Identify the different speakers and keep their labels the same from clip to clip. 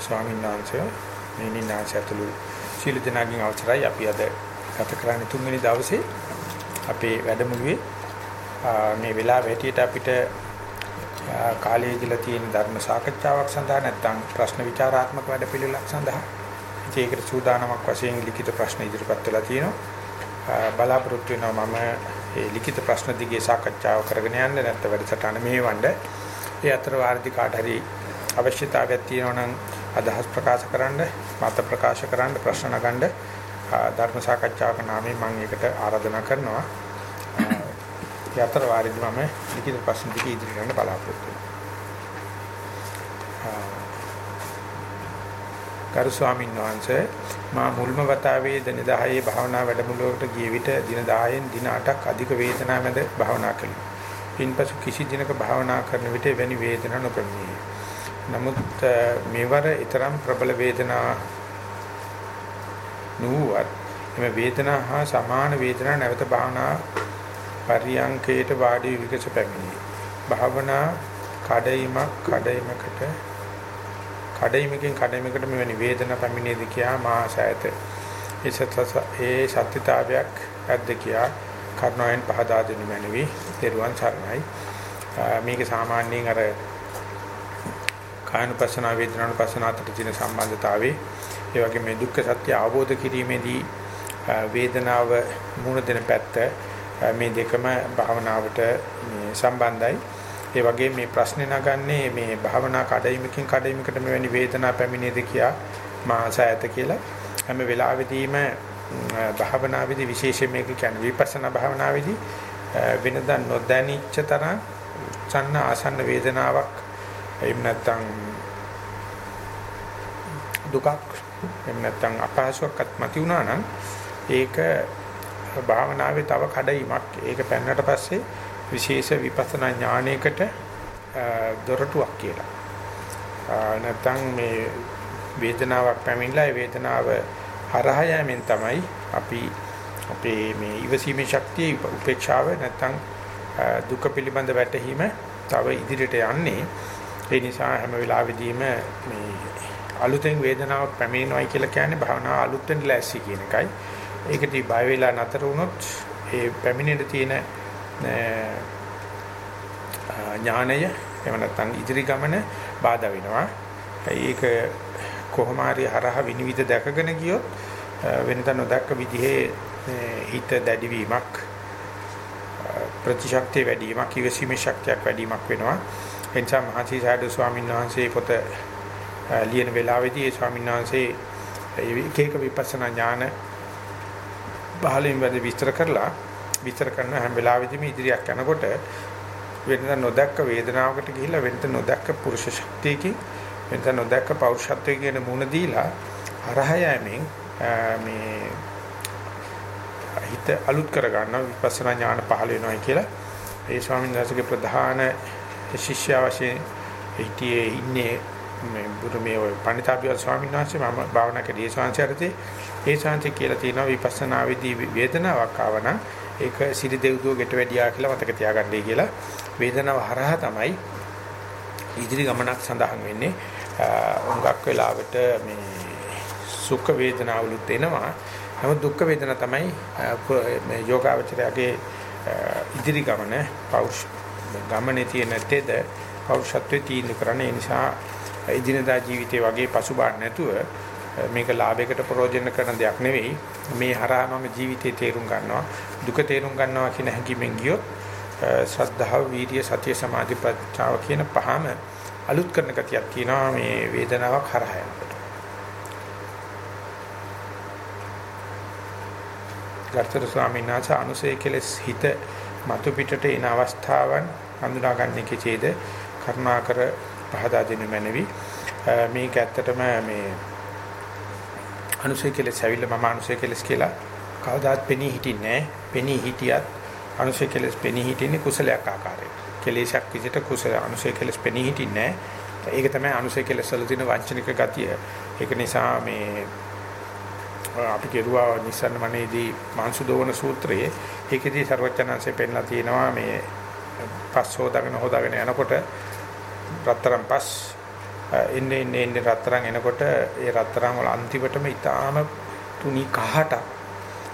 Speaker 1: ස්වාමීන් වහන්සේ මේ නිනාචතුළු සීල දනාගින් අවසරයි. අපි අද ගත කරන්නේ තුන්වෙනි දවසේ අපේ වැඩමුළුවේ මේ වෙලාව හැටියට අපිට කාලය දීලා තියෙන ධර්ම සාකච්ඡාවක් සඳහා නැත්නම් ප්‍රශ්න විචාරාත්මක වැඩපිළිවෙලක් සඳහා. ඒකට සූදානමක් වශයෙන් ලිඛිත ප්‍රශ්න ඉදිරිපත් වෙලා තියෙනවා. බලාපොරොත්තු වෙනවා මම ඒ ලිඛිත ප්‍රශ්න දිගේ සාකච්ඡාව කරගෙන යන්න නැත්නම් වැඩසටහන මෙහෙවන්න. ඒ අතර වාර්ධි කාට හරි අවශ්‍යතාවයක් තියෙනවා නම් අදහස් ප්‍රකාශ කරන්න මත ප්‍රකාශ කරන්න ප්‍රශ්න නගන්න ධර්ම සාකච්ඡාවක නාමයෙන් මම ඒකට ආරාධනා කරනවා ඒ අතර වාරෙදි මම ලිඛිත ප්‍රශ්න ටික ඉදිරියට ගන්න බලාපොරොත්තු ගරු ස්වාමීන් වහන්සේ මා මුල්ම වතාවේ දින 10 භාවනා වැඩමුළුවකට ගිය විට දින 10න් දින 8ක් අධික වේදනාව මැද භාවනා කළා. ඉන්පසු කිසි දිනක භාවනා කරන විට එවැනි වේදනා නොපැමිණියේ. නමුත් මෙවර ඊතරම් ප්‍රබල වේදනා නුවත් එම වේදනා හා සමාන වේදනා නැවත භාවනා පරියංකයට වාඩි විකස පැමිණියේ. භාවනා කඩයිමක් කඩයිමකට කඩයිමකින් කඩයිමකට මෙවැනි වේදනා පැමිණේද කියා මා සෑත. ඒ සත්‍ය ඒ සත්‍යතාවයක් ඇද්ද කියා කර්ණයෙන් පහදා දෙනු මැනවි. දරුවන් සරණයි. මේක සාමාන්‍යයෙන් අර කායනුපස්සන වේදනානුපස්සන අතර තියෙන සම්බන්ධතාවය ඒ වගේ මේ දුක්ඛ සත්‍ය අවබෝධ කිරීමේදී වේදනාව මුණ දෙන පැත්ත මේ දෙකම භාවනාවට සම්බන්ධයි. ඒ වගේ මේ ප්‍රශ්නේ නගන්නේ මේ භාවනා කඩයිමකින් කඩයිමකට මෙවැනි වේදනා පැමිණෙද කියා මාසයත කියලා හැම වෙලාවෙදීම භාවනාවේදී විශේෂයෙන් මේක කියන්නේ විපස්සනා භාවනාවේදී වෙනදා නොදැනිච්ච තරම් චන්න ආසන්න වේදනාවක් එහෙම නැත්නම් දුකක් එහෙම නැත්නම් අපහසුයක් මති වුණා නම් ඒක භාවනාවේ තව කඩයිමක් ඒක පැන්නට පස්සේ විශේෂ විපස්සනා ඥානයකට දොරටුවක් කියලා. නැත්නම් මේ වේදනාවක් පැමිණලා ඒ වේදනාව හරහා යෑමෙන් තමයි අපි අපේ මේ ඉවසීමේ ශක්තිය උපේක්ෂාව නැත්නම් දුක පිළිබඳ වැටහීම තව ඉදිරියට යන්නේ. ඒ නිසා හැම වෙලාවෙදීම මේ අලුතෙන් වේදනාවක් පැමිණෙනවයි කියලා කියන්නේ භාවනාව අලුතෙන් ලෑස්ති කියන එකයි. ඒකදී බය වෙලා නතර වුණොත් ඒ පැමිණෙන්න තියෙන ඥානය එහෙම නැත්නම් ඉදිරි ගමන බාධා වෙනවා. ඒක කොහොම හරි හරහා විනිවිද දැකගෙන ගියොත් වෙනත නොදැක්ක විදිහේ හිත දැඩිවීමක් ප්‍රතිශක්තිය වැඩි වීමක් ඉවසීමේ ශක්තියක් වැඩි වීමක් වෙනවා. එනිසා මහසි සාඩු ස්වාමීන් වහන්සේ පොත ලියන වෙලාවේදී ඒ ස්වාමීන් වහන්සේ එක එක විපස්සනා ඥාන පහලින් වැඩි විස්තර කරලා විස්තර කරන හැම වෙලාවෙදිම ඉදිරියක් යනකොට වෙනද නොදැක්ක වේදනාවකට ගිහිල්ලා වෙනද නොදැක්ක පුරුෂ ශක්තියකින් වෙනද නොදැක්ක පෞරුෂත්වයේ කියන මුණ දීලා අරහයමින් මේ හිත අලුත් කර ගන්න විපස්සනා ඥාන පහළ වෙනවායි කියලා. ඒ ස්වාමීන් වහන්සේගේ ප්‍රධාන ශිෂ්‍ය වශයෙන් හිටියේ ඉන්නේ මේ බුරුමේ ඔය පණිතාභිය ස්වාමීන් වහන්සේ මම භාවනා කළේ ස්වාමීන් ඒ ශාන්ති කියලා තියෙනවා විපස්සනා විදී වේදනාවක් ආවනම් ඒක සිරි දෙව්දුව ගෙට වැඩියා කියලා මතක තියාගන්නයි කියලා. වේදනාව හරහා තමයි ඉදිරි ගමනක් සඳහන් වෙන්නේ. උඟක් වෙලාවට මේ සුඛ වේදනාවලුත් එනවා. නමුත් දුක් වේදනා තමයි මේ යෝගාවචරයේ ඉදිරි ගමන පෞෂ් ගමනේ තියෙන තෙද පෞෂත්වයේ තීන්දුව කරන නිසා ඉදිනදා ජීවිතේ වගේ පසුබාහක් නැතුව මේක ලාභයකට ප්‍රයෝජන කරන දෙයක් නෙවෙයි. මේ හරහා මම ජීවිතේ තේරුම් ගන්නවා දුක තේරුම් ගන්නවා කියන හැඟීමෙන් ගියොත් ශ්‍රද්ධාව වීර්ය සතිය සමාධි ප්‍රඥාව කියන පහම අලුත් කරන ගතියක් තියෙනවා මේ වේදනාවක් හරහා යනකොට. ගර්ථර ස්වාමීන් වහන්සේ අනුසය කෙලස් හිත මතු පිටට එන අවස්ථාවන් හඳුනා ගන්න කෙසේද කරුණාකර පහදා දෙන්න මැනවි මේක ඇත්තටම මේ අනුසය කෙලස් ඇවිල්ලා මම අනුසය කෙලස් කියලා කවදාත් පෙනී හිටින්නේ නැහැ. පෙනී හිටියත් අනුසය කෙලස් පෙනී හිටින්නේ කුසලයක් ආකාරයට. කෙලෙසක් විදිහට කුසල අනුසය කෙලස් පෙනී හිටින්නේ නැහැ. ඒක තමයි අනුසය කෙලස් වල තියෙන වංචනික ගතිය. ඒක නිසා මේ අපි කෙරුවා නිසන්න මනේදී මාංශුදෝවන සූත්‍රයේ ඒකෙදී ਸਰවචනංශයෙන් පෙන්නලා තියෙනවා මේ පස් හොදාගෙන හොදාගෙන යනකොට රත්තරන් පස් එන්නේ එන්නේ එන්නේ රත්තරන් එනකොට ඒ රත්තරන් වල අන්තිමටම ඊටාම තුනි කහට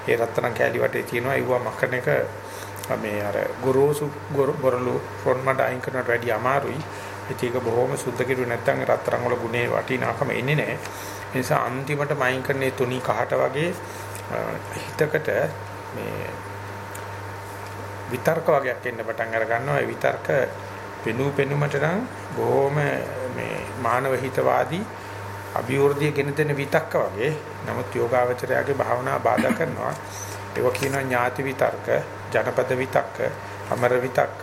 Speaker 1: ඒ රත්තරන් කෑලි වටේ තියෙනවා. ඒව මකන එක මේ අර ගොරෝසු බොරළු ෆොන් මඩ අයින් කරනට වැඩිය අමාරුයි. ඒක බොහොම සුද්ධ කිරු නැත්නම් රත්තරන් වල ගුණේ වටිනාකම එන්නේ නැහැ. ඒ නිසා අන්තිමට මයින් කරන්නේ තුනි කහට වගේ හිතකට මේ විතර්ක වගේක් එන්න පටන් අර ගන්නවා ඒ විතර්ක පෙනු පෙනුමට නම් බොහොම මේ මානව හිතවාදී අභිවෘද්ධිය ගෙන දෙන විතක්ක වගේ. නමුත් යෝගාවචරයාගේ භාවනා බාධා කරනවා. ඒක කියනවා ඥාති විතර්ක ජනපද විතක්ක අමර විතක්ක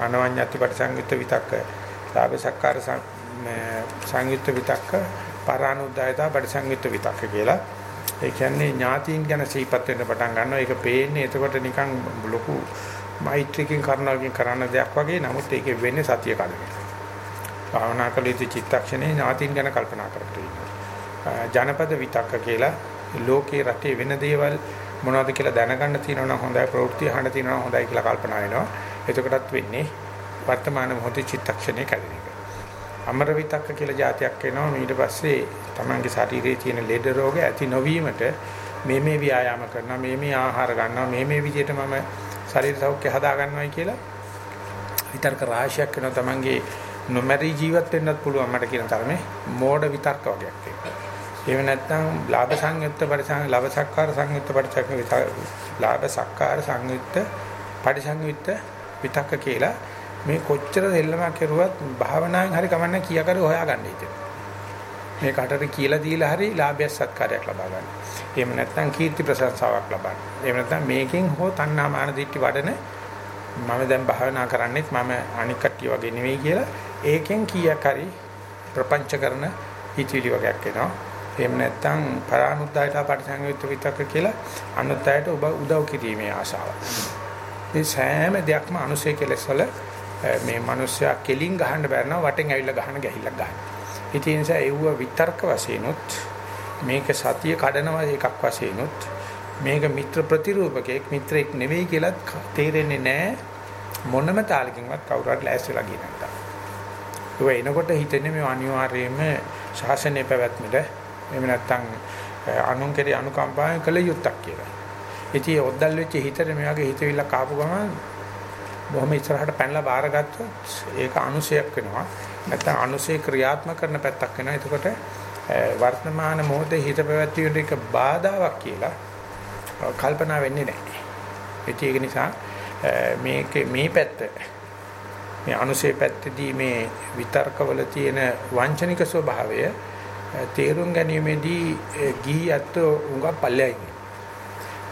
Speaker 1: අනවඤ්ඤති පරිසංයුක්ත විතක්ක සාභ සක්කාර සංයුක්ත විතක්ක පරානුද්යතා පරිසංයුක්ත විතක්ක කියලා ඒ කියන්නේ ඥාතීන් ගැන සිහිපත් වෙන්න පටන් ගන්නවා ඒක පේන්නේ එතකොට නිකන් ලොකු මෛත්‍රිකෙන් කරුණාවකින් කරන දෙයක් වගේ නමුත් ඒකේ වෙන්නේ සතිය කඩන. භාවනා කළ යුතු චිත්තක්ෂණේ ඥාතින් ගැන කල්පනා කරලා ඉන්නවා. ජනපද විතක්ක කියලා ලෝකේ රටේ වෙන දේවල් මොනවද කියලා දැනගන්න තියෙනවා නම් හොඳයි ප්‍රවෘත්ති අහන්න තියෙනවා නම් හොඳයි කියලා කල්පනා වෙනවා. එතකොටත් වෙන්නේ වර්තමාන මොහොතේ චිත්තක්ෂණේ කැඩෙන එක. අමර විතක්ක කියලා જાතියක් එනවා ඊට පස්සේ තමන්ගේ ශරීරයේ තියෙන ලෙඩ රෝග ඇති නොවීමට මේ මේ ව්‍යායාම කරනවා මේ මේ ආහාර ගන්නවා මේ මේ විදිහට මම ශරීර සෞඛ්‍ය හදා ගන්නවයි කියලා විතර්ක රාශියක් වෙනවා තමන්ගේ නොමැරි ජීවත් වෙන්නත් පුළුවන් මට කියන තරමේ මෝඩ විතර්ක වගේක් ඒක. එහෙම නැත්නම් ලාභ සංයුක්ත පරිසං ලාභ සක්කාර සංයුක්ත පරිසං ලාභ සක්කාර සංයුක්ත පරිසංයුක්ත විතක්ක කියලා මේ කොච්චර දෙල්ලමක් කරුවත් භාවනාවෙන් හරි කමන්න කියා කර හොයාගන්න ඉතින්. මේ කටට කියලා දීලා හරි ලාභය සත්කාරයක් ලබා ගන්න. එහෙම නැත්නම් කීර්ති ප්‍රශංසාවක් ලබන්න. එහෙම නැත්නම් මේකෙන් හෝ තණ්හා මාන දිට්ඨි වඩන මම දැන් භාවනා කරන්නේත් මම අනික් කට්ටිය වගේ නෙවෙයි කියලා ඒකෙන් කීයක් හරි ප්‍රපංච කරන හිතවිලි වගේක් එනවා. එහෙම නැත්නම් පරානුද්යයට පරිසංයුක්ත විතක කියලා අනුත්යයට ඔබ උදව් කිරීමේ ආශාව. මේ සෑම දෙයක්ම අනුසය කෙලස් වල මේ මිනිස්සයා කෙලින් ගහන්න බැරනවා වටෙන් ඇවිල්ලා ගහන ගැහිල්ලක් ගන්න. ඉතින් ඒ නිසා ඒව විතර්ක වශයෙන්ුත් මේක සතිය කඩනවා එකක් වශයෙන්ුත් මේක මිත්‍ර ප්‍රතිරූපකයක් මිත්‍රෙක් නෙවෙයි කියලා තේරෙන්නේ නැහැ මොනම තාලකින්වත් කවුරු හරි ලෑස්තිලා ගිය නැත්තම්. ඒ එනකොට හිතෙන්නේ මේ අනිවාර්යයෙන්ම ශාසනය පැවැත්මට එහෙම නැත්තම් අනුන් කෙරේ අනුකම්පාවෙන් කළ යුත්තක් කියලා. ඉතින් ඔද්දල් වෙච්ච හිතට මේ වගේ හිතවිල්ල කාපු ගමන් බොහොම ඉස්සරහට පැනලා බාරගත්තොත් ඒක අනුසයක් වෙනවා. නැත්තම් අනුසය ක්‍රියාත්මක කරන පැත්තක් වෙනවා. එතකොට වර්තමාන මොහොතේ හිත පැවැත්වීමට එක බාධාවක් කියලා කල්පනා වෙන්නේ නැහැ. ඒක නිසා මේක මේ පැත්ත මේ අනුසය පැත්තදී මේ විතර්කවල තියෙන වංචනික ස්වභාවය තේරුම් ගැනීමේදී ගිහි අත්ව උඟක් පල්ලෙයි.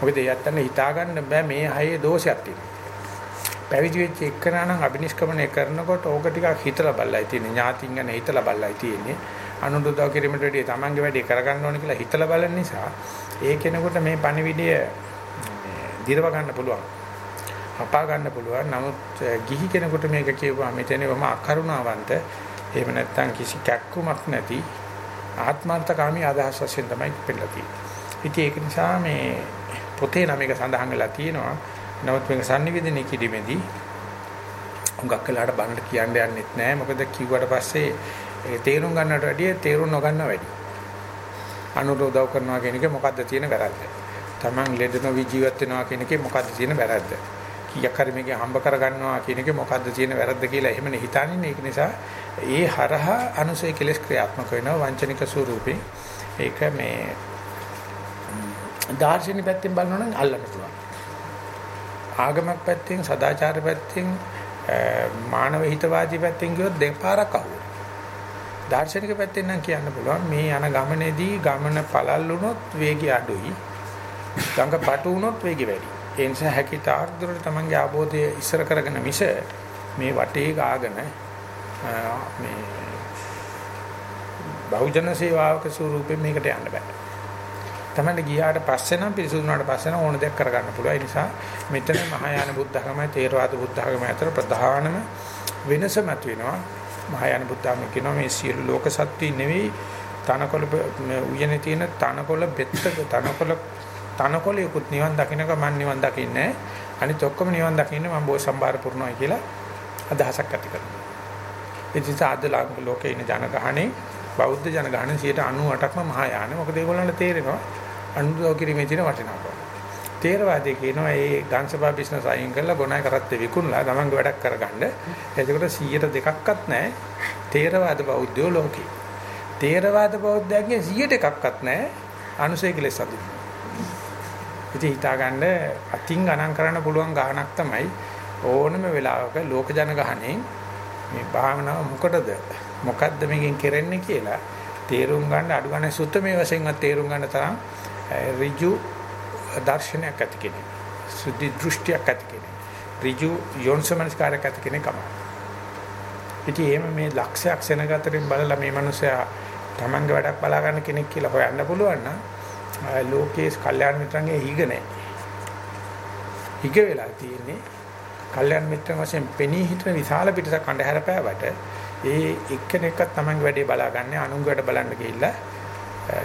Speaker 1: මොකද ඒ අත්තන්න හිතා ගන්න බෑ මේ හයේ දෝෂයක් තියෙනවා. පැවිදි වෙච්ච එක්කනා නම් අබිනිෂ්ක්‍මණය කරනකොට ඕක ටිකක් හිතලා බලලා තියෙන්නේ. ඥාතින් ගැන හිතලා බලලා තියෙන්නේ. අනුරුද්ධව කිරීමට වැඩිය තමන්ගේ වැඩේ කරගන්න ඕන කියලා හිතලා බලන නිසා ඒ කෙනෙකුට මේ පණිවිඩය දිරව ගන්න පුළුවන්. අපා ගන්න පුළුවන්. නමුත් ගිහි කෙනෙකුට මේක කියපුවා මෙතනවම අකරුණාවන්ත එහෙම නැත්නම් කිසි කැක්කුමක් නැති ආත්මార్థකාමී අදහස් වශයෙන් තමයි පෙන්නලා තියෙන්නේ. ඉතින් ඒක නිසා මේ පොතේ නම් මේක සඳහන් වෙලා තියෙනවා. නමුත් මේක sannivedana කිරීමේදී හුඟක් වෙලාට බනට කියන්න යන්නෙත් නැහැ. මොකද කිව්වට පස්සේ ඒ තේරුම් ගන්නට වැඩිය තේරුම් නොගන්න වැඩි. අනුර උදව් කරනවා කියන එක මොකද්ද තියෙන වැරද්ද? Taman ලෙඩ නොවි ජීවත් වෙනවා කියන එකේ මොකද්ද තියෙන වැරද්ද? කීයක් හරි මේක හම්බ කරගන්නවා කියන එකේ මොකද්ද තියෙන වැරද්ද කියලා එහෙමනේ හිතන්නේ. ඒක නිසා ඒ හරහා අනුසය කෙලස් ක්‍රියාත්මක වෙනවා වංචනික ස්වරූපේ. ඒක මේ දාර්ශනික පැත්තෙන් බලනවා නම් අල්ලන්න පුළුවන්. ආගමක් පැත්තෙන් සදාචාර පැත්තෙන් මානව හිතවාදී පැත්තෙන් ගියොත් දෙපාරක් අහුවෙනවා. දාර්ශනික පැත්තෙන් නම් කියන්න පුළුවන් මේ යන ගමනේදී ගමන පළල් වුණොත් වේගය අඩුයි. ගඟ පටු වුණොත් වේගය වැඩි. ඒ නිසා හැකිතාක් දුරට තමන්ගේ ආબોධය ඉස්සර කරගෙන මිස මේ වටේ ගාගෙන මේ බහුජන සේවාවක ස්වරූපයෙන් මේකට යන්න බෑ. තමයි ගියාට පස්සේ නම් පිරිසුදුනාට පස්සේ නම් ඕන දෙයක් කරගන්න පුළුවන්. ඒ නිසා මෙතන මහායාන බුද්ධ ධර්මයි තේරවාද බුද්ධ ධර්මයි අතර ප්‍රධානම වෙනස මතුවෙනවා. මහායාන බුද්ධ ධර්ම කියනවා මේ සියලු ලෝක සත්‍ය නෙවෙයි තනකොළ උයනේ තියෙන තනකොළ බෙත්තක තනකොළ තනකොළේකුත් නිවන් දකින්නක මම නිවන් දකින්නේ අනිත් ඔක්කොම නිවන් දකින්නේ මම බෝ සම්බාර පුරනවායි කියලා අදහසක් ඇති කරනවා. ඒ නිසා අද ලෝකේ ඉන්න ජනගහනේ බෞද්ධ ජනගහනේ 98%ක්ම මහායාන. මොකද ඒගොල්ලන්ට තේරෙනවා අනුදව කිරීමේ තියෙන වටිනාකම. තේරවාදී කියනවා මේ ගංශපා බිස්නස් අයින් කරලා ගොනාය කරත්තේ විකුණලා තමන්ගේ වැඩක් කරගන්න. එතකොට 100ට දෙකක්වත් නැහැ තේරවාද බෞද්ධයෝ ලෝකේ. තේරවාද බෞද්ධයන්ගේ 100ට එකක්වත් නැහැ අනුසය කෙලෙස් අදින්න. ඉතින් හිතාගන්න අතින් ගණන් කරන්න පුළුවන් ගාණක් තමයි ඕනම වෙලාවක ලෝක ජන ගහණයෙන් මේ භාවනාව මොකටද මොකද්ද මේකෙන් කරන්නේ කියලා තේරුම් ගන්න අඩු ගන්න සුත්තමේ වශයෙන්වත් තේරුම් ගන්න තරම් ඍජු දර්ශනයක් ඇති කෙනෙක් සුද්ධි දෘෂ්ටියක් ඇති කෙනෙක් ඍජු යොන්සමනස්කාරයක් ඇති කෙනෙක් තමයි ඉතින් එහෙම මේ ලක්ෂයක් සෙනගතරින් බලලා මේ මිනිසයා තමන්ගේ වැඩක් බලා ගන්න කෙනෙක් කියලා හොයන්න පුළුවන් නම් ලෝකයේ කල්යාණ මිත්‍රන්ගේ හිග නැහැ. හිග වෙලා තියෙන්නේ කල්යාණ මිත්‍රන් වශයෙන් පෙනී හිටන විශාල පිටසක් අඳුර පෑවට ඒ එක්කෙනෙක්වත් තමන්ගේ වැඩේ බලා ගන්න අනුන්ගේ වැඩ බලන්න ගිහිල්ලා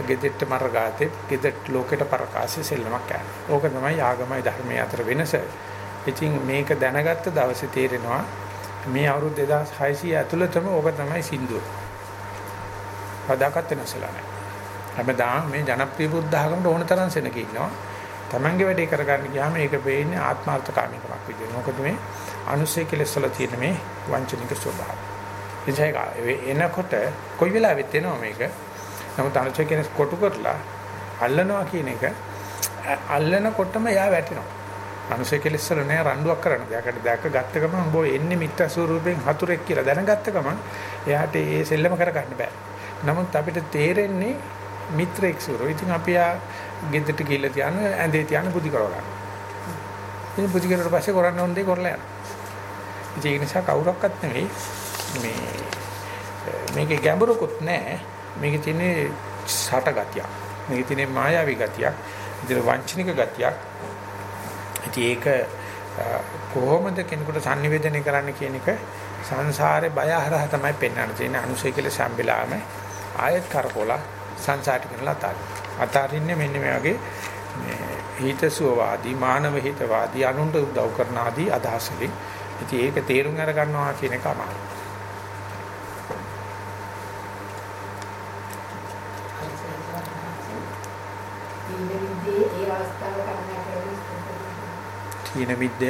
Speaker 1: ගෙදෙට්ට මරගාතේ ගෙදෙට්ට ලෝකෙට පරකාසෙ සෙල්ලමක් යනවා. ඕක තමයි ආගමයි ධර්මයේ අතර වෙනස. ඉතින් මේක දැනගත්ත දවසේ තේරෙනවා මේ අවුරුදු 2600 ඇතුළතම ඕක තමයි සින්දුව. කදාකත් වෙනසලා නැහැ. හැමදාම මේ ජනප්‍රිය බුද්ධ ආගමට ඕන තරම් සෙනක ඉන්නවා. Tamange වැඩේ කරගන්න ගියාම ඒක වෙන්නේ ආත්මార్థකාමීකමක් විදියට. මොකද මේ අනුසය කෙලස් වල තියෙන මේ වංචනික ස්වභාවය. එනිසා එනකොට කොයි වෙලාවෙත් එනවා මේක. නමුත් අනුසය කෙලස් කොටු කරලා අල්ලනවා කියන එක අල්ලනකොටම එයා වැටෙනවා. අනුසය කෙලස් වල නෑ රණ්ඩුවක් කරන්න. දෙයකට දැක ගත්ත ගමන් උඹ එන්නේ මිත්‍යා ස්වරූපයෙන් හතුරෙක් කියලා දැනගත්ත ගමන් එයාට ඒ සෙල්ලම කරගන්න බෑ. නමුත් අපිට තේරෙන්නේ මිත්‍රෙක් සුරු. ඉතින් අපි ආ ගෙදරට ගිහිල්ලා තියන ඇඳේ තියන බුද්ධි කරව ගන්න. ඉතින් බුද්ධි කරුවට පස්සේ කරන්න ඕන දේ කරලා යනවා. ඉතින් ඒ නිසා කවුරක්වත් නෙවෙයි මේ මේකේ ගැඹුරකුත් නැහැ. මේකේ තියෙන්නේ සට ගතියක්. මේකේ තියෙන්නේ මායාවී ගතියක්. ඉතින් වංචනික ගතියක්. ඉතින් ඒක කොහොමද කෙනෙකුට sannivedanaya කරන්න කියන එක සංසාරේ බය හරහා තමයි පෙන්වන්න තියෙන්නේ. අනුසය කියලා සම්බිලාම ආයත් කරකෝලා සංසාරට කරලා අතාරින්න. අතාරින්නේ මෙන්න මේ වගේ මේ හිතසුවවාදී මානව හිතවාදී අනුන්ට උදව් කරන ආදී අදහස් වලින්. ඉතින් ඒක තේරුම් අර ගන්නවා කියන එක අමාරුයි. කියන මිද්දය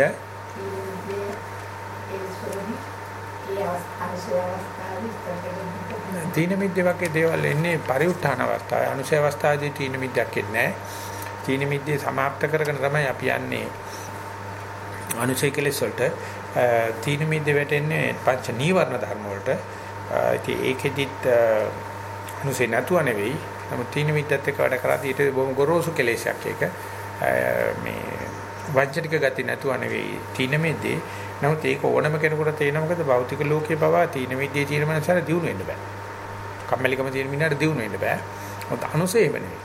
Speaker 1: තීන මිද්ද වගේ දේවල් එන්නේ පරිඋත්ථාන අවස්ථාවේ. අනුසය අවස්ථාවේදී තීන මිද්දක් එන්නේ නැහැ. තීන මිද්දේ સમાપ્ત කරගෙන තමයි අපි යන්නේ. අනුසය කෙලෙස් වලට තීන මිද්ද වැටෙන්නේ පංච නීවරණ ධර්ම වලට. ඒකෙදිත් අනුසය නැතුව නෙවෙයි. නමුත් තීන මිද්දත් එක්ක වැඩ කරද්දී ඊට බොහොම ගොරෝසු කෙලෙසයක් ඒක. මේ වංචනික ගති නැතුව නෙවෙයි තීන මිද්දේ නමුත් ඒක ඕනම කෙනෙකුට තේරෙන මොකද භෞතික ලෝකයේ පවා තීන විද්‍යාවේ තියෙන මනසට දියුණු වෙන්න බෑ. කම්මැලිකම තියෙන මිනිහට දියුණු වෙන්න බෑ. මොකද අනුසය වෙන්නේ.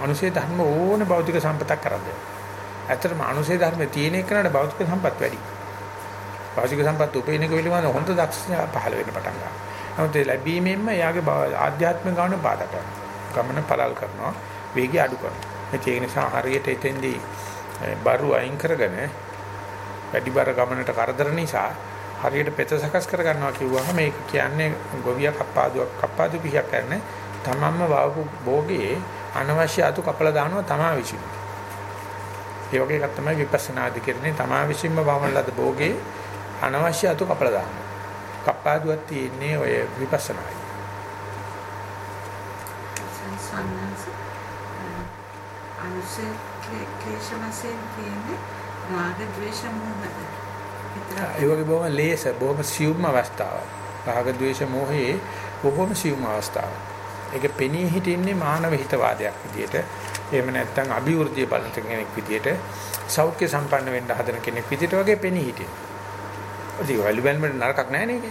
Speaker 1: අනුසය ධර්ම ඕන භෞතික සම්පතක් කරන්නේ. ඇත්තටම අනුසය ධර්ම තියෙන එකනට භෞතික සම්පත් වැඩි. භෞතික සම්පත් උපේන එක පිළිබඳ හොඳ දක්ෂතා පහළ වෙන්න පටන් ගන්නවා. නමුත් ඒ ලැබීමෙන්ම එයාගේ ආධ්‍යාත්මික ගමන බාධා කරනවා. ගමන පළල් කරනවා. වේගය අඩු කරනවා. ඒ නිසා හරියට එතෙන්දී බරු අයින් කරගෙන වැඩි බර ගමනට කරදර නිසා හරියට පෙත සකස් කර ගන්නවා කිව්වම මේක කියන්නේ ගොවියා කප්පාදුවක් කප්පාදු පිහක් කරන්නේ තමන්ම වවපු භෝගේ අනවශ්‍ය අතු කපලා දානවා තමා විසින්. ඒ වගේ එකක් තමයි විපස්සනාදි කියන්නේ තමා විසින්ම වවන ලද භෝගේ අනවශ්‍ය අතු කපලා දානවා. කප්පාදුවක් තියෙන්නේ ඔය විපස්සනායි.
Speaker 2: අනුසේ ක්ලේශ වශයෙන් තියෙන්නේ රාග ద్వේෂ මෝහද.
Speaker 1: ඒ වගේ බොහොම ලේස බොහොම සියුම් අවස්ථාවක්. රාග ద్వේෂ මෝහයේ බොහොම සියුම් අවස්ථාවක්. ඒක පෙනී හිටින්නේ මානව හිතවාදයක් විදියට. එහෙම නැත්නම් අභිවෘද්ධිය බලන කෙනෙක් විදියට, සෞඛ්‍ය සම්පන්න වෙන්න හදන කෙනෙක් විදියට වගේ පෙනී හිටින. ඉතින් වැලිබැලමට නරකක් නැහැ නේද?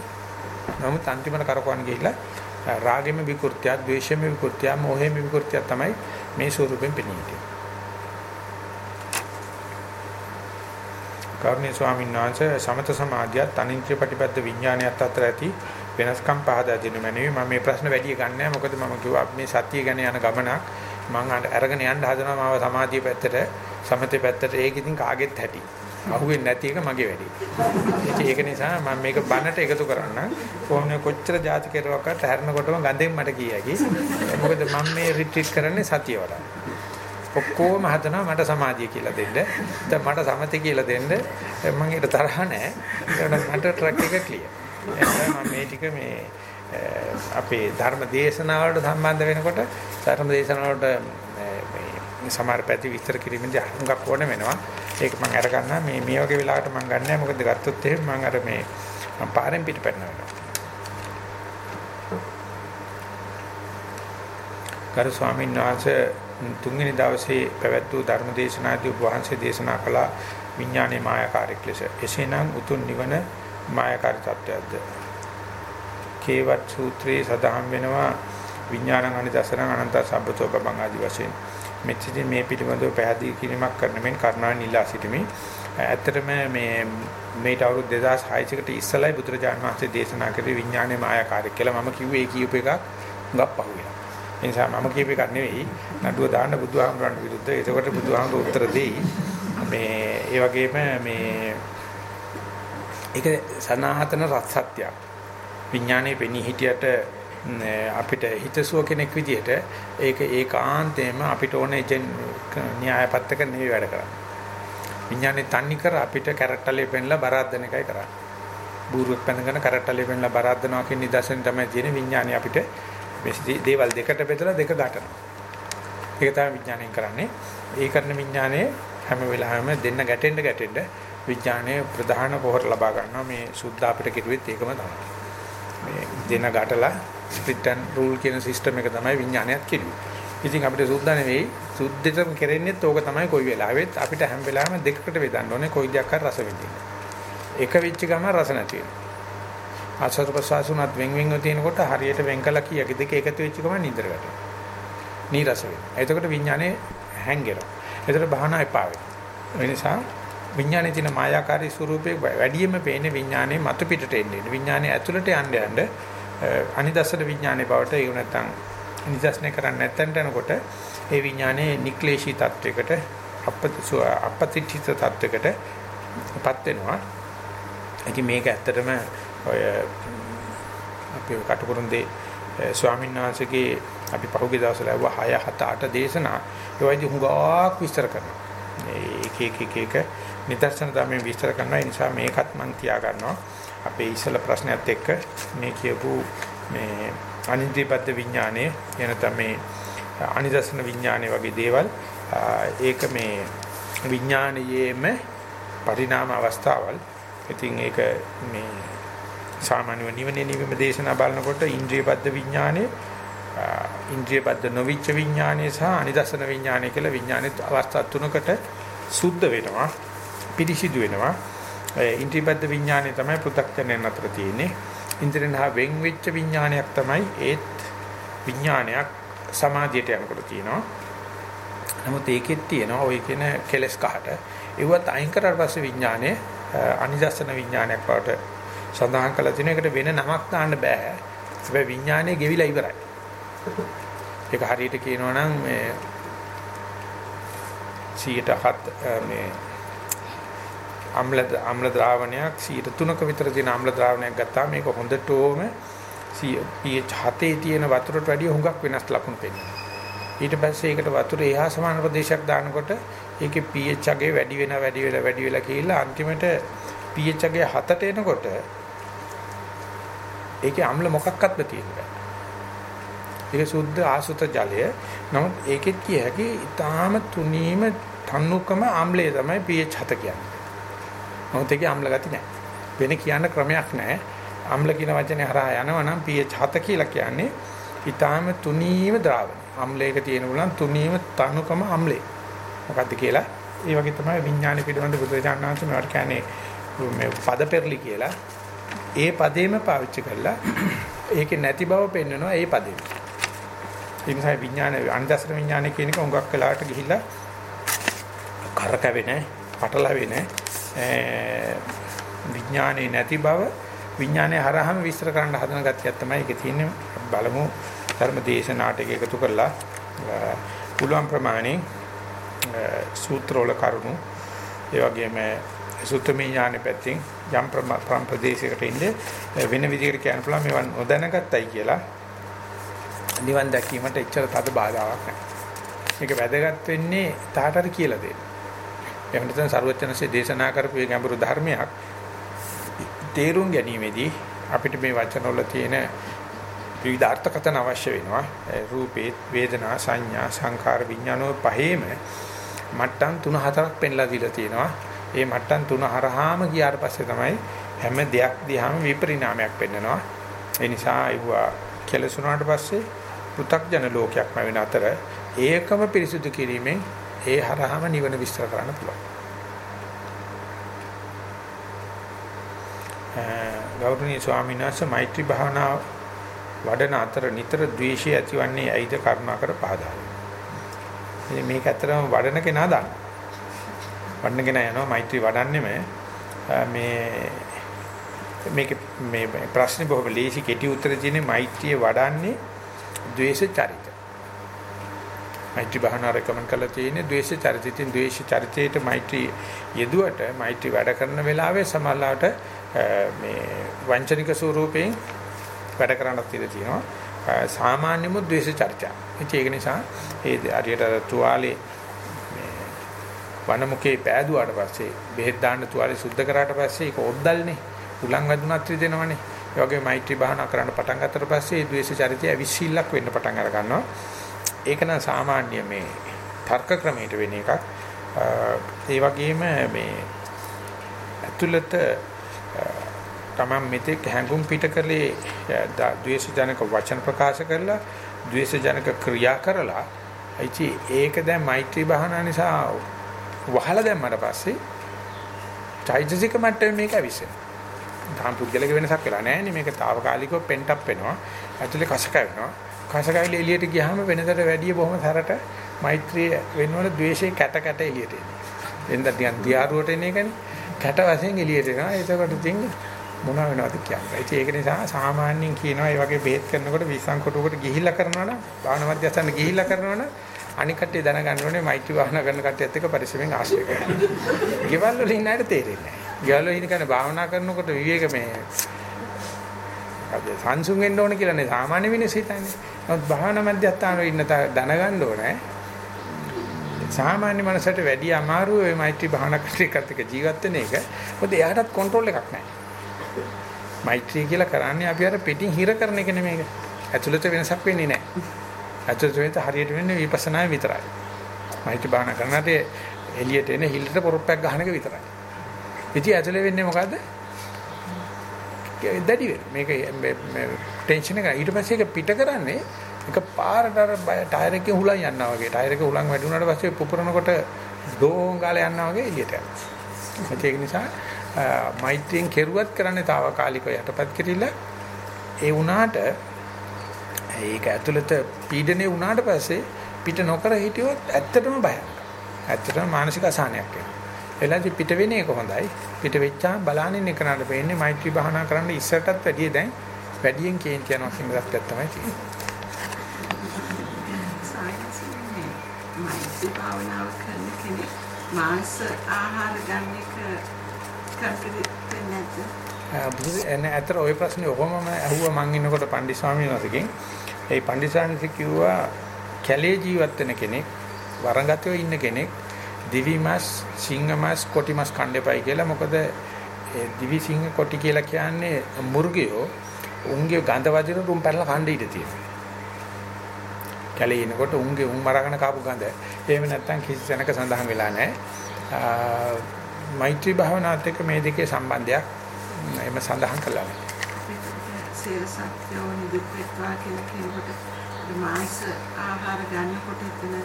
Speaker 1: නමුත් අන්තිමට කරකවන්න ගිහිල්ලා රාගෙම විකෘතිය, ද්වේෂෙම විකෘතිය, මෝහෙම විකෘතිය තමයි මේ ස්වරූපෙන් පෙනී හිටින්නේ. ගෞරවනීය ස්වාමීන් වහන්සේ සමත සමාධියත් අනිත්‍ය ප්‍රතිපද විඥානයත් අතර ඇති වෙනස්කම් පහදා දෙනු මැනවි මම මේ ප්‍රශ්න වැඩි ගන්නෑ මොකද මම කිව්වා මේ සතිය ගැන යන ගමනක් මම අරගෙන යන්න හදනවා මාව සමාධිය පැත්තට සමතේ පැත්තට ඒක ඉතින් කාගෙත් ඇති අහුවෙන්නේ නැති එක මගේ වැඩේ. ඒක නිසා මම මේක බනට එකතු කරන්න කොහොමද කොච්චර ಜಾති කෙරුවක්වත් හැරෙනකොටම ගඳෙන් මට කියකි. මොකද මම මේ රිට්‍රීට් කරන්නේ සතිය වඩා. ඔක්කොම හදනවා මට සමාධිය කියලා දෙන්න. දැන් මට සමතය කියලා දෙන්න. මම ඒකට තරහ නැහැ. මට ට්‍රක් එක ක්ලියර්. මම මේ ටික මේ අපේ ධර්ම දේශනාවලට සම්බන්ධ වෙනකොට ධර්ම දේශනාවලට මේ සමහර පැති විස්තර කිරීමේදී හුඟක් ඕන වෙනවා. ඒක මම අර ගන්නවා මේ මේ වගේ වෙලාවට මම ගන්නෑ මොකද ගත්තොත් එහෙම මම අර මේ මම පාරෙන් පිට පැනනවා. ගරු ස්වාමීන් වහන්සේ තුන්වෙනි දවසේ පැවැත් වූ ධර්ම දේශනාදී වහන්සේ දේශනා කළ විඥානයේ මායාකාරීක් ලෙස එසේනම් උතුම් නිවන මායාකාරී තත්ත්වයක්ද කේවත් සූත්‍රයේ සඳහන් වෙනවා විඥානං අනිදසනං අනන්ත සම්බතෝ බබං ආදි වශයෙන් මෙච්චදී මේ පිළිබඳව පැහැදිලි කිරීමක් කරන මෙන් කරුණාවෙන් ඉල්ලා සිටිමි. ඇත්තටම මේ මේට අවුරුදු 2600කට ඉස්සෙල්ලයි බුදුරජාණන් වහන්සේ දේශනා කරේ විඥානයේ මායාකාරී කියලා මම කිව්වේ ඒ කියූප එකක් හුඟක් පහුවෙලා. ඒ නිසා මම කියූප එකක් නෙවෙයි නඩුව දාන්න බුදුහාමුදුරන්ට විරුද්ධ. ඒකට බුදුහාමුදුර උත්තර දෙයි. මේ ඒ වගේම මේ ඒක සනාහතන රත්සත්‍යයක්. විඥානයේ පෙනී හිටියට අපිට හිතසුව කෙනෙක් විදිහට ඒක ඒකාන්තයෙන්ම අපිට ඕනේ න්‍යායපත්තක නෙවෙයි වැඩ කරන්නේ. විඥානේ තන්නේ කර අපිට කැරක්ටරේ පෙන්ලා බරද්දන එකයි කරන්නේ. බූරුවක් පැනගෙන කැරක්ටරේ පෙන්ලා බරද්දනවා කියන නිදර්ශන තමයි තියෙන්නේ විඥානේ අපිට දේවල් දෙකට බෙදලා දෙක ගන්නවා. ඒක තමයි විඥාණයෙන් කරන්නේ. ඒ කරන විඥානේ හැම වෙලාවෙම දෙන්න ගැටෙන්න ගැටෙන්න විඥානයේ ප්‍රධාන පොහොර ලබා ගන්නවා. මේ සුද්ධ අපිට කිව්වෙත් ඒකම තමයි. මේ දෙන ගැටලා ස්ප්ලිට් ඇන්ඩ් රූල් කියන සිස්ටම් එක තමයි විඥානයත් කිව්වේ. ඉතින් අපිට සුද්ධ නෙවෙයි සුද්ධිතම කරෙන්නේත් ඕක තමයි කොයි වෙලාවෙත් අපිට හැම වෙලාවෙම දෙකකට බෙදන්න ඕනේ කොයි දෙයක් හරි රස විඳින්න. එක වෙච්ච ගම රස නැති වෙනවා. ආසත් ප්‍රසවාසුණත් වෙන් වෙන්ව තියෙනකොට හරියට වෙන් කළා කීයක දෙක එකතු වෙච්ච ගම නින්දර වැටෙනවා. නීරස වෙනවා. එතකොට විඥානේ හැංගෙනවා. එතකොට බහනා එපා වෙනවා. ඒ නිසා විඥානයේ තියෙන මායාකාරී ස්වરૂපේ වැඩියෙන්ම පේන්නේ විඥානයේ මතු පිටට එන්නේ. විඥානයේ ඇතුළට යන්න යන්න අනිදස්සන විඥානයේ බවට ඒ නැත්තම් නිදර්ශනය කරන්නේ නැත්තන්ට යනකොට ඒ විඥානයේ නික්ලේශී තත්වයකට අපපතිච්චිත තත්වයකටපත් වෙනවා. ඉතින් මේක ඇත්තටම ඔය අපේ කටුකුරුන්දේ ස්වාමීන් වහන්සේගේ අපි පහුගිය දවස්වල ආවා 6 7 8 දේශනා ඒ වගේ හුඟක් විස්තර කරනවා. එක එක එක එක නිදර්ශන තමයි විස්තර කරනවා. ඒ නිසා මේකත් මම තියා ගන්නවා. අපේ ඉස්සල ප්‍රශ්නයත් එක්ක මේ කියපු මේ අනිත්‍යපත් විඥානයේ එනතම මේ අනිදර්ශන විඥානයේ වගේ දේවල් ඒක මේ විඥානයේම පරිණාම අවස්ථාවල්. ඉතින් ඒක මේ සාමාන්‍ය නිවනේ නිවීම දේශනා බලනකොට ඉන්ද්‍රියපද්ද විඥානයේ ඉන්ද්‍රියපද්ද නොවිච්ච විඥානයේ සහ අනිදර්ශන විඥානයේ කියලා විඥානෙත් අවස්ථා තුනකට සුද්ධ වෙනවා පිරිසිදු වෙනවා. ඉන්ද්‍රියපද්ද විඥානය තමයි පෘථග්ජනයන් අතර තියෙන්නේ. ඉන්ද්‍රයන් හා වෙන් වෙච්ච විඥානයක් තමයි ඒත් විඥානයක් සමාධියට යනකොට තියෙනවා. නමුත් ඒකෙත් තියෙනවා ওই කියන කෙලස් කහට ඒවත් අයින් කරලා පස්සේ විඥානය අනිදර්ශන විඥානයක් බවට සඳහන් කළා තියෙන එකට වෙන නමක් දාන්න බෑ හැබැයි විඥානය ගෙවිලා ඉවරයි ඒක හරියට කියනවා නම් මේ 107 මේ අම්ල අම්ල ද්‍රාවණයක් 3ක විතර තියෙන අම්ල ද්‍රාවණයක් ගත්තාම මේක හොඳටම pH 7 තියෙන වතුරට වැඩිය හුඟක් වෙනස් ලකුණු පෙන්නනවා. ඊට පස්සේ ඒකට වතුර එහා සමාන ප්‍රදේශයක් දානකොට ඒකේ pH අගේ වැඩි වෙන වැඩි වෙලා වැඩි වෙලා කියලා අන්තිමට pH අගේ 7ට එනකොට ඒකේ අම්ල මොකක්වත්ම තියෙන්නේ ඒක සුද්ධ ආසුත ජලය. නමුත් ඒකෙත් කිය හැකි ඊටාම තුනීම තන්නුකම ආම්ලය තමයි pH 7 කියන්නේ. නමුත් ඒකේ ආම්ල ගති නැහැ. වෙන කියන්න ක්‍රමයක් නැහැ. ආම්ල කියන වචනේ හරහා යනවා නම් pH 7 කියලා කියන්නේ ඊටාම තුනීම ද්‍රාවණය. ආම්ලයක තියෙන උලන් තුනීම තනුකම ආම්ලේ. මොකද්ද කියලා ඒ වගේ තමයි විඥාන පිළිබඳ බුදුරජාණන් වහන්සේ මේවට කියන්නේ මේ පද පෙරලි කියලා. ඒ පදේම පාවිච්චි කරලා ඒකේ නැති බව පෙන්වනවා ඒ පදේ. ඒ නිසා විඥාන අනිදර්ශන විඥාන කියන එක උඟක් වෙලාවට ගිහිල්ලා කරකැවෙන, පටලැවෙන විඥානේ නැති බව විඥානේ හරහාම විස්තර කරන්න හදන ගතියක් තමයි ඒකේ තියෙන්නේ. බලමු ධර්ම දේශනාට එකතු කරලා පුළුවන් ප්‍රමාණය සූත්‍රවල කරුණු ඒ වගේම සුත්තමේ ඥානෙ පැත්තෙන් යම් ප්‍රම් ප්‍රදේශයකට ඉන්නේ වෙන විදිහකට කියන්න පුළුවන් මේවන් නොදැනගත්තයි කියලා නිවන් දැකීමට එච්චර තද බාධාවක් නැහැ. මේක වැදගත් වෙන්නේ තාටර කියලා දෙන්න. එහෙම නැත්නම් ਸਰවඥන්සේ දේශනා කරපු මේ ගැඹුරු ධර්මයක් තේරුම් ගැනීමේදී අපිට මේ වචනවල තියෙන විවිධ අර්ථකථන අවශ්‍ය වෙනවා. රූපේ, වේදනා, සංඥා, සංකාර, විඥානෝ පහේම මට්ටම් 3-4ක් පෙන්ලා දීලා තියෙනවා. ඒ මට්ටම් තුන හරහාම ගියාට පස්සේ තමයි හැම දෙයක් දිහාම විපරිණාමයක් වෙන්නනවා. ඒ නිසා ඒවා කෙලසුනාට පස්සේ පෘ탁ජන ලෝකයක්ම වෙන අතර ඒකම පිරිසුදු කිරීමෙන් ඒ හරහාම නිවන විස්තර කරන්න පුළුවන්. ගෞරවනීය ස්වාමීන් වහන්සේ මෛත්‍රී භාවනාව වඩන අතර නිතර ද්වේෂය ඇතිවන්නේ ඇයිද කරුණාකර පහදා දෙන්න. මේක ඇත්තටම වඩන කෙනා දන්නවා. වඩන කෙනා යනවා මෛත්‍රී වඩන්නෙම මේ මේක මේ ප්‍රශ්නේ බොහොම ලේසි කෙටි උත්තර තියෙන්නේ මෛත්‍රිය වඩන්නේ ද්වේෂ චරිත. මෛත්‍රී භාවනා රෙකමන්ඩ් කරලා තියෙන්නේ ද්වේෂ චරිතයෙන් ද්වේෂ චරිතයට මෛත්‍රී යෙදුවට මෛත්‍රී වැඩ කරන වෙලාවේ සමහරවිට මේ වංචනික ස්වරූපයෙන් වැඩ කරන්නත් ඉඩ තියෙනවා. සාමාන්‍යම ද්වේෂ චර්චා. ඒක නිසා ඒ හරියට තුවාලේ මේ වනමුකේ පෑදුවාට පස්සේ බෙහෙත් දාන්න තුවාලේ සුද්ධ කරාට පස්සේ ඒක ඔද්දල්නේ. උලන් වැදුනත් රිදෙනවනේ. ඒ වගේ මෛත්‍රී භාවනා කරන්න පටන් ගත්තට පස්සේ ඒ ද්වේෂ චරිතය අවිශ්ීලක් වෙන්න පටන් අර ගන්නවා. ඒක නම් සාමාන්‍ය මේ තර්ක ක්‍රමයට වෙන එකක්. ඒ වගේම මේ ඇතුළත තමන් මෙතෙක් හැඟුම් පිට කළේ ද්වේෂ ජනක වචන ප්‍රකාශ කරලා ද්වේෂ ජනක ක්‍රියා කරලා අයිචි ඒක දැන් මෛත්‍රී භාවනා නිසා වහලා දැම්මට පස්සේ චෛතසික මට්ටමේ මේක ඇවිස්සෙනවා. තාම පුද්ගලික වෙනසක් වෙලා නැහැ නේ මේක తాවකාලිකව පෙන්ට් අප් වෙනවා. ඇතුලේ කසක වෙනවා. කසකයිල එළියට ගියාම වෙනතට වැඩිය බොහොම සැරට මෛත්‍රිය වෙනවල ද්වේෂේ කැට කැට එළියට එන්නේ. එන්න ටිකක් දියාරුවට එන එකනේ. කැට වශයෙන් එළියට එනවා. ඒකකට ඉතින් මොන වෙනවද කියන්නේ. ඒක නිසා සාමාන්‍යයෙන් කියනවා මේ වගේ බේත් කරනකොට විසං කොටුවකට ගිහිල්ලා කරනවා නම් භාවනා මධ්‍යස්ථාන ගිහිල්ලා කරනවා නම් අනික් කට්ටිය දැනගන්න ඕනේ මෛත්‍රී භාවනා කරන කට්ටියත් එක්ක පරිස්සමෙන් ආශ්‍රය කරන්න. ගෙවල් වල ඉන්න අයට තේරෙන්නේ නැහැ. ගෙවල් වල ඉන්න කෙනා භාවනා කරනකොට විවේක මේ අද සංසුන් වෙන්න ඕන කියලානේ සාමාන්‍ය මිනිස්සු හිතන්නේ. නමුත් භාවනා මධ්‍යස්ථාන වල ඉන්න දැනගන්න ඕනේ. සාමාන්‍ය මනසට වැඩි අමාරු වෙයි මෛත්‍රී භාවනා කරන එකට ජීවත් වෙන එක. මොකද එයාටත් කන්ට්‍රෝල් එකක් නැහැ. මෛත්‍රී කියලා කරන්නේ අපි අර පිටින් හිර කරන එක නෙමෙයි. ඇතුළත වෙනසක් වෙන්නේ නැහැ. ඇතුළත වෙනස හරියට වෙන්නේ විපස්සනා විතරයි. මෛත්‍රී භාවනා කරනකොට එළියට එන හිල්ලට පොරොප්පයක් ගන්න එක විතරයි. ඉතින් ඇතුළේ වෙන්නේ මොකද්ද? දැඩි වෙන. මේක ටෙන්ෂන් එක ඊට පස්සේ ඒක පිට කරන්නේ එක පාරට අර ටයර් එකේ හුලන් යනවා වගේ. ටයර් එකේ හුලන් වැඩි වුණාට පස්සේ පුපුරනකොට ඩෝන් ගාලා යනවා වගේ එළියට යනවා. ඒක නිසා මෛත්‍රියෙන් කෙරුවත් කරන්නේ తాවකාලිකව යටපත් කිරිලා ඒ වුණාට ඒක ඇතුළත පීඩනේ වුණාට පස්සේ පිට නොකර හිටියොත් ඇත්තටම බයක්. ඇත්තටම මානසික අසහනයක් වෙනවා. එලාදී පිට වෙන එක හොඳයි. පිට වෙච්චාම බලානින් එකනට වෙන්නේ මෛත්‍රී භාවනා කරන්න ඉස්සරටත් වැඩිය දැන් වැඩියෙන් කේන්ති යනවා කියන දත්තක් තමයි තියෙන්නේ.
Speaker 2: මාංශ ආහාර ගන්න එක
Speaker 1: එන්නේ අතර ওই ප්‍රශ්නේ ඔහොමම ඇහුවා මං ඉන්නකොට පණ්ඩිත ස්වාමීන් වහන්සේගෙන්. ඒ පණ්ඩිත ස්වාමීන් කිව්වා කැලේ ජීවත් වෙන කෙනෙක් වරංගතේ ඉන්න කෙනෙක් දිවි මාස් සිංහ මාස් කොටි මාස් කණ්ඩේපයි කියලා මොකද ඒ දිවි සිංහ කොටි කියලා කියන්නේ මුර්ගයෝ උන්ගේ ගඳ වදින රුම් පැනලා කණ්ඩේ ඉඳ තියෙනවා. කැලේ ඉනකොට උන්ගේ උන් මරගෙන කාපු ගඳ. එහෙම නැත්නම් කිසි තැනක සඳහන් වෙලා නැහැ. මෛත්‍රී භාවනාවත් එක්ක මේ දෙකේ සම්බන්ධයක් එම සඳහන් කළා.
Speaker 2: සීල සත්‍යෝ නිදුක්කත්වා කියලා කියනකොට මාංශ ආහාර ගන්නකොට එතන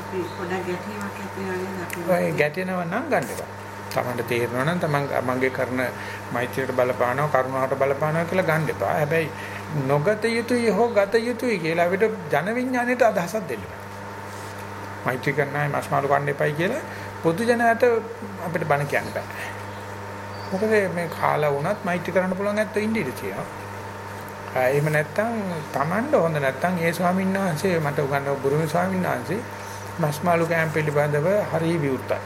Speaker 2: අපි පොඩක් ගැටීමක් ඇති වෙනවා
Speaker 1: නේද? ගැටෙනව නම් ගන්න එපා. තමන්ට තේරෙනවා නම් තමන් මගේ කරන මෛත්‍රියට බලපානවා කරුණාවට බලපානවා කියලා ගන්න එපා. හැබැයි නොගත යුතුයි හෝ ගත යුතුයි කියලා අපිට ජන විඥාණයට අදහසක් දෙන්න. මෛත්‍රී කරන්නයි මස්මාළු කන්න එපයි කියලා පොදු ජනයට අපිට බණ කියන්න බෑ. මොකද මේ කාලා වුණත් මෛත්‍රී කරන්න පුළුවන් ඇත්තෝ ඉන්න ඉඩ තියෙනවා. එහෙම නැත්තම් Tamanda හොඳ නැත්තම් ඒ ස්වාමීන් වහන්සේ මට උගන්වපු බුරුමි ස්වාමීන් වහන්සේ මස්මාළු කෑම පිළිබඳව හරි විවෘතයි.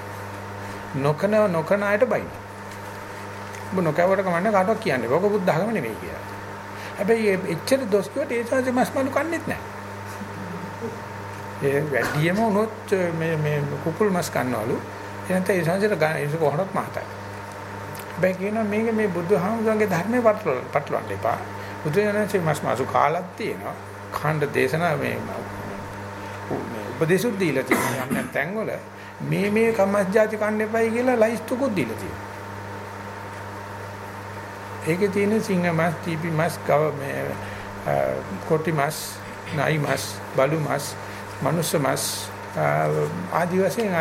Speaker 1: නොකන නොකන අයට බයින. ඔබ නොකවට කමන්නේ කාටවත් කියන්නේ. ඔක බුද්ධ ධර්ම නෙමෙයි කියලා. හැබැයි එච්චර දොස් කිව්වට ඒ සංසි මස් මනු කන්නේත් නැහැ. ඒ වැඩියම උනොත් මේ මේ කුකුල් මස් කන්නවලු. එනත ඒ සංසිට ගන්න ඒක කොහොමද මහතයි. හැබැයි කියනවා මේක මේ බුදුහාමුදුරන්ගේ ධර්මයේ පටලවන්න එපා. බුදුරජාණන්සේ මස් මාසු කාලක් තියෙනවා. ඛණ්ඩ දේශනා මේ මේ උපදේශුත් දීලා තියෙනවා. යම් යම් තැන්වල මේ මේ කම්මස්ජාති කන්න එපයි කියලා ලයිස්තුකුත් දීලා තියෙනවා. ඒකේ තියෙන සිංහ මස්, තීපි මස්, කව මේ කොටි මස්, නයි මස්, බලු මස්, මනුස්ස මස් ආදි වශයෙන්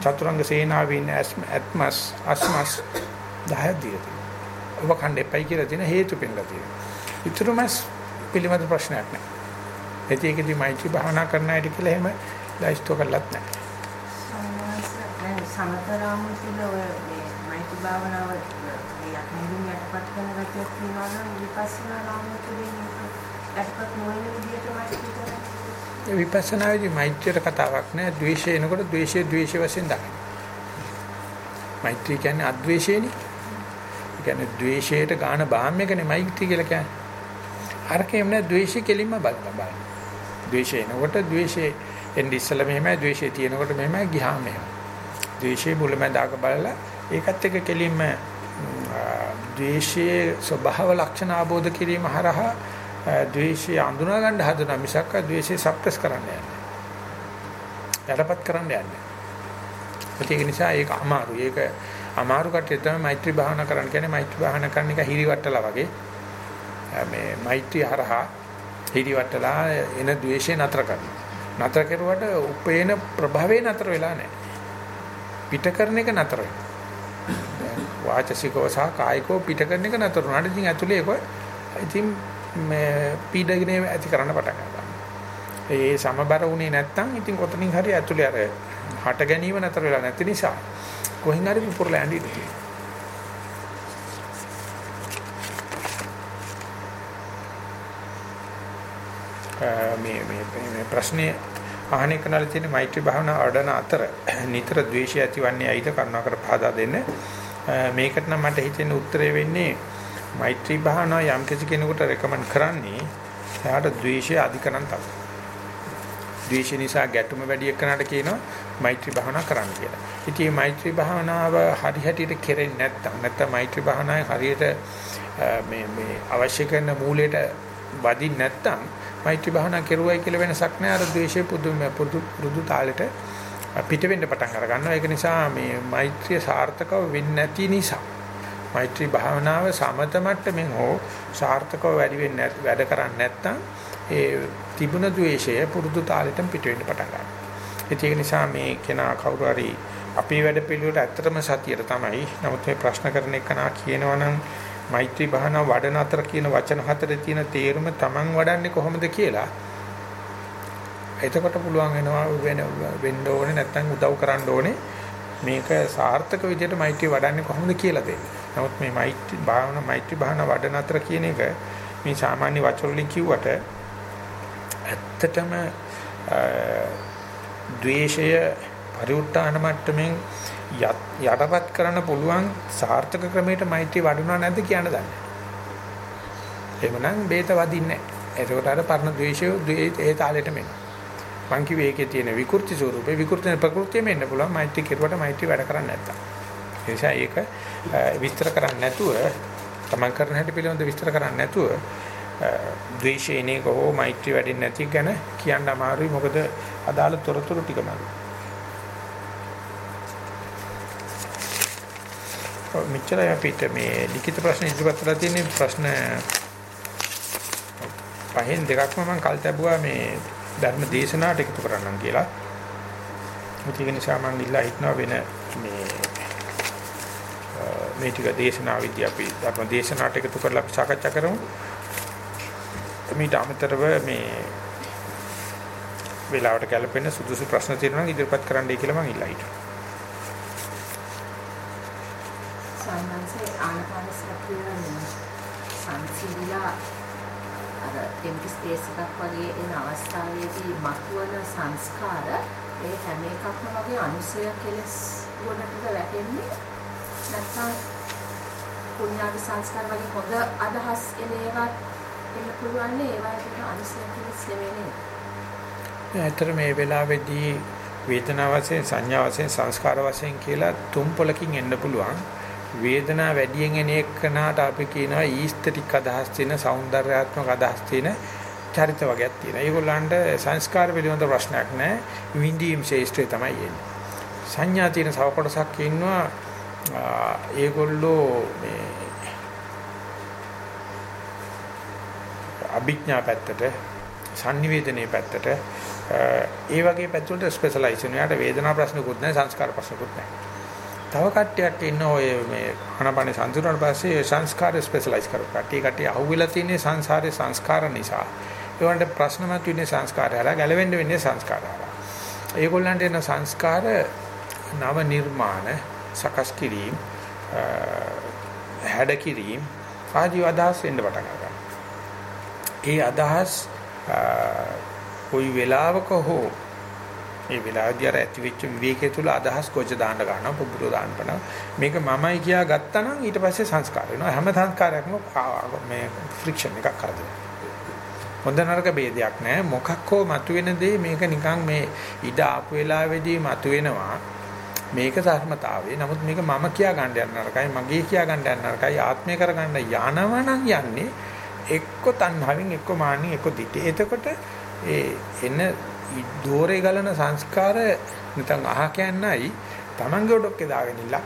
Speaker 1: චතුරංග සේනාවේ ඉන්න ඇත්මස්, අස්මස් 10ක් දීලා තියෙනවා. ඔබ කන්න එපයි කියලා තියෙන හේතු පෙන්නලා තියෙනවා. ඊටු මස් පිළිමද ප්‍රශ්නයක් නැහැ. ඒකෙදි මෛත්‍රී භාවනා කරන්න ඇති කියලා එහෙම ලයිස්තු කරලත් නැහැ.
Speaker 3: සමතරාම තුළ ඔය මේ මෛත්‍රී භාවනාව මේ යක්මුදුන් යටපත් කරන ගැටියක් තියෙනවා නම් විපස්සනා නාම තුළින් යටපත් නොවන විදිහට මෛත්‍රී කරන්නේ.
Speaker 1: විපස්සනාවේදී මෛත්‍රියට කතාවක් නෑ. ද්වේෂය එනකොට ද්වේෂය ද්වේෂ වශයෙන් දකින්න. මෛත්‍රී කියන්නේ අද්වේෂයනේ. ඒ කියන්නේ ද්වේෂයට ගාන බාම් එකනේ මෛත්‍රී කියලා කියන්නේ. අරකේම නෑ ද්වේෂය කෙලින්ම බලන්න. ද්වේෂය එනකොට ද්වේෂය එන්නේ ඉස්සලා මෙහෙමයි ද්වේෂය තියෙනකොට මෙහෙමයි ගියාම මෙහෙමයි. ද්වේෂයේ මුලමඳාක බලලා ඒකත් එක්ක කෙලින්ම ද්වේෂයේ ස්වභාව ලක්ෂණ ආબોධ කිරීම හරහා ද්වේෂය අඳුනා ගන්න හදන මිසක් ද්වේෂය සප්‍රෙස් කරන්න යන්නේ. යටපත් කරන්න යන්නේ. ඒක නිසා ඒක අමාරුයි. ඒක අමාරු කටේ තමයි මෛත්‍රී භාවනා කරන්න කියන්නේ මෛත්‍රී භාවනා කරන එක හිරිවට්ටලා වගේ. මේ මෛත්‍රී හරහා හිරිවට්ටලා එන ද්වේෂය නතර කරනවා. නතර කරුවට උපේන ප්‍රභවය නතර වෙලා නැහැ. පිට කරන එක නතර වාචසිකව සහ කායිකව පිට කරන එක නතර වුණාට ඉතින් ඇතුලේ ඒක ඉතින් මේ පීඩගෙන ඇති කරන්න පටන් ගන්නවා. ඒ සමබර වුණේ නැත්නම් ඉතින් කොතනින් හරි ඇතුලේ අර හට ගැනීම නතර වෙලා නැති නිසා කොහෙන් හරි පුපුරලා යන්නේ ඉතින්. මේ මේ ප්‍රශ්නේ ආහනේ කනල තියෙන මෛත්‍රී භාවනා වඩන අතර නිතර ද්වේෂය ඇතිවන්නේ ඇයිද කරුණාකර පහදා දෙන්න. Ah, මේකට නම් මට හිතෙන උත්තරය වෙන්නේ මෛත්‍රී භාවනා යම් කිසි කෙනෙකුට රෙකමන්ඩ් කරන්නේ එයාට ද්වේෂය අධිකරණ තමයි. ද්වේෂ නිසා ගැටුම වැඩි එක්කනට කියනවා මෛත්‍රී භාවනා කරන්න කියලා. ඉතින් මේ මෛත්‍රී භාවනාව හරි හැටියට කෙරෙන්නේ නැත්නම් නැත්නම් මෛත්‍රී භාවනාවේ හරියට මේ මේ අවශ්‍ය කරන මූලයට වදින්න නැත්නම් මෛත්‍රී භාවනා කෙරුවයි කියලා වෙනසක් නෑ අර ද්වේෂයේ පුදුම පුදු පුරුදු තාලෙට පිට වෙන්න පටන් අර ගන්නවා ඒක නිසා මේ මෛත්‍රිය සාර්ථකව වෙන්නේ නැති නිසා මෛත්‍රී භාවනාව සමත මට්ටමින් හෝ සාර්ථකව වැඩි වෙන්නේ වැඩ කරන්නේ නැත්නම් ඒ තිබුණ ද්වේෂය පුරුදු තාලෙට පිට වෙන්න පටන් ගන්නවා. ඒක නිසා මේ කෙනා කවුරු හරි අපේ වැඩ පිළිවෙලට ඇත්තටම සතියට තමයි. නමුත් මේ ප්‍රශ්න කරන එක නා කියනවනම් මෛත්‍රී භාවනා වඩන අතර කියන වචන හතරේ තියෙන තේරුම Taman වඩන්නේ කොහොමද කියලා එතකොට පුළුවන් වෙනවා වෙන වෙන්න ඕනේ නැත්නම් උදව් කරන්න ඕනේ. මේක සාර්ථක විදිහට මෛත්‍රී වඩන්නේ කොහොමද කියලා දෙන්න. නමුත් මේ මෛත්‍රී භාවනා මෛත්‍රී භාවනා වඩන අතර කියන එක මේ සාමාන්‍ය වචන වලින් කිව්වට ඇත්තටම ද්වේෂය පරිඋත්තාන මට්ටමින් යටපත් කරන්න පුළුවන් සාර්ථක ක්‍රමයකට මෛත්‍රී වඩුණා නැද්ද කියන්න දන්නේ. එහෙමනම් බේත වදින්නේ නැහැ. එතකොට අර පරණ ද්වේෂය ඒ තාලෙටම එනවා. මං කිව්වේ ඒකේ තියෙන විකෘති ස්වරූපේ විකෘති ප්‍රകൃතියෙම එන්න පුළුවන් මෛත්‍රී කෙරුවට මෛත්‍රී වැඩ කරන්නේ නැත්තම්. ඒ නිසා ඒක විස්තර කරන්නේ නැතුව තමන් කරන හැටි පිළිබඳව විස්තර කරන්නේ නැතුව ද්වේෂයනේ කෝ මෛත්‍රී වැඩෙන්නේ නැති ගැන කියන්න අමාරුයි මොකද අදාළ තොරතුරු ටිකමයි. මෙච්චරයි අපිට මේ ලිඛිත ප්‍රශ්න ඉදිරිපත් කරලා තියෙන ප්‍රශ්න පහෙන් දෙකක්ම මම කල් තැබුවා මේ ධර්ම දේශනාවට එකතු කරන්නම් කියලා. ඒක නිසා මම ඉල්ලා හිටනවා වෙන මේ මේ ටික දේශනා විද්‍ය අපි ධර්ම දේශනාවට එකතු කරලා අපි සාකච්ඡා කරමු. මේට අමතරව මේ වෙලාවට ගැලපෙන සුදුසු ප්‍රශ්න තියෙනවා නම් ඉදිරිපත් කරන්නයි කියලා මම ඉල්ලා හිටියා.
Speaker 3: සංසිඳිලා අර ටෙම්පි ස්පේස් එකක් වගේ එන අවස්ථාවේදී මතුවන සංස්කාර ඒ හැම එකක්ම වගේ අනුසය කෙලස්
Speaker 4: ගොඩකට වැටෙන්නේ නැත්නම් පුණ්‍යාවි සංස්කාර වගේ හොඳ අදහස් එන ඒවා වෙන්න පුළුවන් නේ ඒවා ඒක අනිසංකල්පස් නෙවෙයි
Speaker 1: ඇත්තට මේ වෙලාවේදී වේදනාව වශයෙන් සංඥා වශයෙන් සංස්කාර වශයෙන් කියලා තුන් පොලකින් එන්න පුළුවන් වේදනාව වැඩියෙන් එන එකනට අපි කියනවා ඊස්තටික් අදහස් තියෙන సౌందర్యාත්මක අදහස් තියෙන චරිත වර්ගයක් තියෙනවා. ඒගොල්ලන්ට සංස්කාර පිළිබඳ ප්‍රශ්නයක් නැහැ. විඳීම් ශේෂ්ත්‍රය තමයි එන්නේ. සංඥා තියෙන සව කොටසක් ඉන්නවා. ඒගොල්ලෝ මේ අභිඥා පැත්තට sannivedanaye පැත්තට ඒ වගේ පැත්තවලට ස්පෙෂලායිස් වෙනවා. යාට වේදනා ප්‍රශ්නකුත් නැහැ සංස්කාර ප්‍රශ්නකුත් නැහැ. තව කට්ටියක් ඉන්න ඔය මේ ආනපන සංතුරන පස්සේ සංස්කාර ස්පෙෂලායිස් කරපු කට්ටිය කට්ටිය අහුවෙලා තියෙන සංසාරේ සංස්කාර නිසා. ඒවන්ට ප්‍රශ්න මතුවෙන්නේ සංස්කාරය හරහා ගැලවෙන්න වෙන්නේ සංස්කාරය හරහා. ඒගොල්ලන්ට එන සංස්කාර නව නිර්මාණ සකස් කිරීම හැඩ කිරීම ආදී අදහස් එන්න පටන් ගන්නවා. ඒ අදහස් කොයි වෙලාවක හෝ ඒ වෙලාවදී අර ඇති වෙච්ච විවේකයේ තුල අදහස් කොච්ච දාන්න ගන්නවා පුබුරු දාන්න බලනවා මේක මමයි කියා ගත්තා නම් ඊට පස්සේ සංස්කාර වෙනවා. හැම සංස්කාරයක්ම මේ ෆ්‍රික්ෂන් එකක් කරදර හොඳ නරක ભેදයක් නැහැ මොකක් හෝ මතුවෙන දේ මේක නිකන් මේ ඉඩ ආපු වෙලාවේදී මතුවෙනවා. මේක ධර්මතාවය. නමුත් මේක මම කියා ගන්න යන නරකයි, මගේ කියා ගන්න යන නරකයි, ආත්මය කර ගන්න යනවනම් යන්නේ එක්ක තණ්හාවෙන් එක්ක මාන්නෙන් එක්ක දිටේ. එතකොට ඒ එන දෝරේ ගලන සංස්කාර නිකන් අහ කියන්නයි Tamange ඔඩොක්කේ දාගෙන ඉන්න.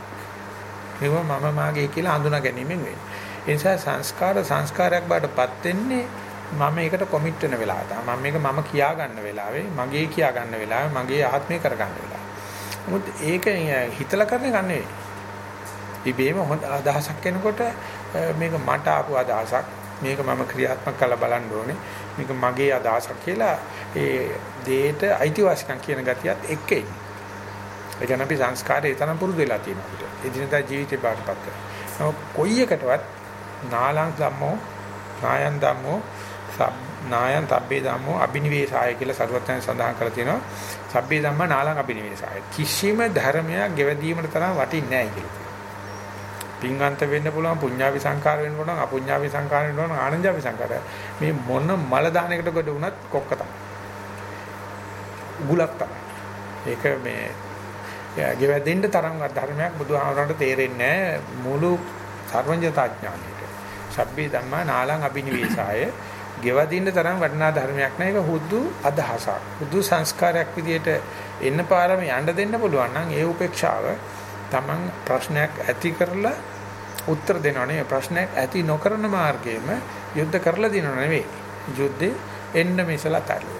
Speaker 1: මේව මම මාගේ කියලා හඳුනා ගැනීමෙන් වෙන්නේ. ඒ නිසා සංස්කාර සංස්කාරයක් බාටපත් වෙන්නේ මම ඒකට කොමිට් වෙන වෙලාව තමයි. මම මේක මම කියා ගන්න වෙලාවේ, මගේ කියා ගන්න වෙලාවේ, මගේ ආත්මය කර ගන්න වෙලාව. මොකද ඒක හිතලා කරන එක නෙවෙයි. ඉබේම හොඳ අදහසක් එනකොට මේක මට ආපු අදහසක්. මේක මම ක්‍රියාත්මක කරලා බලන්න ඕනේ. මේක මගේ අදහසක් කියලා ඒ දේට අයිතිවාසිකම් කියන ගතියත් එක්ක ඉන්නේ. ඒ කියන්නේ අපි සංස්කාරය තරම් පුරුදු වෙලා තියෙනවා අපිට. එදිනදා ජීවිතේ බාටපත් කරනවා. කොයි එකටවත් නාලං ධම්මෝ නායන් ධම්මෝ නායන් තබ්බේ ධම්මෝ අබිනිවේෂාය කියලා සරුවත්යන් සඳහන් කරලා තියෙනවා. සබ්බේ ධම්මා නාලං අබිනිවේෂාය. කිසිම ධර්මයක් ගෙවදීමට තරම් වටින්නේ නැහැ කියලා. පින්වන්ත වෙන්න පුළුවන්, පුඤ්ඤාවි සංකාර වෙන්න පුළුවන්, අපුඤ්ඤාවි සංකාර වෙන්න පුළුවන්, ආනන්ජාවි සංකාර. මේ මොන මල දානයකට කොට වුණත් කොක්ක තමයි. උගුලක් තමයි. ඒක මේ ගෙවදෙන්න තරම් ධර්මයක් බුදුහාමරන්ට තේරෙන්නේ නැහැ මුළු සර්වඥතා ඥානෙට. සබ්බේ ධම්මා නාලං අබිනිවේෂාය ගෙවදින්න තරම් වටිනා ධර්මයක් නෑ ඒක හුදු අදහසක්. හුදු සංස්කාරයක් විදියට එන්න පාරම යන්න දෙන්න පුළුවන් නම් ඒ උපේක්ෂාව Taman ප්‍රශ්නයක් ඇති කරලා උත්තර දෙනව නෙවෙයි ප්‍රශ්නයක් ඇති නොකරන මාර්ගයේම යුද්ධ කරලා දිනව නෙවෙයි. යුද්ධේ එන්න මෙසලා තල්ලු.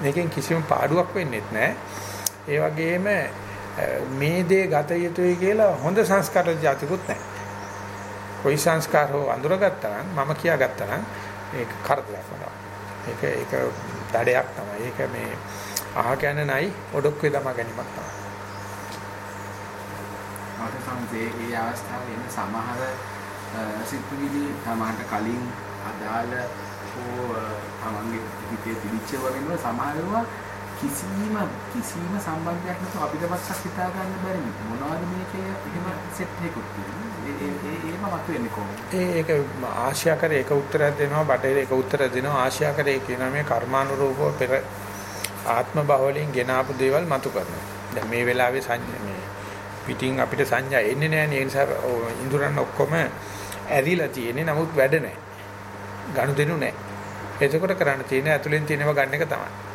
Speaker 1: මේකෙන් කිසිම පාඩුවක් වෙන්නේ නැහැ. ඒ වගේම මේ දේ ගත යුතුයි කියලා හොඳ සංස්කාර જાතිකුත් නැහැ. කොයි සංස්කාර හෝ අඳුරගත්තා නම් මම කියාගත්තා නම් ඒක කරදරයක් වෙනවා. ඒක ඒක දඩයක් තමයි. ඒක මේ අහ කියන්නේ නැයි ඔඩොක්කේ දමා ගැනීමක් තමයි.
Speaker 5: මට සම්සේ ඒ අවස්ථාවේ ඉන්න සමහර සිතුවිලි තමන්ට කලින් අදාළ හෝ තමන්ගේ හිතේ තිබිච්ච වගේම සමහරව කිසිම කිසිම සම්බන්ධයක් නැතුව අපිට පස්සක් හිතා ගන්න බැරි මොනවද මේකේ එහෙම සෙට් එකකුත් තියෙනවා ඒම මතුවෙන්නේ කොහොමද?
Speaker 1: ඒක ආශ්‍යාකර ඒක උත්තරයක් දෙනවා බටේර ඒක උත්තරයක් දෙනවා. ආශ්‍යාකර ඒ කියන මේ කර්මානුරූපව පෙර ආත්ම බහවලින් ගෙන ආපු දේවල් මතු කරනවා. දැන් මේ වෙලාවේ සංඥා මේ පිටින් අපිට සංඥා එන්නේ නැහැ නේ ඒ නිසා ඉඳුරන් ඔක්කොම ඇරිලා තියෙන්නේ නමුත් වැඩ නැහැ ගනුදෙනු නැහැ එතකොට කරන්න තියෙන ඇතුලෙන් තියෙනව ගන්න එක තමයි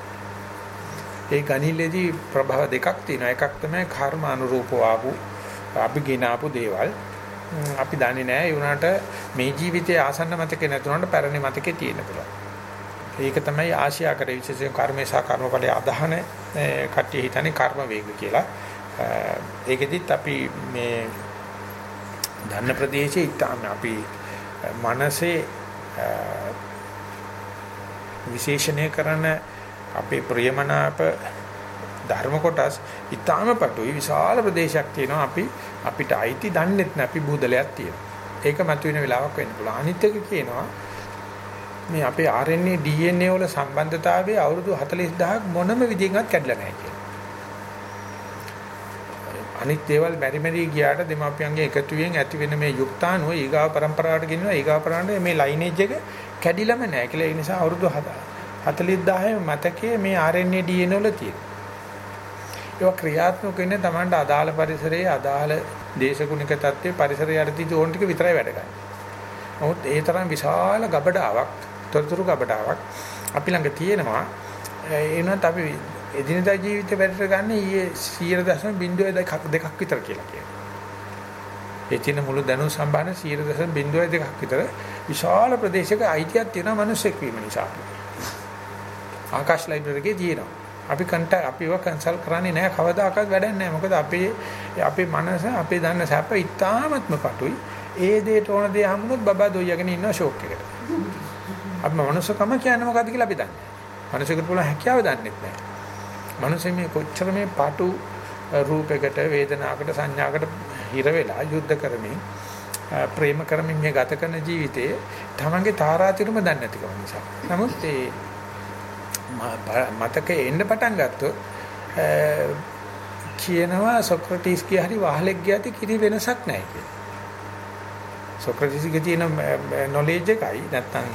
Speaker 1: ඒ ගණිල්ලේදී ප්‍රභව දෙකක් තියෙනවා. එකක් තමයි කර්ම අනුරූපව ආපු අපි ගිනාපු දේවල්. අපි දන්නේ නැහැ ඒ උනාට මේ ජීවිතයේ ආසන්න මතකේ නැතුනට පැරණි මතකේ තියෙන පුළුවන්. ඒක තමයි ආශියා කර විශේෂයෙන් කර්මේ සහ කර්මඵලයේ අදහන කට්ටිය හිතන්නේ කර්ම වේග කියලා. ඒකෙදිත් අපි මේ ධන්න ප්‍රදේශයේ ඉතාම අපි මනසේ විශේෂණය කරන අපේ ප්‍රියමනාප ධර්ම කොටස් ඊටාම පටුයි. විශාල ප්‍රදේශයක් තියෙනවා අපි අපිට අයිති දන්නෙත් නැ. අපි බුදලයක් තියෙනවා. ඒක මතුවෙන වෙලාවක් වෙන්න පුළුවන්. අනිත් එක කියනවා මේ අපේ RNA DNA වල සම්බන්ධතාවය අවුරුදු 40000ක් මොනම විදිහකින්වත් කැඩලා නැහැ කියලා. අනිත් ඒවල් බැරි බැරි ගියාට දෙමාපියන්ගේ එකතුවෙන් ඇති වෙන මේ යුක්තානුව ඊගාව પરම්පරාවට ගෙනිනවා ඊගාව પરම්පරාවේ මේ ලයිනේජ් එක කැඩිලම නැහැ කියලා ඒ නිසා අවුරුදු 40000 මතකයේ මේ RNA DNA වල තියෙනවා ඒක ක්‍රියාත්මක වෙන්නේ Tamanට අදාළ පරිසරයේ අදාළ දේශගුණික தත්ත්වයේ පරිසරය යටදී ඕන ටික විතරයි වැඩ නමුත් ඒ තරම් විශාල ගබඩාවක් තොරතුරු ගබඩාවක් අපි ළඟ තියෙනවා. එනවත් අපි එදිනදා ජීවිතේ වැඩට ගන්න ඊයේ 0.02ක් විතර කියලා කියනවා. ඒ තියෙන මුළු දැනුම් සම්භාරය 0.02ක් විතර විශාල ප්‍රදේශයක අයිතියක් තියෙන මිනිස්සෙක් වීම නිසා. ආකාශ ලයිබ්‍රරි එකේ තියෙනවා. අපි කන්ට අපිව කන්සල්ට් කරන්නේ නැහැ කවදාකවත් වැඩක් නැහැ. මොකද අපේ අපේ මනස අපේ දන්න සැප ඉතාමත්ම පටුයි. ඒ දේට ඕන දේ හම්බුනොත් බබා දොයියගෙන ඉන්නවා ෂෝක් එකට. අපි මනුස්සකම කියන්නේ මොකද්ද කියලා අපි දන්නේ. මනුස්සයෙකුට පුළුවන් හැකියාව දන්නේ නැහැ. මනුස්සය මේ කොච්චර මේ පාටු රූපයකට වේදනාවකට සංඥාවකට හිර වෙලා යුද්ධ කරමින් ප්‍රේම කරමින් මේ ගත කරන ජීවිතයේ තමන්ගේ තාරාතිරම දන්නේ නැතිකම නිසා. නමුත් ඒ මතකේ එන්න පටන් ගත්තොත් කියනවා සොක්‍රටිස්ගේ හරි වහලෙක් ගියති කිරි වෙනසක් නැහැ කියලා. සොක්‍රටිස්ගේ තියෙන නොලෙජ් එකයි නැත්තම්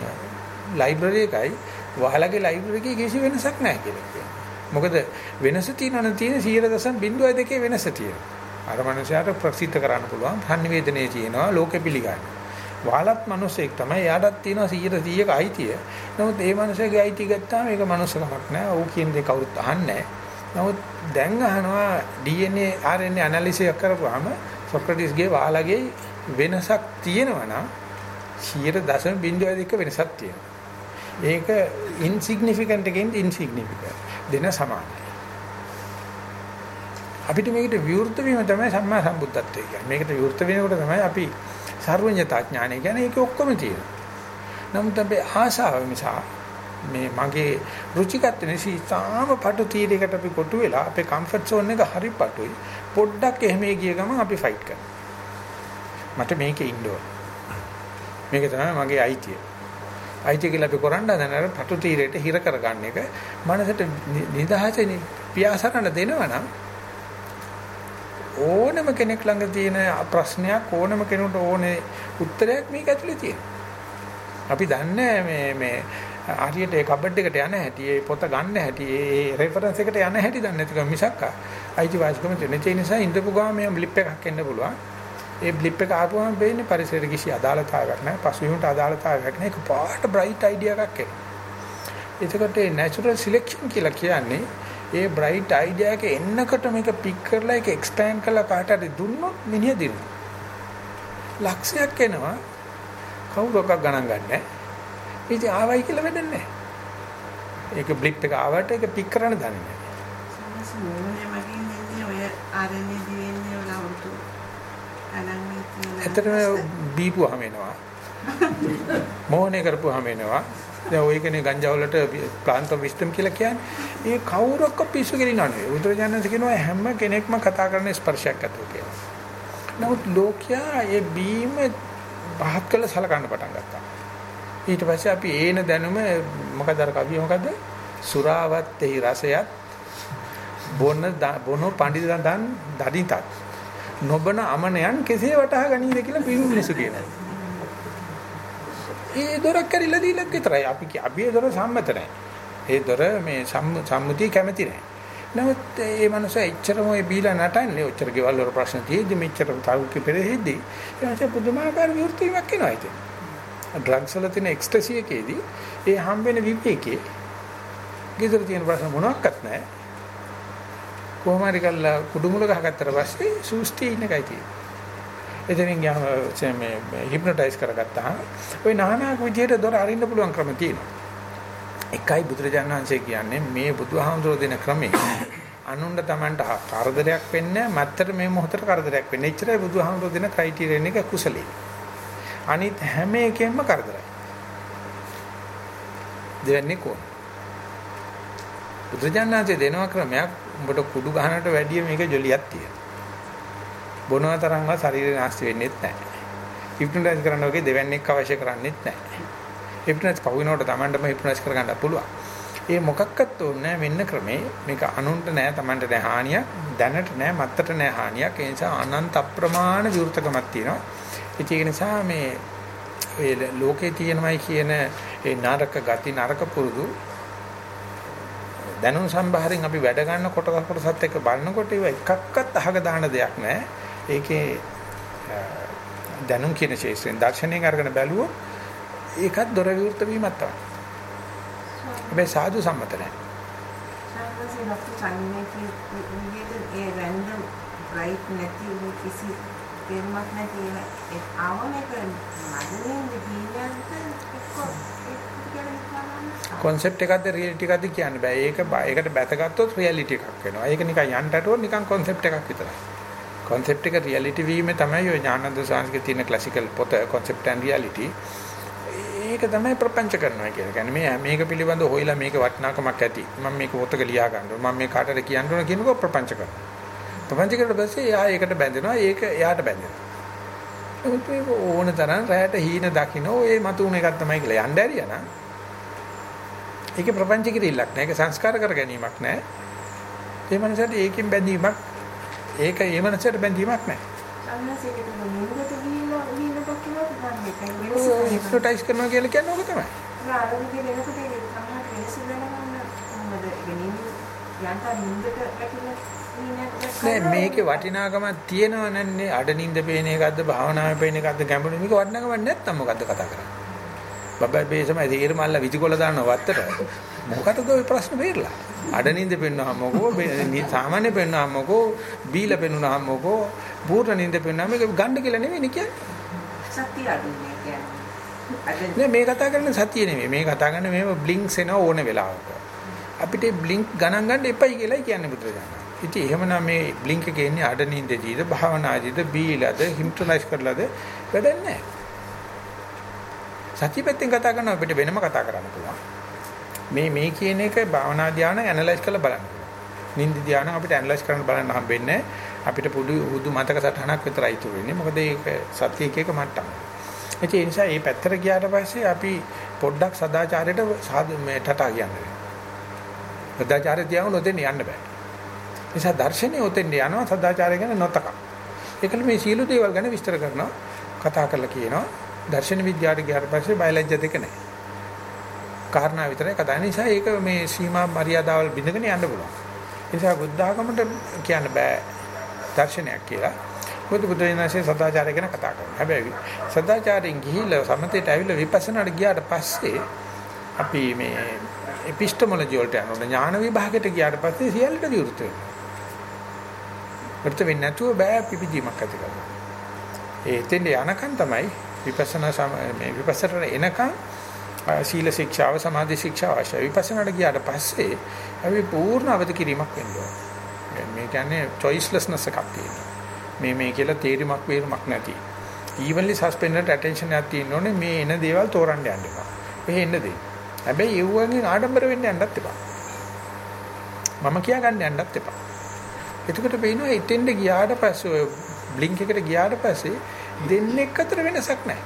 Speaker 1: ලයිබ්‍රරි එකයි වහලගේ ලයිබ්‍රරි එකේ කිසි වෙනසක් නැහැ කියලා කියනවා. මොකද වෙනස තියෙනවනේ තියෙන 0.02 වෙනස තියෙනවා. අර මනුස්සයාට ප්‍රසිද්ධ කරන්න පුළුවන් සංනිවේදනයේ තියෙනවා ලෝකෙ පිළිගන්න. වහලත් මිනිස්සෙක් තමයි එයාටත් තියෙනවා 100%ක අයිතිය. නමුත් ඒ මිනිස්සගේ අයිතිය ගත්තාම ඒක මනුස්සකමක් නෑ. ඌ කියන දේ කවුරුත් අහන්නේ නමුත් දැන් අහනවා DNA RNA ඇනලිසිස් කරපුවාම සොක්‍රටිස්ගේ වහලගේ වෙනසක් තියෙනවා නම් 0.02 වෙනසක් තියෙනවා. ඒක ඉන්සිග්නිෆිකන්ට් එකෙන් ඉන්සිග්නිෆිකන්ට් දෙන සමානයි. අපිට මේකට විවෘත වීම තමයි සම්මා සම්බුද්ධත්වය කියන්නේ. මේකට විවෘත වෙනකොට තමයි අපි සර්වඥතා ඥානය කියන්නේ ඒක ඔක්කොම තියෙනවා. නමුත් අපේ ආශාව නිසා මේ මගේ රුචිකත්ව නිසා තාම පටු තීරයකට අපි කොටු වෙලා අපේ කම්ෆර්ට් සෝන් එක හරි පටුයි. පොඩ්ඩක් එහෙම ගිය ගමන් අපි ෆයිට් කරනවා. මට මේකේ ඉන්න ඕන. මේක තමයි මගේ අයිතිය. අයිතිය කියලා අපි කරන්න හදන පටු තීරයට හිර කරගන්න එක මනසට නිදහසේ පියාසරණ දෙනවනම් ඕනම කෙනෙක් ළඟ තියෙන ප්‍රශ්නයක් ඕනම කෙනෙකුට ඕනේ උත්තරයක් මේක ඇතුලේ තියෙනවා. අපි දන්නේ මේ මේ හරියට ඒ කබඩ් එකට යන හැටි, ඒ පොත ගන්න හැටි, ඒ රෙෆරන්ස් එකට යන හැටි දන්නේ නැතිකම මිසක් අයිති වාසිකම තියෙන. ඒ නිසා ඉඳපු ගාම මේ බ්ලිප් එකක් එන්න පුළුවන්. ඒ බ්ලිප් එක ආපුවම වෙන්නේ පරිසරයට කිසි අදාළතාවයක් නැහැ. පසුබිමට අදාළතාවයක් නැහැ. ඒක පාට බ්‍රයිට් අයිඩියා එකක් එනවා. එතකොට ඒ නැචරල් සිලෙක්ෂන් කියලා කියන්නේ ඒ බ්‍රයිට් අයිඩියා එක එන්නකොට මේක පික් කරලා ඒක එක්ස්පෑන්ඩ් කරලා කාට හරි දුන්නොත් මිනිහ දිනුවා. ලක්ෂයක් එනවා කවුරක් ගණන් ගන්නෑ. ඉතින් ආවයි කියලා වැඩක් නැහැ. ඒක බ්ලිප් එක ආවට ඒක පික් කරන්න දන්නේ නැහැ.
Speaker 2: සමහර මගින් ඉන්නේ ඔය RNA DNA වල අවුතු අනන්නේ තියෙන.
Speaker 1: ඇත්තටම බීපුවාම එනවා. මොහොනේ කරපුවාම එනවා. දැන් ඔය කෙනේ ගංජා වලට ප්ලාන්ට් ඔෆ් විස්ටම් කියලා කියන්නේ ඒ කවුරක්ක පිස්සු කෙලිනා නෙවෙයි. උද්දේජනන්ත කියනවා හැම කෙනෙක්ම කතා කරන ස්පර්ශයක් ඇතුව කියලා. නමුත් ලෝකයා ඒ බීම පහත් කළ සලකන්න පටන් ගත්තා. ඊට පස්සේ අපි ඒන දැනුම මොකද අර කවිය මොකද? සුරාවත්තේ රසයත් බොන බොන පඬිදන් දඩිතත් නොබන අමනයන් කෙසේ වටහා ගනීද කියලා පිළිමිනිසු කියනවා. ඒ දොරක් කරිලා දීලත් විතරයි. අපි අපි ඒ දොර සම්මත නැහැ. ඒ දොර මේ සම්මුතිය කැමති නැහැ. නමුත් මේ මනුස්සයා එච්චරම ඔය බීලා නටන්නේ ඔච්චර ගෙවල් වල ප්‍රශ්න තියෙද්දි මෙච්චර තවුක පෙරෙහිද්දි ඊට පුදුමාකාර විවෘතීමක් එනවා ඉතින්. ඩ්‍රග්ස් වල තියෙන එක්ස්ටසි එකේදී ඒ හම්බෙන විවේකේ ගෙදර තියෙන ප්‍රශ්න මොනවත් නැහැ. කොහොම හරි කළා කුඩුමුල ගහගත්තට පස්සේ සූස්ති ඉන්න එකයි තියෙන්නේ. එතනින් ගියාම මේ හිප්නොටයිස් කරගත්තාම ওই නානාක විදියට දොර අරින්න පුළුවන් ක්‍රම තියෙනවා. එකයි බුදුරජාණන් වහන්සේ කියන්නේ මේ බුදුහාමුදුරෝ දෙන ක්‍රමේ අනුන්ට Tamanට කරදරයක් වෙන්නේ මත්තර මේ මොහොතට කරදරයක් වෙන්නේ. එච්චරයි බුදුහාමුදුරෝ දෙන ක්‍රයිටීරියන් එක කුසලී. අනිත් හැම එකෙන්ම කරදරයි. දෙන්නේ කොහොමද? බුදුරජාණන් වහන්සේ දෙනවා ක්‍රමයක් උඹට කුඩු ගහනට වැඩිය මේක ජොලියක් තියෙනවා. බොනවා තරම්වත් ශරීරය නැස්ති වෙන්නේත් නැහැ. හිප්නොටයිස් කරන්න වගේ දෙවන්නේක් අවශ්‍ය කරන්නේත් නැහැ. හිප්නොටයිස් පහුවෙනකොට Tamandම හිප්නොටයිස් කරගන්න පුළුවන්. ඒ මොකක්වත් ඕනේ වෙන්න ක්‍රමේ මේක අනුන්ට නෑ Tamanට නෑ හානියක් දැනට නෑ මත්තට නෑ හානියක් ඒ නිසා අනන්ත අප්‍රමාණ විවෘතකමක් තියෙනවා ඒක නිසා මේ ඒ ලෝකේ තියෙනමයි කියන ඒ නරක ගති නරක පුරුදු දැනුම් සම්භාරයෙන් අපි වැඩ ගන්න කොට කොටසත් එක්ක බලනකොට ඒව එකක්වත් අහක දාන දෙයක් නැහැ. ඒකේ දැනුම් කියන ශේෂයෙන් දර්ශනයෙන් අරගෙන බැලුවොත් ඒකත් දොර විවෘත වීමක් තමයි. හැබැයි සාදු සම්මත නැහැ.
Speaker 3: right නැති කිසි දෙයක් නැති ඒ ආවම එක මදලෙන් දීලා
Speaker 1: concept එකක්ද reality එකක්ද කියන්න බෑ. ඒක ඒකට බැතගත්තොත් reality එකක් වෙනවා. ඒක නිකන් යන්න හටුවොත් නිකන් concept එකක් විතරයි. concept එක reality වීමේ තමයි ඔය ඥානන්ද සාංශිකේ තියෙන classical පොත concept and reality. ඒක තමයි ප්‍රපංච කරනවා කියන්නේ. කියන්නේ මේ මේක පිළිබඳව හොයලා මේක වටිනාකමක් ඇති. මම මේක පොතක ලියා ගන්න ඕන. මම මේ කාටද කියන්න ඕන කියනකොට ප්‍රපංච කරනවා. ප්‍රපංච කරලා පස්සේ එයා ඒකට බැඳෙනවා. ඒක එයාට බැඳෙනවා. නමුත් මේක ඕන තරම් රැයට හීන දකින්න ඔය මතුන එකක් තමයි කියලා යන්න ඇරියා නම් ඒකේ ප්‍රපංච කිරිල්ලක් නෑ. ඒක සංස්කාර කර ගැනීමක් නෑ. ඒ මනසට ඒකෙන් බැඳීමක් ඒක ඒ මනසට බැඳීමක් නෑ.
Speaker 3: සම්මාසයකට නින්දට ගිහිල්ලා ගිහිල්ලා කියනවා නම් මේකයි වෙනස.
Speaker 1: හිප්නොටයිස් කරනවා කියලා කියන්නේ ඕක තමයි.
Speaker 3: ආරම්භයේ වෙනකොට ඒ සම්මාට වෙනස දැනගන්න කොහොමද ගෙනින් යන්ට නින්දට වැටිලා
Speaker 1: නෑ මේකේ වටිනාකමක් තියෙනව නැන්නේ අඩනින්ද පේන එකක්ද භාවනාවේ පේන එකක්ද ගැඹුරු මේක වටිනාකමක් නැත්තම් මොකද්ද කතා කරන්නේ බබයි බේසමයි තීර මල්ල විසිකොල දානවා වත්තට. මොකටද ওই ප්‍රශ්න බේරලා අඩනින්ද පෙන්වහම මොකෝ සාමාන්‍ය පෙන්වහම මොකෝ බීලා පෙන්වනහම මොකෝ පූර්ණ නින්ද පෙන්වහම මේක ගන්න කියලා නෙවෙයි කියන්නේ.
Speaker 3: සත්‍ය අඩුනේ කියන්නේ.
Speaker 1: නෑ මේ කතා කරන්නේ සතිය නෙවෙයි මේ කතා කරන්නේ මේව බ්ලින්ක්ස් එන ඕන වෙලාවක. අපිට බ්ලින්ක් ගණන් ගන්න එපයි කියලායි කියන්නේ බුදුරජාණන් ඉතින් එහෙමනම් මේ බ්ලින්ක් එකේ ඉන්නේ අඩනින්දදීද භාවනාදීද බීලාද හිම්ටලයිස් කරලාද? වැඩක් නැහැ. සත්‍ය පැත්තෙන් කතා කරනවා අපිට වෙනම කතා කරන්න පුළුවන්. මේ මේ කියන එක භාවනා ධානය ඇනලයිස් කරලා බලන්න. නින්ද ධානය අපිට ඇනලයිස් කරන්න බලන්න හම්බෙන්නේ අපිට පොඩි උදු මතක සටහනක් විතරයි ඉතුරු වෙන්නේ. මොකද ඒක සත්‍ය එක එක මට්ටම. ඒ නිසා මේ පැත්තට ගියාට පස්සේ අපි පොඩ්ඩක් සදාචාරයට මේ ටටා කියන්නේ. සදාචාරය තියාගෙන ඔතෙන් යන්න බෑ. නිසා දර්ශනය උතෙන්ට යනවා සදාචාරය ගැන නොතක. ඒකල මේ සීල දේවල් ගැන විස්තර කරනවා කතා කරලා කියනවා දර්ශන විද්‍යාවට ගියාට පස්සේ බයලජ්‍ය දෙක නැහැ. කාරණා විතරයි කතා නිසා ඒක මේ සීමා මරියාදාවල් බිඳගෙන යන්න පුළුවන්. ඒ නිසා බුද්ධ ආගමට කියන්න බෑ දර්ශනයක් කියලා. බුදු බුදුරජාණන්සේ සදාචාරය ගැන කතා කරනවා. හැබැයි සදාචාරයෙන් ගිහිල්ලා සමතේට ඇවිල්ලා විපස්සනාට ගියාට පස්සේ අපි මේ එපිස්ටමොලොජි වලට යනවා. ඥාන විභාගයට ගියාට පස්සේ සියල්ලට විරුද්ධ වෙනවා. වෘත වෙන්නේ නැතුව බෑ පිපිදීමක් ඇති කරගන්න. ඒ එතෙන්ට යනකන් තමයි විපස්සනා මේ විපස්සනට එනකන් සීල ශික්ෂාව සමාධි ශික්ෂාව අවශ්‍යයි. විපස්සනාට ගියාට පස්සේ අපි පූර්ණ අවදි කිරීමක් වෙන්න ඕනේ. මේ කියන්නේ choicelessness එකක් තියෙනවා. මේ මේ කියලා තේරිමක් වේරුමක් නැති. evenly suspended attention එකක් තියෙන්න ඕනේ මේ එන දේවල් තෝරන්න යන්න එපා. මෙහෙ එන්න දෙන්න. හැබැයි ඒ වගේ ආඩම්බර වෙන්න යන්නත් එපා. මම කියා ගන්න යන්නත් එපා. එතකොට පේනවා එතෙන්ද ගියාට පස්සේ ඔය බ්ලින්ක් එකට ගියාට පස්සේ දෙන්නෙක් අතර වෙනසක් නැහැ.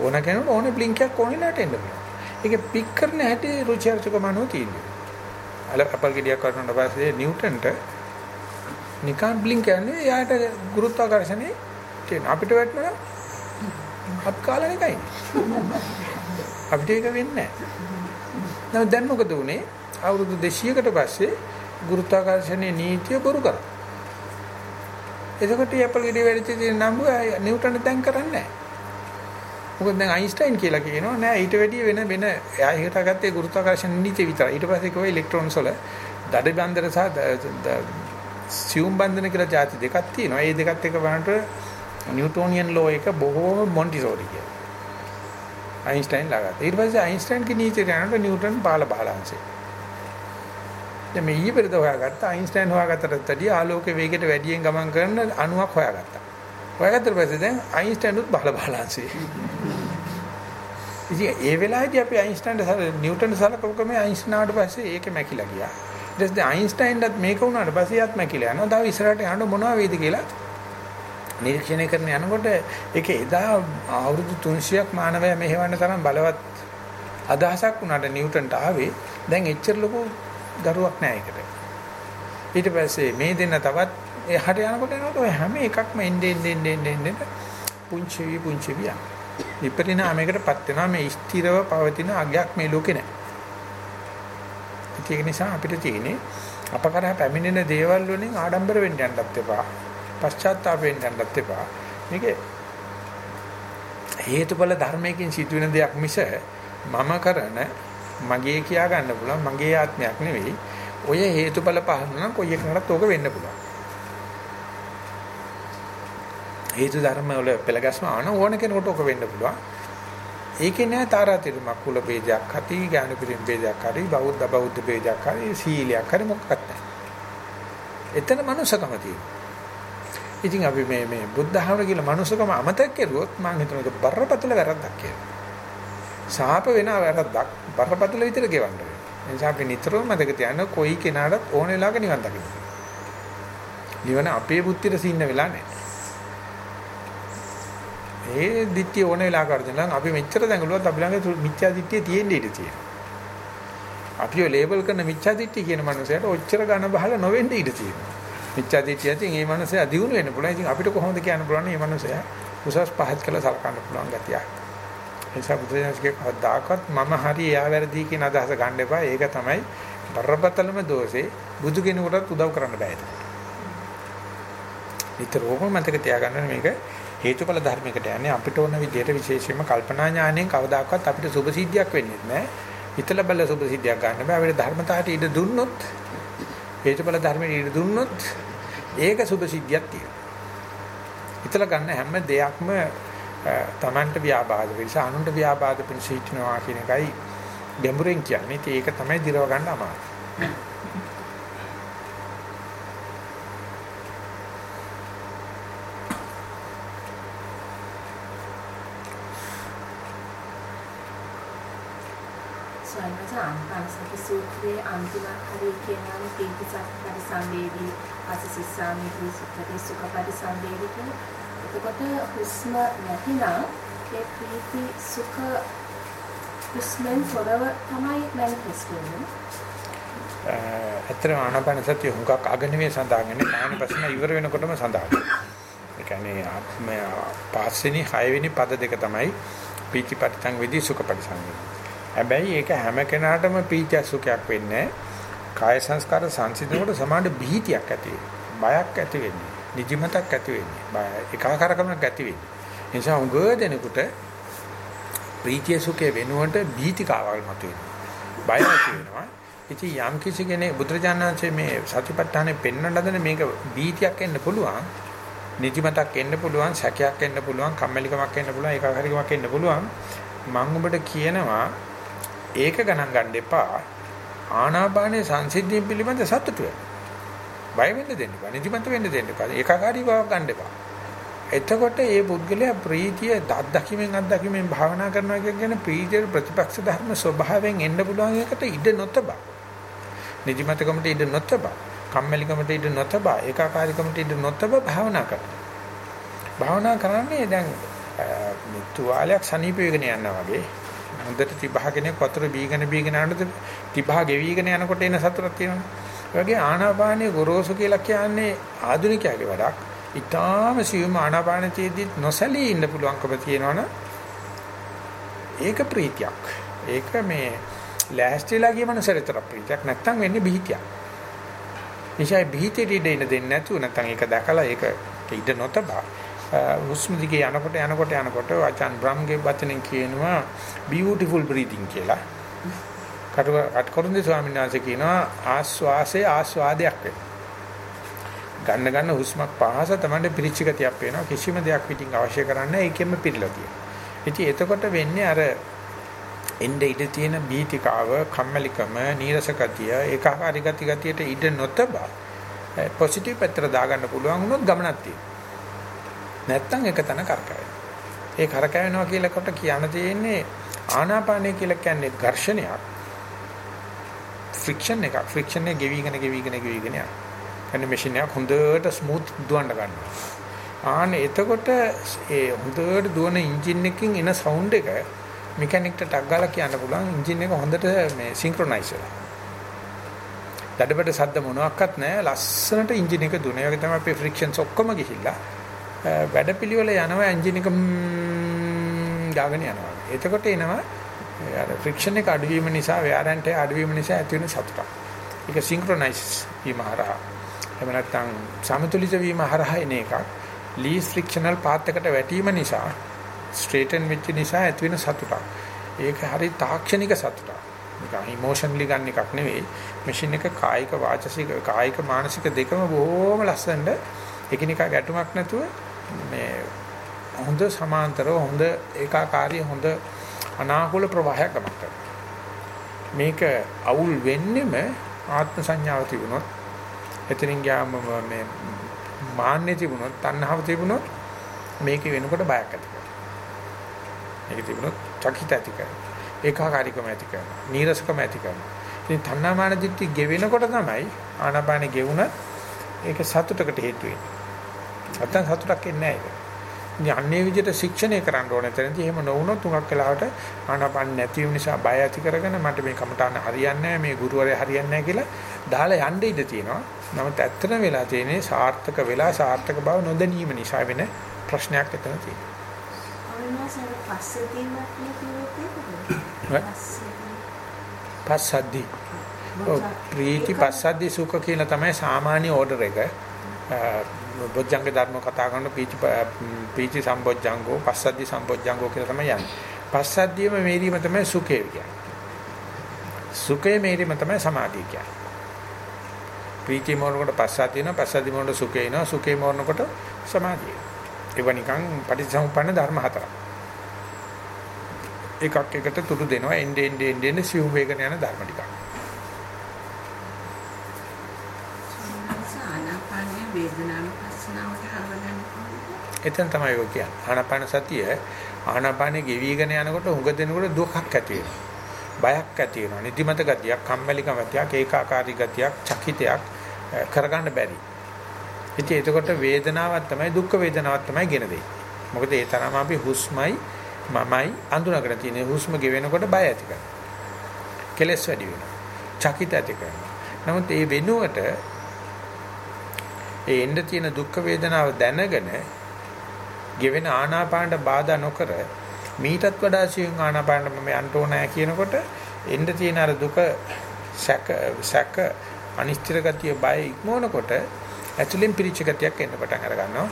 Speaker 1: ඕන කෙනෙකුට ඕනේ බ්ලින්ක් එකක් ඕනේ නැට එන්න පුළුවන්. ඒක පික් කරන හැටි රුචි අරුචිකම අනුව තියෙනවා. අල අපල් ගෙඩියක් වටනට පස්සේ නිව්ටන්ට නිකන් බ්ලින්ක් යන්නේ එයාට ගුරුත්වාකර්ෂණේ තියෙන අපිට වැටෙනවා අප කාලේ එකයි. අපිට ඒක වෙන්නේ නැහැ. දැන් මොකද උනේ? අවුරුදු 200කට පස්සේ ගුරුත්වාකර්ෂණයේ නීතිය බොරු කරා. එතකොට ඇපල් ගෙඩිය වැඩිච්ච දේ නම් නිව්ටන් දැන් කරන්නේ නැහැ. මොකද දැන් අයින්ස්ටයින් කියලා කියනවා නෑ ඊට වැඩිය වෙන වෙන එයා හිතාගත්තේ ගුරුත්වාකර්ෂණ නීතිය විතරයි. ඊට පස්සේ කිව්වා ඉලෙක්ට්‍රෝන්ස් වල දඩ බන්ධන සහ සියුම් බන්ධන කියලා જાති දෙකක් තියෙනවා. මේ දෙකත් එක බලනකොට නිව්ටෝනියන් ලෝ එක බොහෝ මොන්ටිසෝරි කියලා. අයින්ස්ටයින් ලාගත්තා. ඊට පස්සේ අයින්ස්ටයින්ගේ නීතියට යනකොට නිව්ටන් බාල බාලාංශේ. දැන් මේ ඊයේ පෙරද හොයාගත්ත අයින්ස්ටයින් හොයාගත්තට වැඩිය ආලෝක වේගයට වැඩියෙන් ගමන් කරන අණුවක් හොයාගත්තා. හොයාගත්තට පස්සේ දැන් අයින්ස්ටයින්ුත් බල බලාංශේ. ඉතින් ඒ වෙලාවේදී අපි අයින්ස්ටයින්ට නිව්ටන් සලකපුවම අයින්ස්ටයින්ට පස්සේ ඒකේ මැකිලා ගියා. ඊට පස්සේ අයින්ස්ටයින්ටත් මේක වුණාට පස්සේ යාත් මැකිලා යනවා. තව ඉස්සරහට යන්න මොනවා වේද කියලා නිරීක්ෂණය කරන යනකොට ඒක එදා අවුරුදු 300ක් මානවයා මෙහෙවන්න තරම් බලවත් අදහසක් උනාට නිව්ටන්ට ආවේ දැන් එච්චර ලොකු දරුවක් නෑ ඒකට. ඊට පස්සේ මේ දෙන්න තවත් එහාට යනකොට එනකොට ඔය හැම එකක්ම එන්නේ එන්නේ එන්නේ එන්නේ පුංචි වී පුංචි වී යනවා. විපරිණාමයකටපත් වෙනවා මේ ස්ථිරව පවතින අගයක් මේ ලෝකේ නැහැ. ඒක නිසා අපිට තියෙන්නේ අප කරා පැමිණෙන දේවල් වලින් ආඩම්බර වෙන්න යන්නත් එපා. පශ්චාත්තාප වෙන්න යන්නත් එපා. මේක හේතුඵල ධර්මයකින් සිදුවෙන දෙයක් මිස මම කරන මගේ කියා ගන්න පුළුවන් මගේ ආත්මයක් නෙවෙයි. ඔය හේතුඵල පහන නම් කොයි එකකටත් ඕක වෙන්න පුළුවන්. හේතු ධර්ම වල පෙළගස්ම ආන ඕන කෙනෙකුට ඕක වෙන්න පුළුවන්. ඒකේ නෑ තාරාතිරමක් කුල ભેදයක් ඇති, ඥාන පිරිම් ભેදයක් හරි, බෞද්ධ බෞද්ධ ભેදයක් හරි, සීලයක් හරි මොකක්වත් නෑ. එතන මනුස්සකම තියෙනවා. ඉතින් අපි මේ මේ බුද්ධ ධර්ම කියලා මනුස්සකම අමතක කරුවොත් මම හිතනවා ඒක බරපතල වැරද්දක් කියලා. සාප වෙන වැරද්දක් බරපතල විතර ගෙවන්න වෙනවා. ඒ නිසා අපි නිතරම මතක තියාගන්න කොයි කෙනාටත් ඕන වෙලාවක නිවන් දකින්න. නිවන අපේ බුද්ධියට සින්න වෙලා නැහැ. ඒ දිට්ඨිය ඕන වෙලාවක අරගෙන අපි මෙච්චර දැඟලුවත් අපි ළඟ මිත්‍යා දිට්ඨිය තියෙන්න ඉඩ තියෙනවා. අපිව ලේබල් කරන මිත්‍යා දිට්ඨිය කියන මනුස්සයට ඔච්චර ගණ බහලා නොවෙන්න ඉඩ තියෙනවා. මිත්‍යා දිට්ඨිය ඇතින් මේ මනුස්සයා දියුණු වෙන්න පුළුවන්. ඉතින් අපිට කොහොමද කියන්න පුළුවන් මේ මනුස්සයා උසස් පහත් කළ සලකන්න පුළුවන් ගතිය. ඒ නිසා බුදුසසුනේ කවදාකවත් මම හරි එයා වැරදි කියන අදහස ගන්න එපා. ඒක තමයි බරපතලම දෝෂේ බුදු කෙනෙකුටත් උදව් කරන්න බෑ. නිතරම මතක තියාගන්න මේක හේතුඵල ධර්මයකට යන්නේ අපිට ඕන විදිහට විශේෂයෙන්ම කල්පනා ඥාණයෙන් කවදාකවත් අපිට සුභ සිද්ධියක් වෙන්නේ නැහැ. හිතලා බැල සුභ සිද්ධියක් ගන්න බෑ. අපිට ධර්මතාවට ඉඩ දුන්නොත් හේතුඵල ධර්මයට ඉඩ දුන්නොත් ඒක සුභ සිද්ධියක් තියෙනවා. හිතලා ගන්න හැම දෙයක්ම තමන්ට ව්‍යාබාධ වෙනස අනුන්ට ව්‍යාබාධ පිණිස හිටිනවා කියන එකයි ගැඹුරෙන් කියන්නේ. ඒක තමයි දිරව ගන්න අමාරු.
Speaker 4: ස්වයංවච ආනපානසති සූත්‍රයේ අන්තිම හරිය කියනවාම පීතිසක් පරිසම්වේදී පසසිස්සාමී සුඛති සුඛ පරිසම්වේදී කියන. එතකොට හුස්ම නැතිනම් ඒ ප්‍රීති සුඛ හුස්මෙන් තොරව තමයි මැනිෆෙස්ට් වෙන්නේ.
Speaker 1: ඇත්තටම ආනාපාන සතිය හුඟක් අගනෙවේ සඳහන් වෙන්නේ ආනාපාන ඉවර වෙනකොටම සඳහන්. ඒ කියන්නේ පස්වෙනි හයවෙනි පද දෙක තමයි පීතිපත්තං විදි සුඛපරිසංවේදී. හැබැයි ඒක හැම කෙනාටම පීතිය සුඛයක් වෙන්නේ කාය සංස්කාර සංසිඳනකොට සමාන බීතියක් ඇති බයක් ඇති වෙන්නේ නිදිමතක් ඇති වෙන්නේ. ඒකාකාරකමක් ඇති වෙන්නේ. ඒ නිසා උග දෙනකොට ප්‍රීතිය සුඛේ වෙනුවට බීතිකාවල් මතුවෙනවා. බය ඇති වෙනවා. ඉතින් යම් කිසි කෙනෙක් බුදුරජාණන්සේ මේ සතිපට්ඨානෙ පෙන්වන්න හදන මේක බීතියක් එන්න පුළුවන් නිදිමතක් එන්න පුළුවන් සැකයක් එන්න පුළුවන් කම්මැලිකමක් එන්න පුළුවන් ඒකාකාරීකමක් එන්න පුළුවන්. මම ඔබට කියනවා ඒක ගණන් ගන්න එපා. ආනාපානයේ සංසිද්ධිය පිළිබඳ සතුටු වෙන්න. බය වෙන්න දෙන්න එපා. නිදිමත වෙන්න දෙන්න එපා. ඒකාකාරී බවක් ගන්න එපා. එතකොට මේ පුද්ගලයා ප්‍රීතිය අත්දැකීමෙන් අත්දැකීමෙන් භාවනා කරනවා කියන ප්‍රීතිය ප්‍රතිපක්ෂ ධර්ම ස්වභාවයෙන් එන්න පුළුවන් එකට ඉඩ නොතබා. නිදිමතකමට ඉඩ නොතබා. කම්මැලිකමට ඉඩ නොතබා. ඒකාකාරීකමට ඉඩ නොතබා භාවනා කරනවා. භාවනා කරන්නේ දැන් මේ තුවාලයක් සනීප වෙගෙන යනවා වගේ හොඳට තිබහගෙන වතුර බීගෙන බීගෙන යනකොට තිබහ ගෙවිගෙන යනකොට එන සතුටක් තියෙනවා. ඒ වගේ ආනාපානයේ ගොරෝසු කියලා කියන්නේ ආධුනිකයාගේ වැඩක්. ඊටාම සියුම් ආනාපානයේදී නොසැලී ඉන්න පුළුවන්කම තියෙනවනේ. ඒක ප්‍රීතියක්. ඒක මේ ලෑස්තිලා ගිය මනසරිතර ප්‍රීතියක් නැත්තම් වෙන්නේ බිහිතියක්. නිසා බිහිතියට ඉඩ දෙන්නේ නැතුව නැත්තම් ඒක දැකලා ඒක ඉඩ නොතබා හුස්ම දිගේ යනකොට යනකොට යනකොට වචන් බ්‍රම්ගේ වචනෙන් කියනවා beautiful breathing කියලා. කටකරුන්දේ ස්වාමීන් වහන්සේ කියනවා ආස්වාසේ ආස්වාදයක් වෙනවා. ගන්න ගන්න හුස්මක් පහස තමයි පිරිච්ච ගතියක් වෙනවා. කිසිම දෙයක් පිටින් අවශ්‍ය කරන්නේ ඒකෙම පිළිලා තියෙනවා. ඉතින් එතකොට වෙන්නේ අර එnde ඉඳ තියෙන බීතිකාව, කම්මැලිකම, නීරස ගතිය, ඒකාකාරී ගති ගතියට ඉඩ නොතබා පොසිටිව් පැත්තට දාගන්න පුළුවන් වුණොත් ගමනක් තියෙනවා. නැත්තම් එක තැන කරකැවෙනවා. ඒ කරකැවෙනවා කියලා කොට කියන්න තියෙන්නේ ආනාපානය කියලා කියන්නේ ඝර්ෂණයක්. ෆ්‍රික්ෂන් එකක්. ෆ්‍රික්ෂන් එක ගෙවිගෙන ගෙවිගෙන ගෙවිගෙන යනවා. කියන්නේ මැෂින් එක හොඳට ස්මූත් දුවන්න ගන්නවා. ආන එතකොට ඒ හොඳට දුවන එන්ජින් එකකින් එන සවුන්ඩ් එක මෙකැනික්ට ටක් ගාලා කියන්න පුළුවන් එන්ජින් එක හොඳට මේ සින්ක්‍රොනයිස් වෙලා. දඩබඩ සද්ද මොනවත් නැහැ ලස්සනට එන්ජින් එක දුනේ. ඒ වගේ තමයි අපේ ෆ්‍රික්ෂන්ස් ඔක්කොම ගිහිල්ලා වැඩපිළිවෙල යනවා එන්ජින් එක ගාගෙන යනවා. එතකොට එනවා අර ෆ්‍රික්ෂන් එක අඩුවීම නිසා වෑරන්ට් එක අඩුවීම නිසා ඇති වෙන සතුටක්. ඒක සින්ක්‍රොනයිස් වීම හරහා එහෙම නැත්නම් සමතුලිත වීම හරහා එන එකක්. ලීස් ෆ්‍රික්ෂනල් පාත් එකට වැටීම නිසා ස්ට්‍රේටන් වෙච්ච නිසා ඇති වෙන සතුටක්. ඒක හරි තාක්ෂණික සතුටක්. නිකන් ඉමෝෂනලි ගන්න එකක් නෙවෙයි. මැෂින් එක කායික වාචසික කායික මානසික දෙකම බොහොම ලස්සනට එකිනෙකා ගැටුමක් නැතුව මේ හොඳ සමාන්තරව හොඳ ඒකාකාරී හොඳ අනාකූල ප්‍රවාහයක් ගමන් කරනවා. මේක අවුල් වෙන්නෙම ආත්ම සංඥාව තිබුණොත් එතනින් ගියාම මේ මාන්නේ තිබුණොත් තණ්හාව තිබුණොත් මේක වෙනකොට බයක් ඇති කරනවා. මේක තිබුණොත් චකිත ඇති කරනවා. ඒකාකාරීකම ඇති කරනවා. නීරසකම ඇති කරනවා. ඉතින් තණ්හාමාන දිට්ඨි ගෙවෙනකොට තමයි ආනාපානෙ ගෙවුණ ඒක සතුටකට හේතු වෙන්නේ. නැත්තම් සතුටක් එන්නේ නැහැ ඒක. අන්නේ විදිහට ශික්ෂණය කරන්න ඕනේ. එතනදී එහෙම නොවුනොත් තුඟක් වෙලාවට ආනාපාන නැති වීම නිසා බය ඇති කරගෙන මට මේ කමටහන හරියන්නේ නැහැ, මේ ගුරුවරයා හරියන්නේ නැහැ කියලා දාලා යන්න ඉඩ තියෙනවා. නමුත් ඇත්තම වෙලා තියෙන්නේ සාර්ථක වෙලා සාර්ථක බව නොදැනීම නිසා වෙන ප්‍රශ්නයක් එතන තියෙනවා. පස්සද්දි. ප්‍රීති පස්සද්දි සුඛ කියන තමයි සාමාන්‍ය ඕඩර් එක. බොජ්ජංග ධර්ම කතා කරන පීචි පීචි සම්බොජ්ජංගෝ පස්සද්දි සම්බොජ්ජංගෝ කියලා තමයි යන්නේ. පස්සද්දියම මේරීම තමයි සුඛය කියන්නේ. සුඛය මේරීම තමයි සමාධිය කියන්නේ. ප්‍රීති මොනකොට පස්සද්දි වෙනවා පස්සද්දි මොනකොට සුඛය එනවා සුඛය මොනකොට සමාධිය. ඒව නිකන් පටිච්චසමුප්පන්න ධර්ම හතරක්. එකක් එකට තුරු දෙනවා එන්නේ එන්නේ එන්නේ සිව් වේගන යන ධර්ම ටිකක්.
Speaker 2: ආනාපානයේ වේදනානුපස්සනාවට හරවගන්න කොහොමද?
Speaker 1: එතන තමයි ඔය කියන්නේ. ආනාපාන සතිය ආනාපානේ ගෙවිගෙන යනකොට උඟ දෙනකොට දුකක් ඇති වෙනවා. බයක් ඇති වෙනවා. නිදිමත ගතියක්, කම්මැලිකම ගතියක්, ඒකාකාරී ගතියක්, චකිතයක් කරගන්න බැරි. ඉතින් එතකොට වේදනාවක් තමයි දුක් වේදනාවක් තමයි ගෙන දෙන්නේ. මොකද ඒ තරම අපි හුස්මයි මමයි අඳුනගෙන තියෙන හුස්ම ගෙවෙනකොට බය ඇති කරනවා. කෙලස් වැඩි වෙනවා. චකිත ඇති කරනවා. නමුත් ඒ වෙනුවට ඒ එන්න තියෙන දුක් වේදනාව දැනගෙන ගෙවෙන ආනාපානට බාධා නොකර මීටත් වඩා සියුම් ආනාපානට මම යන්න ඕනෑ කියනකොට එන්න තියෙන අර දුක සැක සැක අනිශ්චිත ගතිය බය ඉක්මවනකොට ඇතුලෙන් පිරිච්ච ගතියක් එන්න පටන් අර ගන්නවා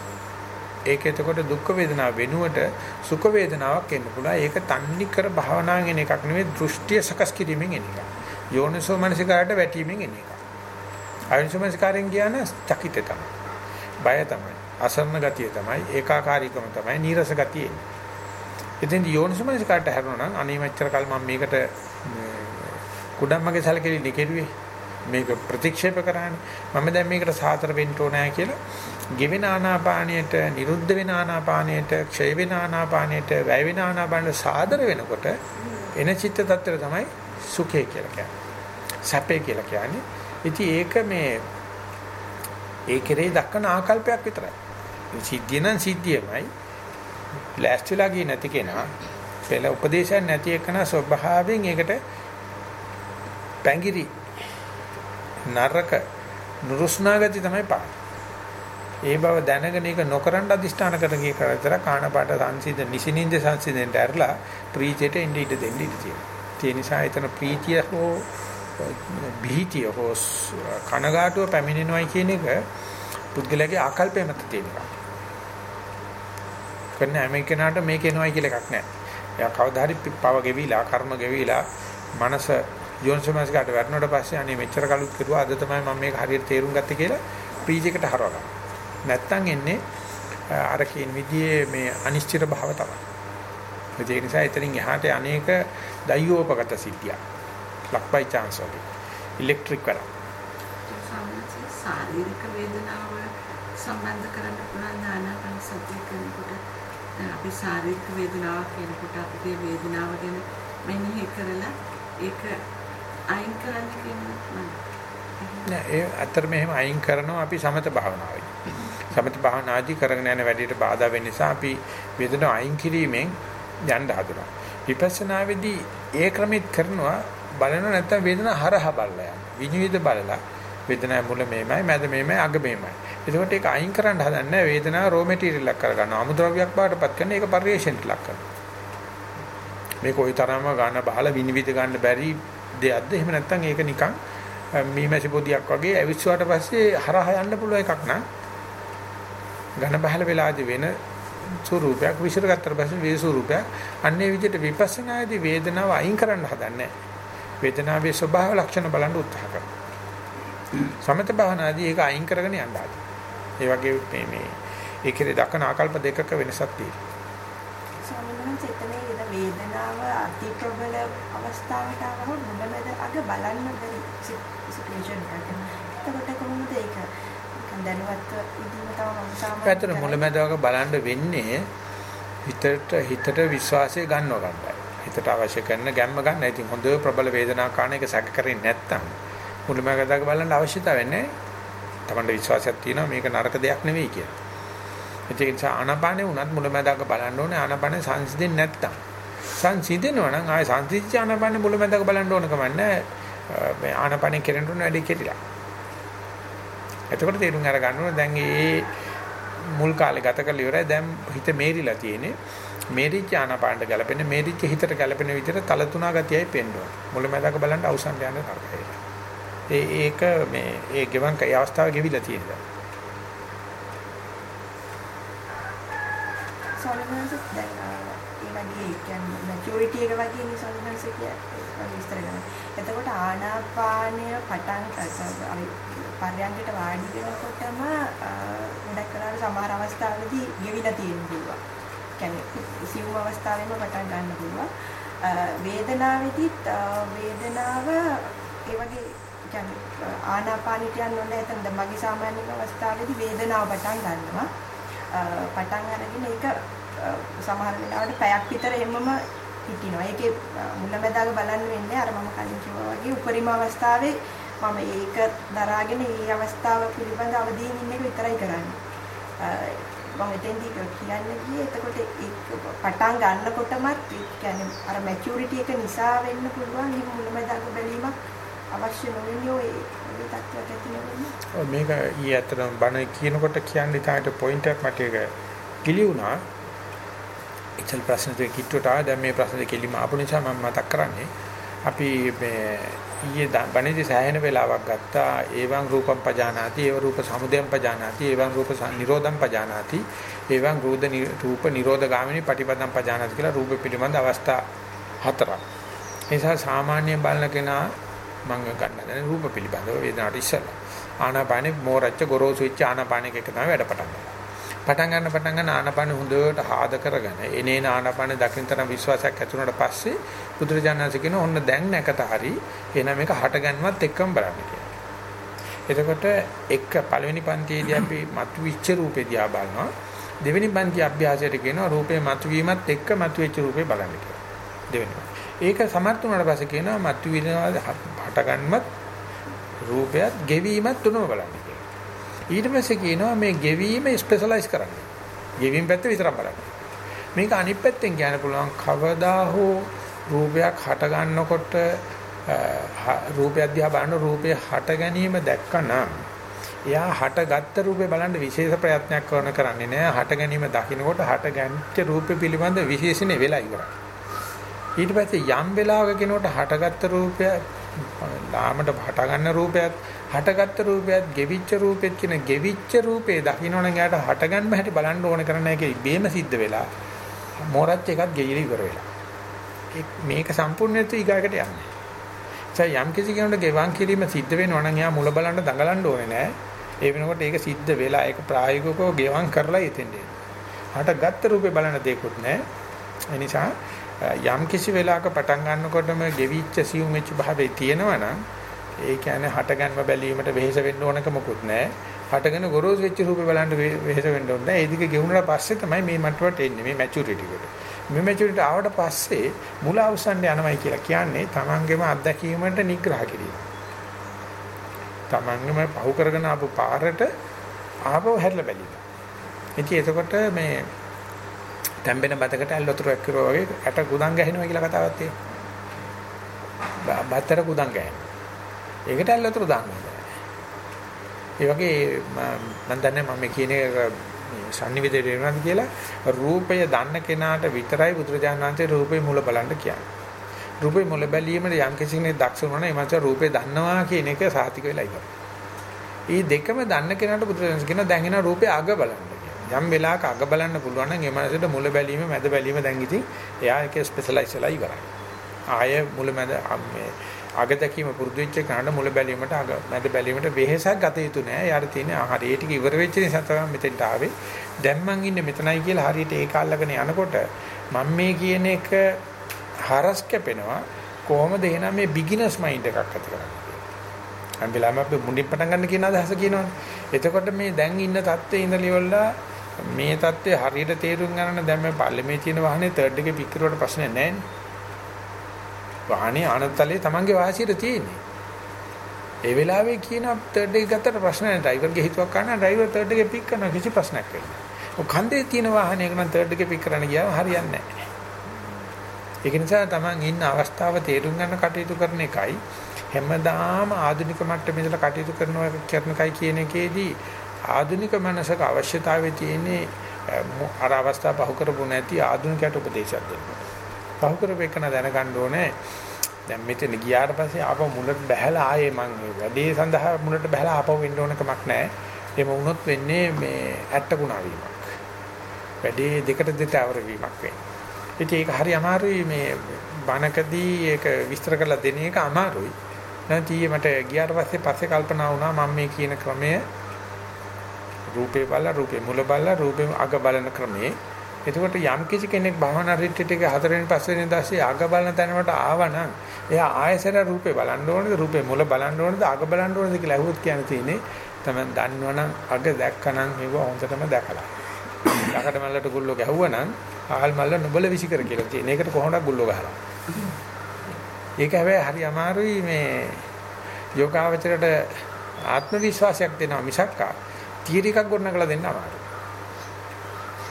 Speaker 1: ඒක එතකොට දුක් වේදනාව වෙනුවට සුඛ වේදනාවක් එන්න පුළුවන් ඒක තන්නේ කර භාවනාවෙන් එන එකක් නෙවෙයි දෘෂ්ටිය සකස් කිරීමෙන් එන එකක් යෝනිසෝ මනසිකාරට වැටීමෙන් එන එකක් අයෝනිසමස්කාරයෙන් කියන චකිතය තමයි. බය තමයි. අසරණ ගතිය තමයි. ඒකාකාරීකම තමයි. නීරස ගතිය එන්නේ. ඉතින් යෝනිසමස්කාරට හැරුණා නම් අනේ මෙච්චර කල් මම මේකට කුඩම්මගේ සැලකෙලි නිකෙරුවේ. මේක ප්‍රතික්ෂේප කරානේ. මම දැන් මේකට සාතර වෙන්න ඕනෑ කියලා ගෙවෙන ආනාපානයට, නිරුද්ධ වෙන ආනාපානයට, ක්ෂය වෙන ආනාපානයට, වැය වෙන ආනාපානයට සාදර වෙනකොට එන චිත්ත tattර තමයි සුඛය කියලා කියන්නේ. සැපේ කියලා කියන්නේ. ඉතින් ඒක මේ ඒ කෙරේ දක්වන ආකල්පයක් විතරයි. සිද්ධිය නම් සිද්ධියමයි. ලෑස්තිලා ගියේ නැති කෙනා පෙළ උපදේශයක් නැති එකන ස්වභාවයෙන් ඒකට පැංගිරි නරක නුරුස්නාගති තමයි පාන්නේ. ඒ බව දැනගෙන ඒක නොකරන අදිෂ්ඨාන කරන කී කරතර කාණපාට සංසිඳ නිසිනින්ද සංසිඳෙන්ට ඇරලා ප්‍රීතියට එන්නේ ඉඳ දෙන්න ඉඳ තියෙනවා. ඒ නිසා එතන ප්‍රීතිය හෝ බීතිය හෝ කනගාටුව පැමිණෙනවයි කියන එක පුද්ගලයාගේ ආකල්පය මත තියෙන එකක්. කරන හැම කෙනාට මේක එනවයි කියලා එකක් නැහැ. එයා කවදා හරි පව ගෙවිලා කර්ම ගෙවිලා මනස යෝනිසමස්කට වැටෙනකොට පස්සේ අනේ මෙච්චර කලුත් කරුවා අද තමයි මම මේක හරියට තේරුම් ගත්තේ කියලා ප්‍රීතියකට හරව ගන්න. නැත්තම් එන්නේ අර කියන විදිහේ මේ අනිශ්චිත භාව තමයි. ඒ නිසා එතනින් එහාට අනේක දයෝපගත සිද්ධියක්. luck by chance වගේ. ඉලෙක්ට්‍රික් වැඩ.
Speaker 2: ශාරීරික වේදනාව සම්බන්ධ කරන්න පුළුවන් ආනාපාන සතිය කරනකොට දැන් අපි ශාරීරික වේදනාවක් කියනකොට අපිට වේදනාව ගැන මෙනෙහි කරලා ඒක අයින් කරන්න කියනවා
Speaker 1: නෑ ඒ අතර මෙහෙම අයින් කරනවා අපි සමත භාවනාවයි. සමත භාවනාදී කරගෙන යන වැඩේට බාධා වෙන නිසා අපි වේදනාව අයින් කිරීමෙන් යන්න හදනවා. විපස්සනාවේදී ඒ ක්‍රමෙත් කරනවා බලන නැත්තම් වේදනාව හරහා බලලා යන්න. විනිවිද බලලා වේදනාවේ මුල මේමයි මැද මේමයි අග මේමයි. එතකොට ඒක අයින් කරන්න හදන්නේ වේදනාව රෝ මැටීරියල් එකක් කරගන්නවා. අමුද්‍රව්‍යයක් බාටපත් කරන එක පරිේශණයට ලක් කරනවා. මේක ওই තරම්ම ගන්න බහලා විනිවිද ගන්න බැරි දෙයක්ද? එහෙම නැත්නම් ඒක නිකන් මීමැසි පොදියක් වගේ ඇවිස්සුවාට පස්සේ හරහා යන්න පුළුවන් එකක් නං. ඝන බහල වෙලාදී වෙන ස්වරූපයක් විසිර ගත්තට පස්සේ වේ ස්වරූපයක් අන්නේ විදිහට විපස්සනායේදී වේදනාව අයින් කරන්න හදන්නේ වේදනාවේ ස්වභාව ලක්ෂණ බලන්න උත්සාහ කරනවා සමත භාවනාදී ඒක අයින් කරගෙන යන්න හදනවා ඒ වගේ මේ මේ ඒකේ දක්වන ආකල්ප දෙකක වෙනසක් තියෙනවා
Speaker 3: ස්වාමීන් වහන්සේ වේදනාව අති ප්‍රබල අවස්ථාවට ආවම මුලමෙද අග බලන්න බැරි සිටුේෂන් එකක්. එතකොට කොහොමද ඒක නිකන් දැනුවත්ව ඉදීම තම මම සාමාන්‍ය
Speaker 1: පැතර මුලැමැදවක බලන්න වෙන්නේ හිතට හිතට විශ්වාසය ගන්නව ගන්නයි. හිතට අවශ්‍ය කරන ගැම්ම ගන්න. ඉතින් හොඳ ප්‍රබල වේදනාවක් කාණ එක සැක කරන්නේ නැත්තම් මුලැමැදවක බලන්න අවශ්‍යතාවය නැහැ. තමන්ට විශ්වාසයක් තියෙනවා මේක නරක දෙයක් නෙවෙයි කියලා. ඒ නිසා ආනාපානේ උනත් මුලැමැදවක බලන්න ඕනේ ආනාපානේ සංසිඳෙන්නේ නැත්තම්. සංසිඳෙනවා නම් ආය සංසිඳිච්ච ආනාපානේ මුලැමැදවක බලන්න ඕන කමන්නේ මේ ආනාපානේ කෙරෙන්න ඕන වැඩි කෙටිලා. එතකොට තේරුම් අර ගන්න ඕනේ දැන් ඒ මුල් කාලේ ගත කරලා ඉවරයි දැන් හිත මේරිලා තියෙන්නේ මේරිච්ච ආනාපානට ගැලපෙන මේරිච්ච හිතට ගැලපෙන විදිහට තල තුනා ගතියයි පෙන්න ඕනේ මුලමෙදාක බලන්න අවසන් යන නරකයි ඒ ඒක මේ ඒ ගෙවන් ඒ අවස්ථාව ගෙවිලා තියෙනවා
Speaker 3: සොලිනන්ස් දැන් ඒ වගේ කියන්නේ මැචියුරිටි එක වගේ නේ සොලිනන්ස් කියන්නේ විස්තර කරනවා. එතකොට ආනාපානය පටන් අර පර්යංගයට වාඩි වෙනකොටම ගොඩක් වෙලාවට සමහර අවස්ථාවලදී ගෙවිලා තියෙන්න පුළුවන්. කියන්නේ සිව් අවස්ථාවෙම පටන් ගන්න පුළුවන්. වේදනාවේදීත් වේදනාව ඒ වගේ කියන්නේ ආනාපානිට යන්න ඕනේ නැත්නම් මගේ සාමාන්‍ය අවස්ථාවේදී වේදනාව පටන් ගන්නවා. පටන් අරගෙන ඒක සමහර වෙලාවට පැයක් විතර එම්මම හිටිනවා. ඒකේ මුලැමැදාක බලන්න වෙන්නේ අර මම කලින් කිව්වා වගේ උපරිම අවස්ථාවේ මම ඒක දරාගෙන මේ අවස්ථාව පිළිබඳ අවදීන් ඉන්න එක විතරයි කරන්නේ. මම එතෙන්දී කියන්නේ ගියේ එතකොට පටන් ගන්නකොටම කියන්නේ අර මැචියුරිටි එක නිසා වෙන්න පුළුවන් මේ මුලමදාක බැලීමක් අවශ්‍ය නොවෙන්නේ ඔය ඒ තත්ත්වයක් ඇති
Speaker 1: ඔව් මේක ඊ අතරම බණ කියනකොට කියන්නේ තාට පොයින්ට් එකක් මට ඒක කිලි වුණා. ඉතල් ප්‍රශ්න දෙක කිට්ටුවට ආවා දැන් මේ ප්‍රශ්න දෙක කෙලිම ආපු නිසා මම මතක් කරන්නේ අපි මේ ඊයේ බණේදී සෑහෙන වෙලාවක් ගත්තා ඒවං රූපම් පජානාති ඒව රූප සමුදයම් පජානාති ඒවං රූප නිරෝධම් පජානාති ඒවං රූප රූප නිරෝධ ගාමිනී පටිපදම් පජානාති කියලා රූප පිළිබඳ අවස්ථා හතරක්. ඒ නිසා සාමාන්‍ය බලන කෙනා මම ගන්න දැන රූප පිළිබඳව වේදනාවට ඉස්සලා ආනාපානෙ මෝරච්ච ගොරෝසු වෙච්ච ආනාපානෙක එක තමයි වැඩ පටන් ගන්න. පටන් ගන්න පටන් ගන්න ආනාපාන හොඳට ආද කරගෙන එනේන ආනාපාන දකින්නතර විශ්වාසයක් ඇති වුණාට පස්සේ බුදුරජාණන්සේ කියන ඔන්න දැන් නැකත හරි එහෙනම් මේක හටගන්නවත් එක්කම බලන්න කියලා. එතකොට එක පළවෙනි පන්තියේදී අපි මතුවිච්ච රූපේ දිහා බලනවා. දෙවෙනි පන්ති අභ්‍යාසයට කියනවා රූපේ මතුවීමත් එක්ක මතුවෙච්ච රූපේ බලන්න කියලා. දෙවෙනි. ඒක සමර්ථ වුණාට පස්සේ කියනවා මතුවෙනවා හටගන්නවත් රූපයත් ගෙවීමත් තුනම බලන්න කියලා. ඊට පස්සේ කියනවා මේ ගෙවීම ස්පෙෂලායිස් කරන්න. ගෙවීම පැත්ත විතරක් බලන්න. මේක අනිත් පැත්තෙන් කියන්න පුළුවන් කවදා හෝ රූපයක් හට ගන්නකොට රූපය දිහා බලන රූපේ හට ගැනීම දැක්කනම් එයා හටගත්ත රූපේ බලන්න විශේෂ ප්‍රයත්නයක් කරන කරන්නේ නෑ හට ගැනීම දකින්නකොට හට ගැන්ච්ච රූපේ පිළිබඳ විශේෂණේ වෙලා ඉවරයි ඊට පස්සේ යම් වෙලාවක කෙනෙකුට හටගත්ත රූපය ලාමට හට ගන්න රූපයත් හටගත්ත රූපයත් ගෙවිච්ච රූපෙත් කියන ගෙවිච්ච රූපේ දකින්නොනම් එයාට හට ගන්න හැටි බලන්න ඕන කරන එක ඉබේම සිද්ධ වෙලා මොරච්ච එකත් ගෙයිලි ඉවර වෙලා මේක සම්පූර්ණ නැතු ඊගාකට යන්නේ. ඒ යම් කිසි කෙනෙකුට ගෙවන් කිරීම සිද්ධ වෙනවා නම් එයා මුල බලන්න දඟලන්න ඕනේ නෑ. ඒ වෙනකොට ඒක සිද්ධ වෙලා ඒක ප්‍රායෝගිකව ගෙවන් කරලා ඉතින්ද. හට ගත්ත රූපේ බලන දෙයක්වත් නෑ. ඒ නිසා යම් කිසි වෙලාවක පටන් ගන්නකොටම ගෙවිච්ච සියුම් වෙච්ච භාවයේ තියෙනවා නම් ඒ කියන්නේ හට ගන්නව බැලීමට වෙහෙස වෙන්න ඕනක මොකුත් නෑ. හටගෙන ගොරෝසු වෙච්ච රූපේ බලන්න වෙහෙස වෙන්න ඕනේ නෑ. ඒ දිගේ ගෙවුනට පස්සේ තමයි මේ මට්ටමට එන්නේ මේ මැචියුරිටි එකට. මේ මැචුරිට ආවට පස්සේ මුල අවසන් යනවයි කියලා කියන්නේ තමන්ගේම අත්දැකීමකට නිග්‍රහ කිරීම. තමන්ගේම පහු කරගෙන ආපු පාරට ආපහු හැරිලා බැලීම. ඉතින් එතකොට මේ තැම්බෙන බතකට ඇල් වතුරක් කිරුවා වගේ ඇට ගුදන් ගහනවා කියලා කතාවක් තියෙනවා. බතර ගුදන් ගහනවා. ඒකට ඇල් වතුර දාන්න ඒ වගේ මම දන්නේ මම කියන එක sannivedana වෙනවද කියලා රූපය දන්න කෙනාට විතරයි බුදුරජාණන් වහන්සේ රූපේ මුල බලන්න කියන්නේ. රූපේ මුල බැලීමේ යම් කෙනෙක් දක්ෂ වුණා නම් එමන්ස රූපේ දන්නවා කියන එක සාතික වෙලා ඉවරයි. මේ දෙකම දන්න කෙනාට බුදුරජාණන් කියන දැන් එන රූපේ අග බලන්න කියනවා. යම් වෙලාවක අග බලන්න පුළුවන් නම් එමන්සට මුල බැලීම මැද බැලීම දැන් ඉතින් එයා එකේ ස්පෙෂලායිස් වෙලා ඉවරයි. ආය මුල මැද මේ අග දැකීම පුරුදු වෙච්ච කෙනාට මුල බැලීමට අග මැද බැලීමට වෙහෙසක් ගත යුතු නෑ. යාර තියෙන හරිය ටික ඉවර වෙච්ච නිසා තමයි මෙතෙන්ට ආවේ. දැන් මං ඉන්නේ මෙතනයි කියලා හරියට ඒක අල්ලගෙන යනකොට මම මේ කියන එක හරස් කැපෙනවා. කොහොමද එහෙනම් මේ බිග්ිනර්ස් මයින්ඩ් එකක් ඇති කරන්නේ? හැම වෙලාවෙම අපි මුණින් පටන් ගන්න කියන අදහස කියනවනේ. එතකොට මේ දැන් ඉන්න තත්ත්වයේ ඉඳලා ඉවරලා මේ தත්ත්වය හරියට තේරුම් ගන්න දැන් මේ පල්ලමේ තියෙන වාහනේ තර්ඩ් එකේ පික් කරුවට ප්‍රශ්නයක් නැහැ නේ. වාහනේ ආනතලේ Tamange වාසියට තියෙන්නේ. ඒ වෙලාවේ කියන තර්ඩ් එක ගත්තට ප්‍රශ්න නැහැ. ඩ්‍රයිවර්ගේ හිතුවක් ගන්න ඩ්‍රයිවර් තර්ඩ් එකේ පික් කරන කිසි ප්‍රශ්නයක් වෙන්නේ නැහැ. ඔය කන්දේ තියෙන වාහනයක නම් තර්ඩ් එකේ පික් කරන්න ගියාම හරියන්නේ නැහැ. ඒක නිසා Taman ඉන්න අවස්ථාව තේරුම් ගන්න කටයුතු කරන එකයි හැමදාම ආධුනික මට්ටමේ ඉඳලා කටයුතු කරනවා කරන එකයි කියන එකේදී ආධුනික මනසක අවශ්‍යතාවය තියෙන්නේ අර අවස්ථාව පහු කරපො නැති ආධුනිකයට උපදේශයක් දෙන්න. පහු කරපෙකන දැනගන්න ඕනේ. දැන් මෙතන ගියාට පස්සේ ආපහු මුලට බහැලා ආයේ මං වැඩේ සඳහා මුලට බහැලා ආපහු වෙන්න ඕන කමක් නැහැ. එහෙම වුණොත් වෙන්නේ මේ ඇට්ටකුණා වීමක්. වැඩේ දෙකට දෙතවර වීමක් වෙන්නේ. ඉතින් ඒක හරි අමාරුයි මේ බණකදී ඒක විස්තර කරලා දෙන එක අමාරුයි. නැත්නම් මට ගියාට පස්සේ පස්සේ කල්පනා වුණා මම මේ කියන ක්‍රමය රූපේ බලලා රූපේ මුල බලලා රූපේ අග බලන ක්‍රමේ එතකොට යම් කිසි කෙනෙක් භවනා රිට්‍රීට් එකේ හතරවෙනි පස්වෙනි දවසේ අග බලන තැනකට ආවනම් එයා ආයසර රූපේ බලන්න ඕනද රූපේ මුල බලන්න ඕනද අග බලන්න ඕනද කියලා අහුවොත් කියන්න තියෙන්නේ තමයි දන්නවනම් අග දැක්කනම් මේක හොඳටම දැකලා. ළකට මල්ලට ගුල්ලෝ ගැහුවනම් ආහල් මල්ල නොබල විසි කර කියලා තියෙන. ඒකට කොහොමද ගුල්ලෝ ගහලා. ඒක හැබැයි හරි අමාරුයි මේ යෝගාවචරයට ආත්ම විශ්වාසයක් දෙනවා මිසක්කා තීරිකක් ගොඩනගලා දෙන්න අමාරුයි.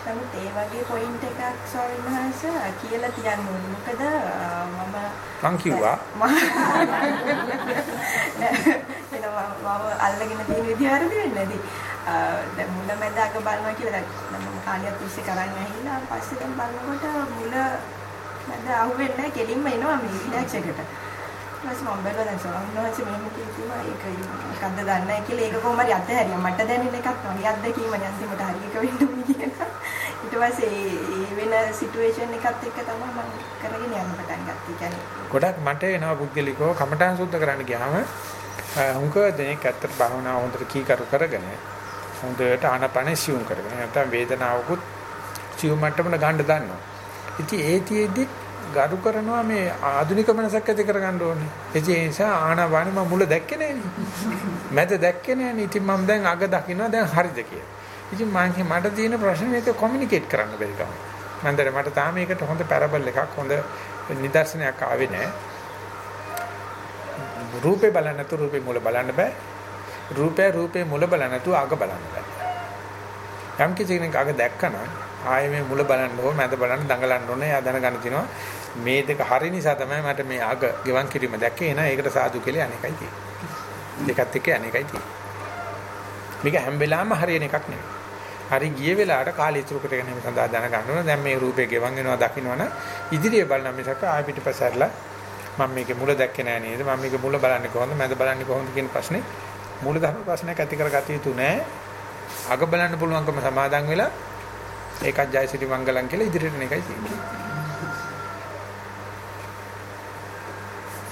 Speaker 3: නමුත් ඒ වගේ පොයින්ට් එකක් ස්වාමීන් වහන්සේ කියලා තියන්න ඕනේ. මොකද මම
Speaker 1: මං කිව්වා
Speaker 3: මම අල්ලගෙන තියෙන විදිහ හරිද වෙන්නේ. දැන් මුල මැද අග බලනවා කියලා දැන් මම කාලියක් තිස්සේ කරන් ඇහිලා පස්සේ දැන් බලනකොට මුල මැද අහුවෙන්නේ නැහැ කෙලින්ම එනවා මේ රිලැක්ස් එකට. ඊපස්සේ මම බැලුවා දැන් ස්වාමීන් වහන්සේ මෙහෙම කියනවා ඒක මොකද්ද දන්නේ නැහැ කියලා ඒක කොහොම හරි අතහැරියා. මට දැනෙන එකක් මගේ අත්දැකීම අන්තිමට හරි එක වෙන්න ඕනේ කියලා. ඊට පස්සේ ඒ වෙන සිටුේෂන් එකත් එක්ක තමයි මම කරගෙන යන්න පටන් ගත්තේ. කියන්නේ
Speaker 1: ගොඩක් මට එනවා පුද්ගලිකව කමඨාන් සුද්ධ කරන්න ගියාම හුඟ දෙනෙක් ඇත්තට භාවනාව හොඳට කීකරු කරගෙන හොඳට ආනපන සියුම් කරගෙන නැත්නම් වේදනාවකුත් සියුම් මට්ටමකට ගන්න දන්නවා. ඉතින් ඒතිෙදි ගරු කරනවා මේ ආධුනික මනසක් ඇති කරගන්න ඕනේ. ඒ නිසා ආනාපානෙ මම මුල දැක්කේ නෑනේ. මැද දැක්කේ නෑනේ. ඉතින් මම දැන් අග දකින්නවා දැන් හරිද කියලා. ඉතින් මම මට තියෙන ප්‍රශ්නේ මේක කොමියුනිකේට් කරන්න බැරි කම. මන්දර මට තාම මේකට හොඳ පැරබල් එකක් හොඳ නිදර්ශනයක් ආවේ නැහැ. රූපේ බලන්න නැතු රූපේ මුල බලන්න බෑ. රූපේ රූපේ මුල බලන්න නැතු අග බලන්න බෑ. යම් කිසි කෙනෙක් අග දැක්කනම් ආයේ මේ මුල බලන්න ඕන මැද බලන්න දඟලන්න ඕනේ. එයා දැනගන්න තිනවා මේ දෙක හරි නිසා තමයි මට මේ අග ගෙවන් කිරීම දැක්කේ නෑ. ඒකට සාදු කියලා අනේකයි තියෙන්නේ. දෙකත් එක්ක අනේකයි තියෙන්නේ. මේක හැම වෙලාවෙම හරියන එකක් නෙවෙයි. හරි ගිය වෙලාවට කාලය ඉතුරු කර ගැනීම සඳහා දැන ගන්න ඕන. දැන් මේ රූපේ ගෙවන් වෙනවා දකින්නවනම් ඉදිරිය බලන මිසක ආය පිටිපස්සරලා මම මේකේ මුල දැක්කේ නෑ නේද? මම මේකේ මුල බලන්නේ කොහොමද? මැද බලන්නේ කොහොමද කියන ප්‍රශ්නේ මූල ධර්ම ප්‍රශ්නයක් ඇති කරගatiya යුතු නෑ. අග බලන්න පුළුවන්කම සමාදන් වෙලා ඒකත් ජයසිරි මංගලම් කියලා ඉදිරියට එන එකයි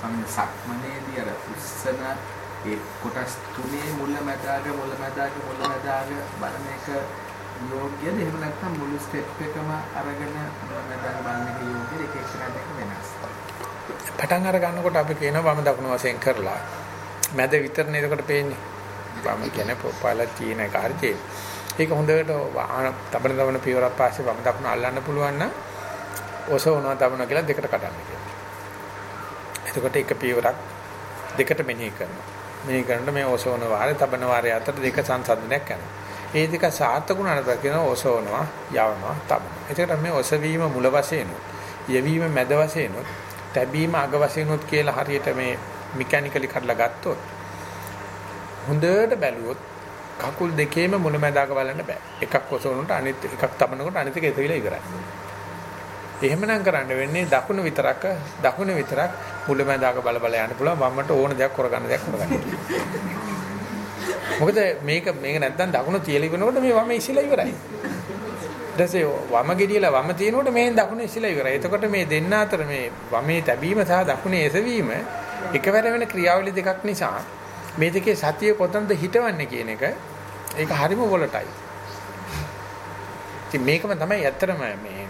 Speaker 1: තියෙන්නේ.
Speaker 5: සම්සක්මනේදී අර උස්සන ඒ කොටස් තුනේ මුල මැදාග මුල මැදාග මුල මැදාග බලන එක යෝග්‍යද? එහෙම නැත්නම් මුළු ස්ටෙප් එකම අරගෙන මුල මැදාග බලන එක යෝග්‍යද? එක එක්කෙනාට එක වෙනස්.
Speaker 1: පටන් අර ගන්නකොට අපි කියනවා වම දකුණු වශයෙන් කරලා. මැද විතරනේ එතකොට පේන්නේ. වම කියන්නේ පොපාල තියෙන එක හරියට. ඒක හොඳට තබන තබන පියවරක් පස්සේ වම දකුණ අල්ලන්න පුළුවන් නම් ඔසවනවා තබනවා කියලා දෙකට කඩන්න කියනවා එතකොට එක පියවරක් දෙකට මෙනෙහි කරනවා මෙනෙහි කරනකොට මේ ඔසවන වාරේ තබන වාරේ අතර දෙක සංසන්දනයක් කරනවා. ඒ දෙක සාර්ථක වුණාට පස්සේ කියනවා ඔසවනවා, යවනවා, තබනවා. ඒකට මේ ඔසවීම මුල වශයෙන් යවීම මැද වශයෙන් තැබීම අග වශයෙන් කියලා හරියට මේ මෙකැනිකලි කරලා ගත්තොත් හොඳට බැලුවොත් කකුල් දෙකේම මුලැමැදාක බලන්න බෑ. එකක් ඔසවනකොට අනිත් එකක් තබනකොට අනිත් එක එතවිලා ඉවරයි. එහෙමනම් කරන්න වෙන්නේ දකුණ විතරක් දකුණ විතරක් මුලැමැදාක බල බල යන්න පුළුවන් වම්මට ඕන දෙයක් කරගන්න දෙයක් කරගන්න. මොකද මේක මේක නැත්තම් දකුණ තියලා ඉවරනකොට මේ වම ඉසිලා ඉවරයි. ඊටසේ වම ගෙඩියලා වම තියෙනකොට මේ දකුණ ඉසිලා ඉවරයි. එතකොට මේ දෙන්න අතර මේ වමේ තැබීම සහ දකුණේ එසවීම එකවර වෙන ක්‍රියාවලි දෙකක් නිසා මේ දෙකේ සතිය කොතනද හිටවන්නේ කියන එක ඒක හරිම වොලටයි. ඉතින් මේකම තමයි ඇත්තටම මේ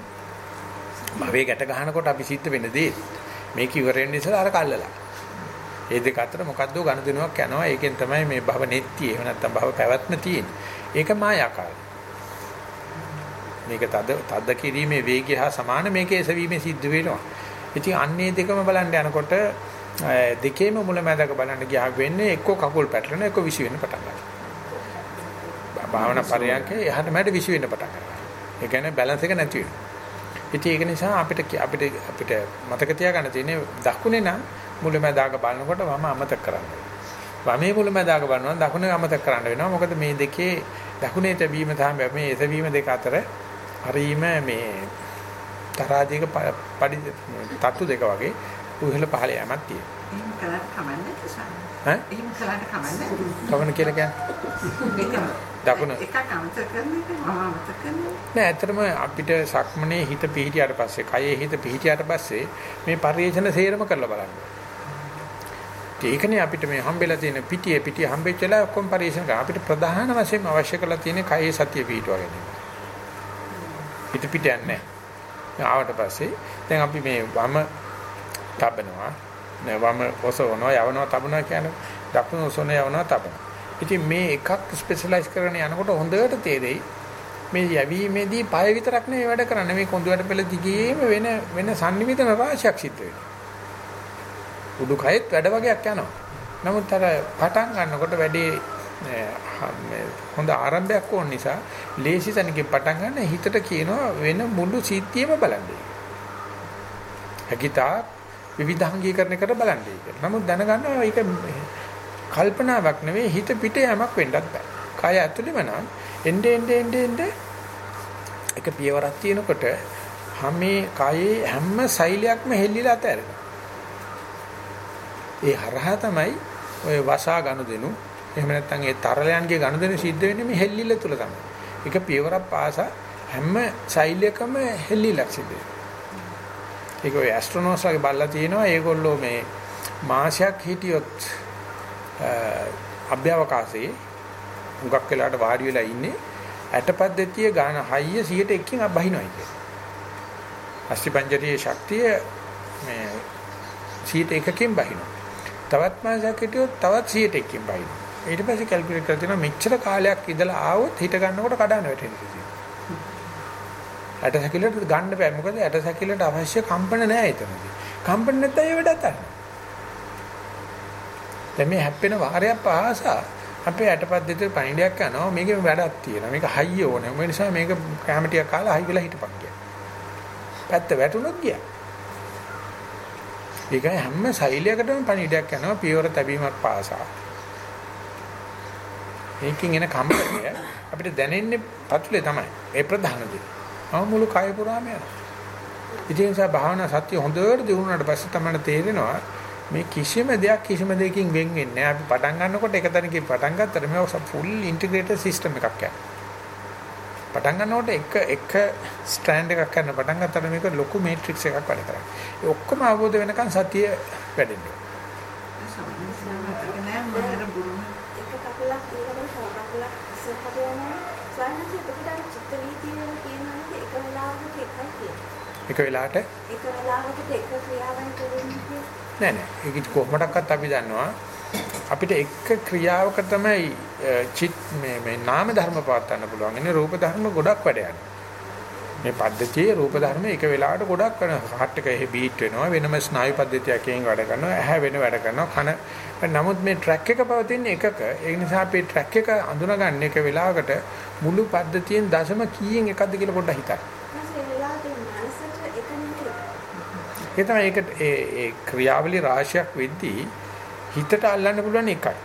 Speaker 1: භවයේ ගැට ගන්නකොට අපි සිද්ධ වෙන දේ. මේක ඉවර වෙන්න ඉස්සෙල්ලා අර කල්ලලා. ඒ දෙක අතර මොකද්ද ගනුදෙනුවක් යනවා. ඒකෙන් තමයි මේ භව නෙත්ටි එහෙම නැත්නම් භව පැවැත්ම තියෙන්නේ. ඒක මායාකාරයි. මේක තද තද කිරීමේ වේගය හා සමාන මේකේ එසවීමේ සිද්ධ වෙනවා. ඉතින් අන්නේ දෙකම බලන්න යනකොට දෙකේම මුලැමැදක බලන්න ගියා වෙන්නේ එක්ක කකුල් පැටලෙන එක්ක විසි වෙන්න පටන් ගන්නවා. භාවනා පරියන්කේ එහාට මැඩ විසි වෙන්න පටන් ගන්නවා. ඒ කියන්නේ බැලන්ස් එක නැති වෙනවා. ඉතින් ඒක නිසා අපිට අපිට අපිට මතක තියාගන්න තියෙන්නේ දකුණේ නම් මුලැමැදාක බලනකොට වම අමතක කරන්න. වමේ මුලැමැදාක බලනවා දකුණේ අමතක කරන්න වෙනවා. මොකද මේ දෙකේ දකුණේ තැබීම තමයි මේ එසවීම දෙක අතර හරීම මේ තරාදීක පඩි තත්තු දෙක වගේ උහල පහල යamak තියෙනවා.
Speaker 2: එහෙම කළාට කමන්නේ නැහැ.
Speaker 1: ඈ?
Speaker 2: එහෙම කළාට කමන්නේ.
Speaker 1: කවන කියලා කියන්නේ? දකුණ.
Speaker 2: එකක් අමතක කරන එක මම අමතක කරනවා.
Speaker 1: නෑ ඇත්තටම අපිට සක්මනේ හිත පිහිටියට පස්සේ, කයේ හිත පිහිටියට පස්සේ මේ පරිේශන සේරම කරලා බලන්න. ඒකනේ අපිට මේ හම්බෙලා තියෙන පිටියේ පිටිය හම්බෙච්චලා ඔක්කොම පරිේශන කරා. අපිට ප්‍රධාන වශයෙන්ම අවශ්‍ය කරලා තියෙන්නේ කයේ සතිය පිහිටුවා ගැනීම. හිත පිට යන්නේ ආවට පස්සේ දැන් අපි මේ වම තබනවා වම ඔසවනවා යවනවා තබනවා කියන්නේ දකුණු ඔසවන යවනවා තබනවා. ඉතින් මේ එකක් ස්පෙෂලායිස් කරගෙන යනකොට හොඳට තේරෙයි මේ යැවීමේදී පය විතරක් නෙවෙයි වැඩ කරන්නේ මේ කොඳුයට පෙළ දිගේම වෙන වෙන sannivedana රාශියක් සිද්ධ වෙනවා. උඩුකයෙත් වැඩ වගේක් යනවා. නමුත් අර පටන් ගන්නකොට වැඩේ හොඳ ආරම්භයක් ඕන නිසා ලේසි තැනකින් පටන් ගන්න හිතට කියනවා වෙන මුළු සිද්ධියම බලන්න. හැකිතා විවිධාංගීකරණය කර බලන්නේ කියලා. නමුත් දැනගන්නවා ඒක කල්පනාවක් නෙවෙයි හිත පිට යamak වෙන්නත් බෑ. කය ඇතුළෙම නම් එnde ende ende ende එක පියවරක් තියෙනකොට හැමේ කයේ හැම සෛලයක්ම හෙල්ලිලා අතහැරෙනවා. ඒ හරහා තමයි ඔය වසා ගනුදෙනු එහෙම නැත්නම් ඒ තරලයන්ගේ ගනුදෙනු සිද්ධ වෙන්නේ මේ හෙල්ලිල්ල තුල තමයි. එක පියවරක් පාසා හැම සෛලයකම හෙල්ලිලක් සිද්ධ වෙනවා. ඒක ඔය ඇස්ට්‍රොනොට්ස්ලාගේ බලලා තියෙනවා ඒගොල්ලෝ මේ මාසයක් හිටියොත් අභ්‍යවකාශයේ හුඟක් වෙලාට වාඩි වෙලා ඉන්නේ ඇටපද්ධතිය ගාන හයිය 100ට එකකින් අබහිනවයි කියන්නේ. අස්තිපංජරියේ ශක්තිය මේ 100ට එකකින් බහිනවා. තවත් මාසයක් හිටියොත් තවත් 100ට එකකින් බහිනවා. ඊට පස්සේ කැල්කියුලේට් කරලා තියෙනවා මෙච්චර කාලයක් ඉඳලා ආවොත් හිට ගන්නකොට කඩන වැටෙනවා. ඇට සැකිල්ලට ගන්න බෑ මොකද ඇට සැකිල්ලට අවශ්‍ය කම්පන නෑ එතනදී. කම්පන නැත්නම් ඒ වැඩ අතන. දැන් මේ හැප්පෙන වාරයක් පාසා අපේ ඇටපද්ධතියේ පණිඩයක් යනවා මේකේ වැඩක් තියෙනවා. මේක හයිය ඕනේ. ඒ නිසා මේක කැමටියක් කාලා හයි වෙලා හිටපන් කියලා. පැත්ත වැටුණොත් ගියා. ඒකයි හැම සෛලයකටම පණිඩයක් යනවා පියවර තැබීමක් පාසා. මේකෙන් එන කම්පනය අපිට දැනෙන්නේ පතුලේ තමයි. ඒ ප්‍රධාන දේ. ආ මුළු කය පුරාම යනවා. ඉතින් ඒ නිසා භාවනා සත්‍ය හොඳට දිනුනාට පස්සේ තමයි තේරෙනවා මේ කිසිම දෙයක් කිසිම දෙයකින් වෙන් වෙන්නේ නැහැ. අපි පටන් ගන්නකොට එක තැනකින් පටන් ගත්තට මේක ෆුල් ඉන්ටිග්‍රේටඩ් සිස්ටම් එකක් යනවා. පටන් ගන්නකොට එක එක ස්ටෑන්ඩ් එකක් කරන පටන් ගත්තට මේක ලොකු මේට්‍රික්ස් එකක් වැඩ කරන්නේ. ඒ ඔක්කොම අවබෝධ වෙනකන් සතිය වැඩෙන්නේ.
Speaker 3: එක කකුලක් ඊළඟට තව කකුලක් ඉස්සරහට යනවා. ස්වාමීන් එතකොට අර චිත්ත වීතිය වල කියනවානේ එක වෙලාවකට එකයි කියන්නේ.
Speaker 1: එක වෙලාවට?
Speaker 3: එක වෙලාවකට එක ක්‍රියාවන් කරන්නේ
Speaker 1: නෑ නෑ. ඒක කොහොමඩක්වත් අපි දන්නවා. අපිට එක ක්‍රියාවක තමයි චිත් මේ මේ නාම ධර්ම පවත්වන්න පුළුවන්. ඉන්නේ රූප ධර්ම ගොඩක් වැඩ. මේ පද්ධතියේ රූප ධර්ම එක වෙලාවට ගොඩක් වෙන හાર્ට් එක එහෙ බීට් වෙනවා. වෙනම ස්නායු පද්ධතියක් එකෙන් වැඩ කරනවා. ඇහැ වෙන වැඩ කරනවා. කන නමුත් මේ ට්‍රැක් එක පවතින එකක ඒ නිසා අපි ට්‍රැක් එක අඳුනගන්න එක වෙලාවකට මුළු පද්ධතියෙන් දශම කීයෙන් එකක්ද කියලා පොඩ්ඩක් හිතන්න. ඒ තමයි ඒක ඒ ඒ ක්‍රියාවලිය රාශියක් වෙද්දී හිතට අල්ලන්න පුළුවන් එකයි.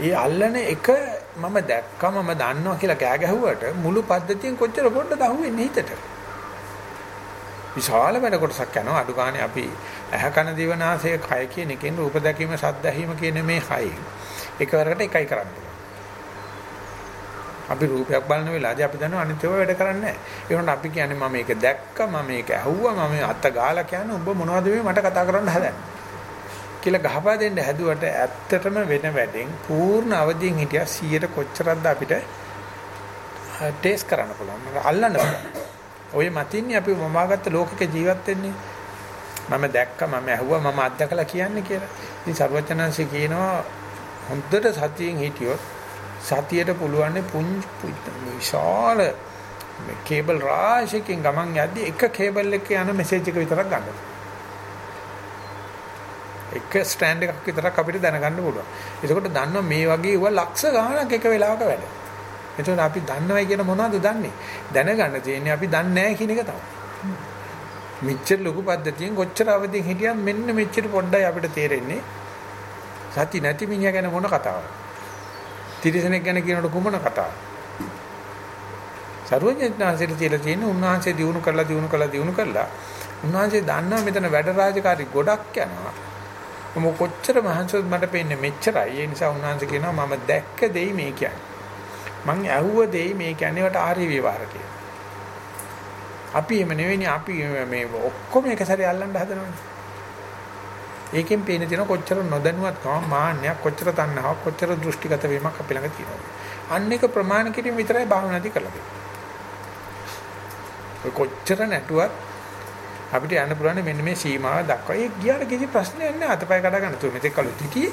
Speaker 1: ඒ අල්ලන එක මම දැක්කා මම දන්නවා කියලා කෑ ගැහුවට මුළු පද්ධතියෙන් කොච්චර පොඩ්ඩද අහුවෙන්නේ හිතට. විශාල වැඩ කොටසක් යනවා අඩු ගානේ අපි ඇහ කන දිව නාසය කය කියන එකෙන් රූප දැකීම සද්ද ඇහිම කියන මේ හයින් එකවරකට එකයි කරන්න අපි රූපයක් බලන වෙලාවදී අපි දන්නවා අනිත් ඒවා වැඩ කරන්නේ නැහැ. ඒ වුණාට අපි කියන්නේ මම මේක දැක්කා මම මේක ඇහුවා මම අත ගාලා කියන්නේ උඹ මොනවද මේ මට කතා කරන්න හදන්නේ. කියලා ගහපා දෙන්න හැදුවට ඇත්තටම වෙන වැඩෙන් පූර්ණ අවදියෙන් හිටියා 100ට කොච්චරක්ද අපිට ටේස්ට් කරන්න පුළුවන්. අල්ලන්න පුළුවන්. ඔය මතින්නේ අපි මමාගත්ත ලෝකක ජීවත් වෙන්නේ. මම දැක්කා මම ඇහුවා මම අත්දකලා කියන්නේ කියලා. ඉතින් සර්වචනංශي කියනවා හොඳට සතියෙන් හිටියොත් සතියට පුළුවන් පුංචි විශාල මේ කේබල් රාශියකින් ගමන් යද්දි එක කේබල් එකක යන මෙසේජ් එක විතරක් ගන්න. එක ස්ට්‍රෑන්ඩ් එකක් විතරක් අපිට දැනගන්න පුළුවන්. එතකොට දන්නවා මේ වගේ ව ලක්ෂ ගාණක් එක වෙලාවක වැඩ. එතකොට අපි දන්නවයි කියන මොනවද දන්නේ? දැනගන්න තියෙන්නේ අපි දන්නේ නැහැ කියන එක තමයි. මෙච්චර ලොකු පද්ධතියෙන් කොච්චර අවදින් හිටියත් මෙන්න මෙච්චර පොඩ්ඩයි අපිට තේරෙන්නේ. සති නැති මිනිහා ගැන මොන කතාවද? තිරිසනෙක් ගැන කියනකොට කුමන කතාවද? සරුවඥාන්සේට තියලා තියෙන්නේ උන්වහන්සේ දිනු කරලා දිනු කරලා දිනු කරලා උන්වහන්සේ දන්නවා මෙතන වැඩ රාජකාරි ගොඩක් යනවා. මම කොච්චර මහන්සියොත් මට පේන්නේ මෙච්චරයි. ඒ නිසා උන්වහන්සේ කියනවා මම දැක්ක දෙයි මේ කියන්නේ. මං ඇහුව දෙයි මේ කියන්නේ වට ආර්ය විවහාර කියලා. අපි එම නෙවෙයි අපි මේ ඔක්කොම එක සැරේ අල්ලන්න හදනවනේ. ඒකෙන් පේන තියෙන කොච්චර නොදැනුවත්කම මාන්නයක් කොච්චර තණ්හාවක් කොච්චර දෘෂ්ටිගත වීමක් අපි ළඟ තියෙනවද. අන්න එක ප්‍රමාණ කිරීම විතරයි භාවනාදී කරලා තියෙන්නේ. කොච්චර නැටුවත් අපිට යන්න පුළුවන් මෙන්න මේ සීමාව දක්වා. ඒ ගියාට කිසි ප්‍රශ්නයක් නැහැ. අතපය කඩ ගන්න තු මෙතෙක් කළු තිටියේ.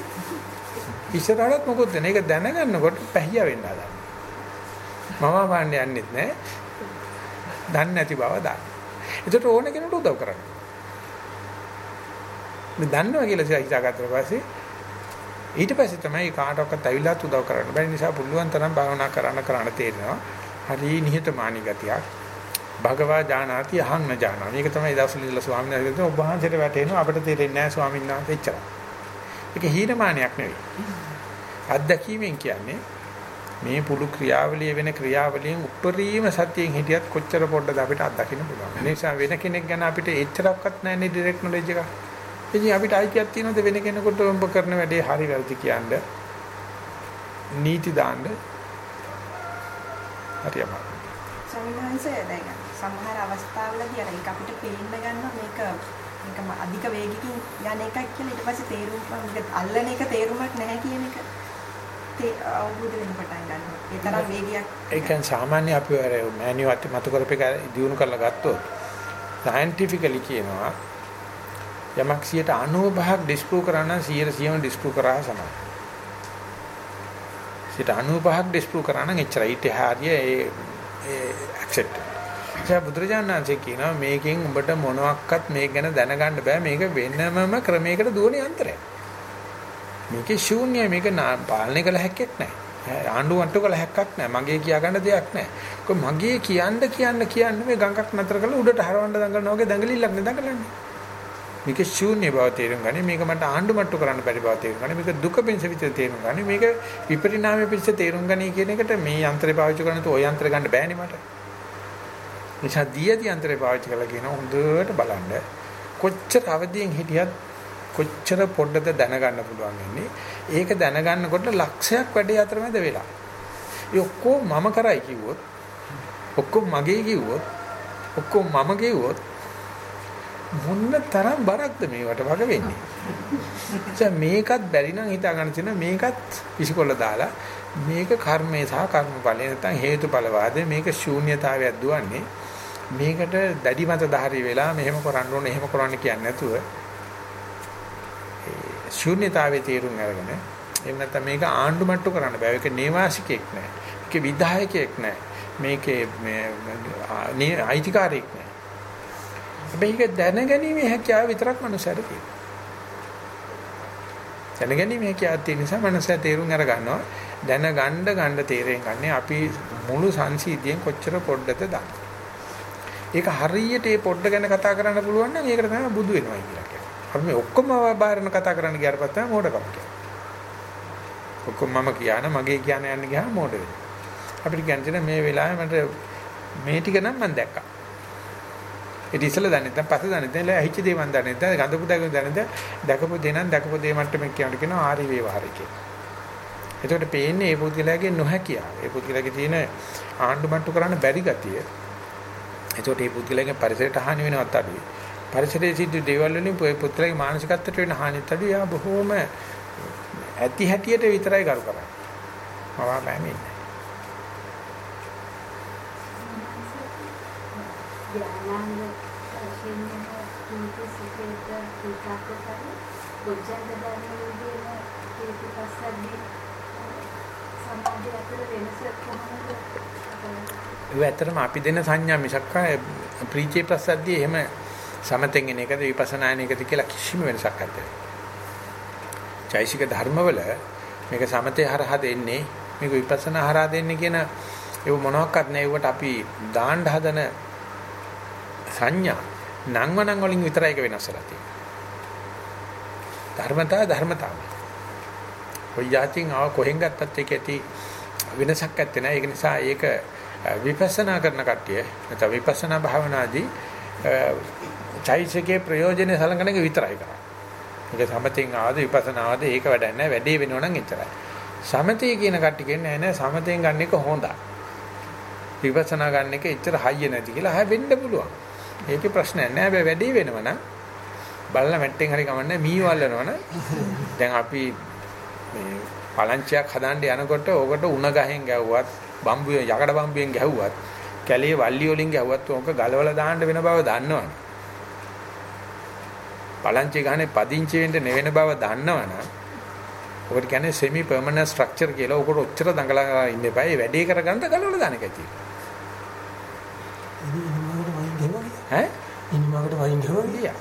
Speaker 1: ඉස්සරහට මොකොත් නැහැ. ඒක දැනගන්නකොට පැහිය වෙන්න හදනවා. මම වහන්න යන්නෙත් නැහැ. දන්නේ නැති බව දාන්න. ඒකට ඕන කෙනෙකුට උදව් කරන්න. මේ දන්නවා කියලා හිතාගත්තා පස්සේ ඊට පස්සේ තමයි කාටවත් ඇවිල්ලාත් උදව් කරන්න බැරි නිසා පුළුවන් තරම් භාවනා කරන්න කරන්න තේරෙනවා. හරි නිහතමානී ගතියක්. භගවා ජානාති අහං න ජානා. මේක තමයි දවසල ඉඳලා ස්වාමීන් වහන්සේ කියනවා ඔබ වහන්සේට වැටෙනවා අපිට තේරෙන්නේ නැහැ ස්වාමීන් වහන්සේ එච්චරයි. ඒක හීනමානයක් නෙවෙයි. අත්දැකීමෙන් කියන්නේ මේ පුළු ක්‍රියාවලිය වෙන ක්‍රියාවලියෙන් උප්පරීම සත්‍යයෙන් හිටියත් කොච්චර පොඩ්ඩද අපිට අත්දකින්න පුළුවන්. ඒ නිසා වෙන කෙනෙක් ගැන අපිට එච්චරක්වත් නැහැ නේ ඩිරෙක්ට් නොලෙජ් එක. ඉතින් අපිට අයිතියක් තියෙනවද වෙන කෙනෙකුට ඔබ කරන වැඩේ හරි වැරදි කියන්න? නීති දාන්න හරි අමාරුයි.
Speaker 3: ස්වාමීන් වහන්සේ දැන් සමහර අවස්ථාවලදී අර ඒක අපිට පේන්න ගන්නවා මේක මේක අධික වේගකින් යන එකක් කියලා ඊට පස්සේ තේරුම් මේක අල්ලන එක තේරුමක් නැහැ කියන එක තේ අවබෝධ වෙන්න පටන් ගන්නවා. ඒ තරම් වේගයක්
Speaker 1: ඒ කියන්නේ සාමාන්‍ය අපි අර මැනියුවත් මතු කරපේක දිනු කරලා ගත්තොත් සයන්ටිෆිකලි කියනවා යමක් 95ක් ඩිස්ප්‍රූව් කරා නම් 100 ඩිස්ප්‍රූව් කරා සමානයි. 95ක් ඩිස්ප්‍රූව් කරා නම් එච්චරයි. ඊට හරිය ඒ ඇක්සෙප්ට්. ඒ බුදුරජාණන්සේ කියනවා මේකෙන් උඹට මොනවත් මේක ගැන දැනගන්න බෑ මේක වෙනමම ක්‍රමයකට දුවන යන්ත්‍රයක්. මේකේ ශූන්‍යයි මේක පාලනය කළ හැක්කක් නැහැ. ආණ්ඩු වට්ටු කළ හැක්කක් නැහැ. මගේ කියා ගන්න දෙයක් නැහැ. කො මගේ කියන්න කියන්න කියන්න මේ ගඟක් නතර කරලා උඩට හරවන්න දඟලනවා වගේ දඟලිල්ලක් නේ දඟලන්නේ. මේක ශූන්‍ය බව තේරුම් ගන්න. මේක මට ආණ්ඩු මට්ටු කරන්න බැරි බව තේරුම් ගන්න. මේක දුක පිණිස විතර තේරුම් ගන්න. මේක විපරිණාමය පිණිස තේරුම් ගන්න කියන එකට මේ යන්ත්‍රය පාවිච්චි කරන තු ඔය යන්ත්‍රය ගන්න බෑනේ මට. නිසා දියදී යන්ත්‍රය පාවිච්චි කරලා කියන හොඳට බලන්න. කොච්චර අවදියෙන් හිටියත් කොච්චර පොඩ්ඩද දැනගන්න පුළුවන් ඉන්නේ. ඒක දැනගන්නකොට ලක්ෂයක් වැඩේ අතරමැද වෙලා. ඒ ඔක්කොම මම කරයි කිව්වොත් ඔක්කොම මගේ කිව්වොත් ඔක්කොම මම කිව්වොත් මොන්න තරම් බරක්ද මේවට වග වෙන්නේ. දැන් මේකත් බැරි නම් හිතා ගන්න තියෙන මේකත් විසිකොල්ල දාලා මේක කර්මේ සහ කර්මඵලේ නැත්නම් හේතුඵල වාදේ මේක ශූන්‍යතාවයක් දුවන්නේ. මේකට දැඩි මත ධාරී වෙලා මෙහෙම කරන්න ඕනේ එහෙම කරන්න කියන්නේ නැතුව ශූන්‍යතාවයේ තේරුම් අරගෙන එහෙම නැත්නම් මේක ආණ්ඩු මට්ටු කරන්න බෑ. ඒක නේවාසිකෙක් නෑ. ඒක විධායකයෙක් නෑ. මේකේ මේ අයිතිකාරයෙක් නෑ. හැබැයි ඒක දැනගැනීමේ හැකියාව විතරක් මනුස්සයෙක් තියෙනවා. දැනගැනීමේ හැකියාව තියෙන නිසා මනුස්සයා තේරුම් අර ගන්නවා. දැනගන්න ගන්න තේරෙන් ගන්න අපි මුළු සංසීතියෙන් කොච්චර පොඩ්ඩද දන්නේ. ඒක හරියට මේ පොඩ්ඩ ගැන කතා කරන්න පුළුවන් නම් ඒකට තමයි බුදු වෙනවා කියලා කියන්නේ. අපි මේ ඔක්කොම බාහිරන කතා කරන්න ගියාට පස්සේ තමයි මෝඩකම කියන්නේ. ඔක්කොම මම කියන මගේ කියන යන්න ගියාම මෝඩ වෙනවා. අපිට කියන්නේ මේ වෙලාවේ මට මේ ටික නම් මම දැක්කා. ඒක ඉස්සෙල්ලා දන්නේ නැත්නම් පස්සේ දන්නේ නැත්නම් ඇහිච්ච දේ මම දන්නේ නැත්නම් ගඳපු දේ දන්නේ නැත්නම් දැකපු දේ නම් දැකපු දේ මට්ටමේ කියනට කියනවා ආරි වේවාරය කියලා. එතකොට පේන්නේ මේ පුද්ගලයාගේ නොහැකියාව. මේ පුද්ගලයාගේ තියෙන ආණ්ඩු මට්ටු කරන්න බැරි ගතිය. එතකොට මේ පුද්ගලයාගේ පරිසරයට හානි වෙනවත් අඩුයි. පරිසරයේ සිද්ධ දේවල් වලින් පුද්ගලයාගේ මානසිකත්වයට වෙන හානිත් අඩුයි. යා බොහෝම ඇති හැටියට විතරයි කරු කරන්නේ. මම බෑමේ ඉන්නේ.
Speaker 6: ධ්‍යානාංග වශයෙන් කීක සිතේට විකාක කරන බොජ්ජංග ධර්ම විදින කීකපස්සද්දී සමාධිය අතර වෙනස කොහොමද
Speaker 1: ඒ ඇත්තටම අපි දෙන සංඥා මිසක් ප්‍රීචේ ප්‍රසද්දී එහෙම සමතෙන් එන එකද විපස්සනා එන එකද කියලා කිසිම වෙනසක් නැත්තේ. චෛසික ධර්මවල මේක සමතේ හරහා දෙන්නේ මේක විපස්සනා හරහා දෙන්නේ කියන ඒව මොනවාක්වත් නැහැ ඒවට අපි දාන්න හදන සංඥා නංවනං වලින් විතරයි ඒක වෙනස් වෙලා තියෙන්නේ. ධර්මතා ධර්මතාවයි. කොයි જાතින් ආව කොහෙන් ගත්තත් ඒක ඇති වෙනසක් නැත්තේ නෑ. ඒක නිසා ඒක විපස්සනා කරන කට්ටිය නැත්නම් විපස්සනා භාවනාදී චෛසිකේ ප්‍රයෝජනේ සලකන එක විතරයි කරන්නේ. ඒක සමතෙන් ආවද විපස්සනාවද ඒක වැඩක් නෑ. වැඩේ වෙනව නම් එච්චරයි. සමතේ කියන කට්ටිය කියන්නේ නෑ සමතෙන් ගන්න එක හොඳයි. විපස්සනා ගන්න එක එච්චර හයිය නැති කියලා ආය වෙන්න පුළුවන්. ඒකේ ප්‍රශ්නයක් නෑ. හැබැයි වැඩේ වෙනවනම් බලලා මැට්ටෙන් හරි කමන්නේ මී වල්ලනවනම් දැන් අපි මේ පලංචියක් හදන්න යනකොට ඕකට උණ ගහෙන් ගැහුවත් බම්බුවේ යකඩ බම්බුවෙන් ගැහුවත් කැලේ වල්ලි වලින් ගැහුවත් ඕක ගලවලා දාන්න වෙන බව දන්නවනේ. පලංචි ගහනේ පදිංචි වෙන්න නෙවෙන බව දන්නවනම් ඔකට කියන්නේ semi permanent structure කියලා. ඔකට ඔච්චර දඟලලා ඉන්න එපා. ඒ වැඩේ කරගන්න ගලවලා දාන එකයි තියෙන්නේ. ඈ
Speaker 7: ඉනිමකට වයින් ගහුවා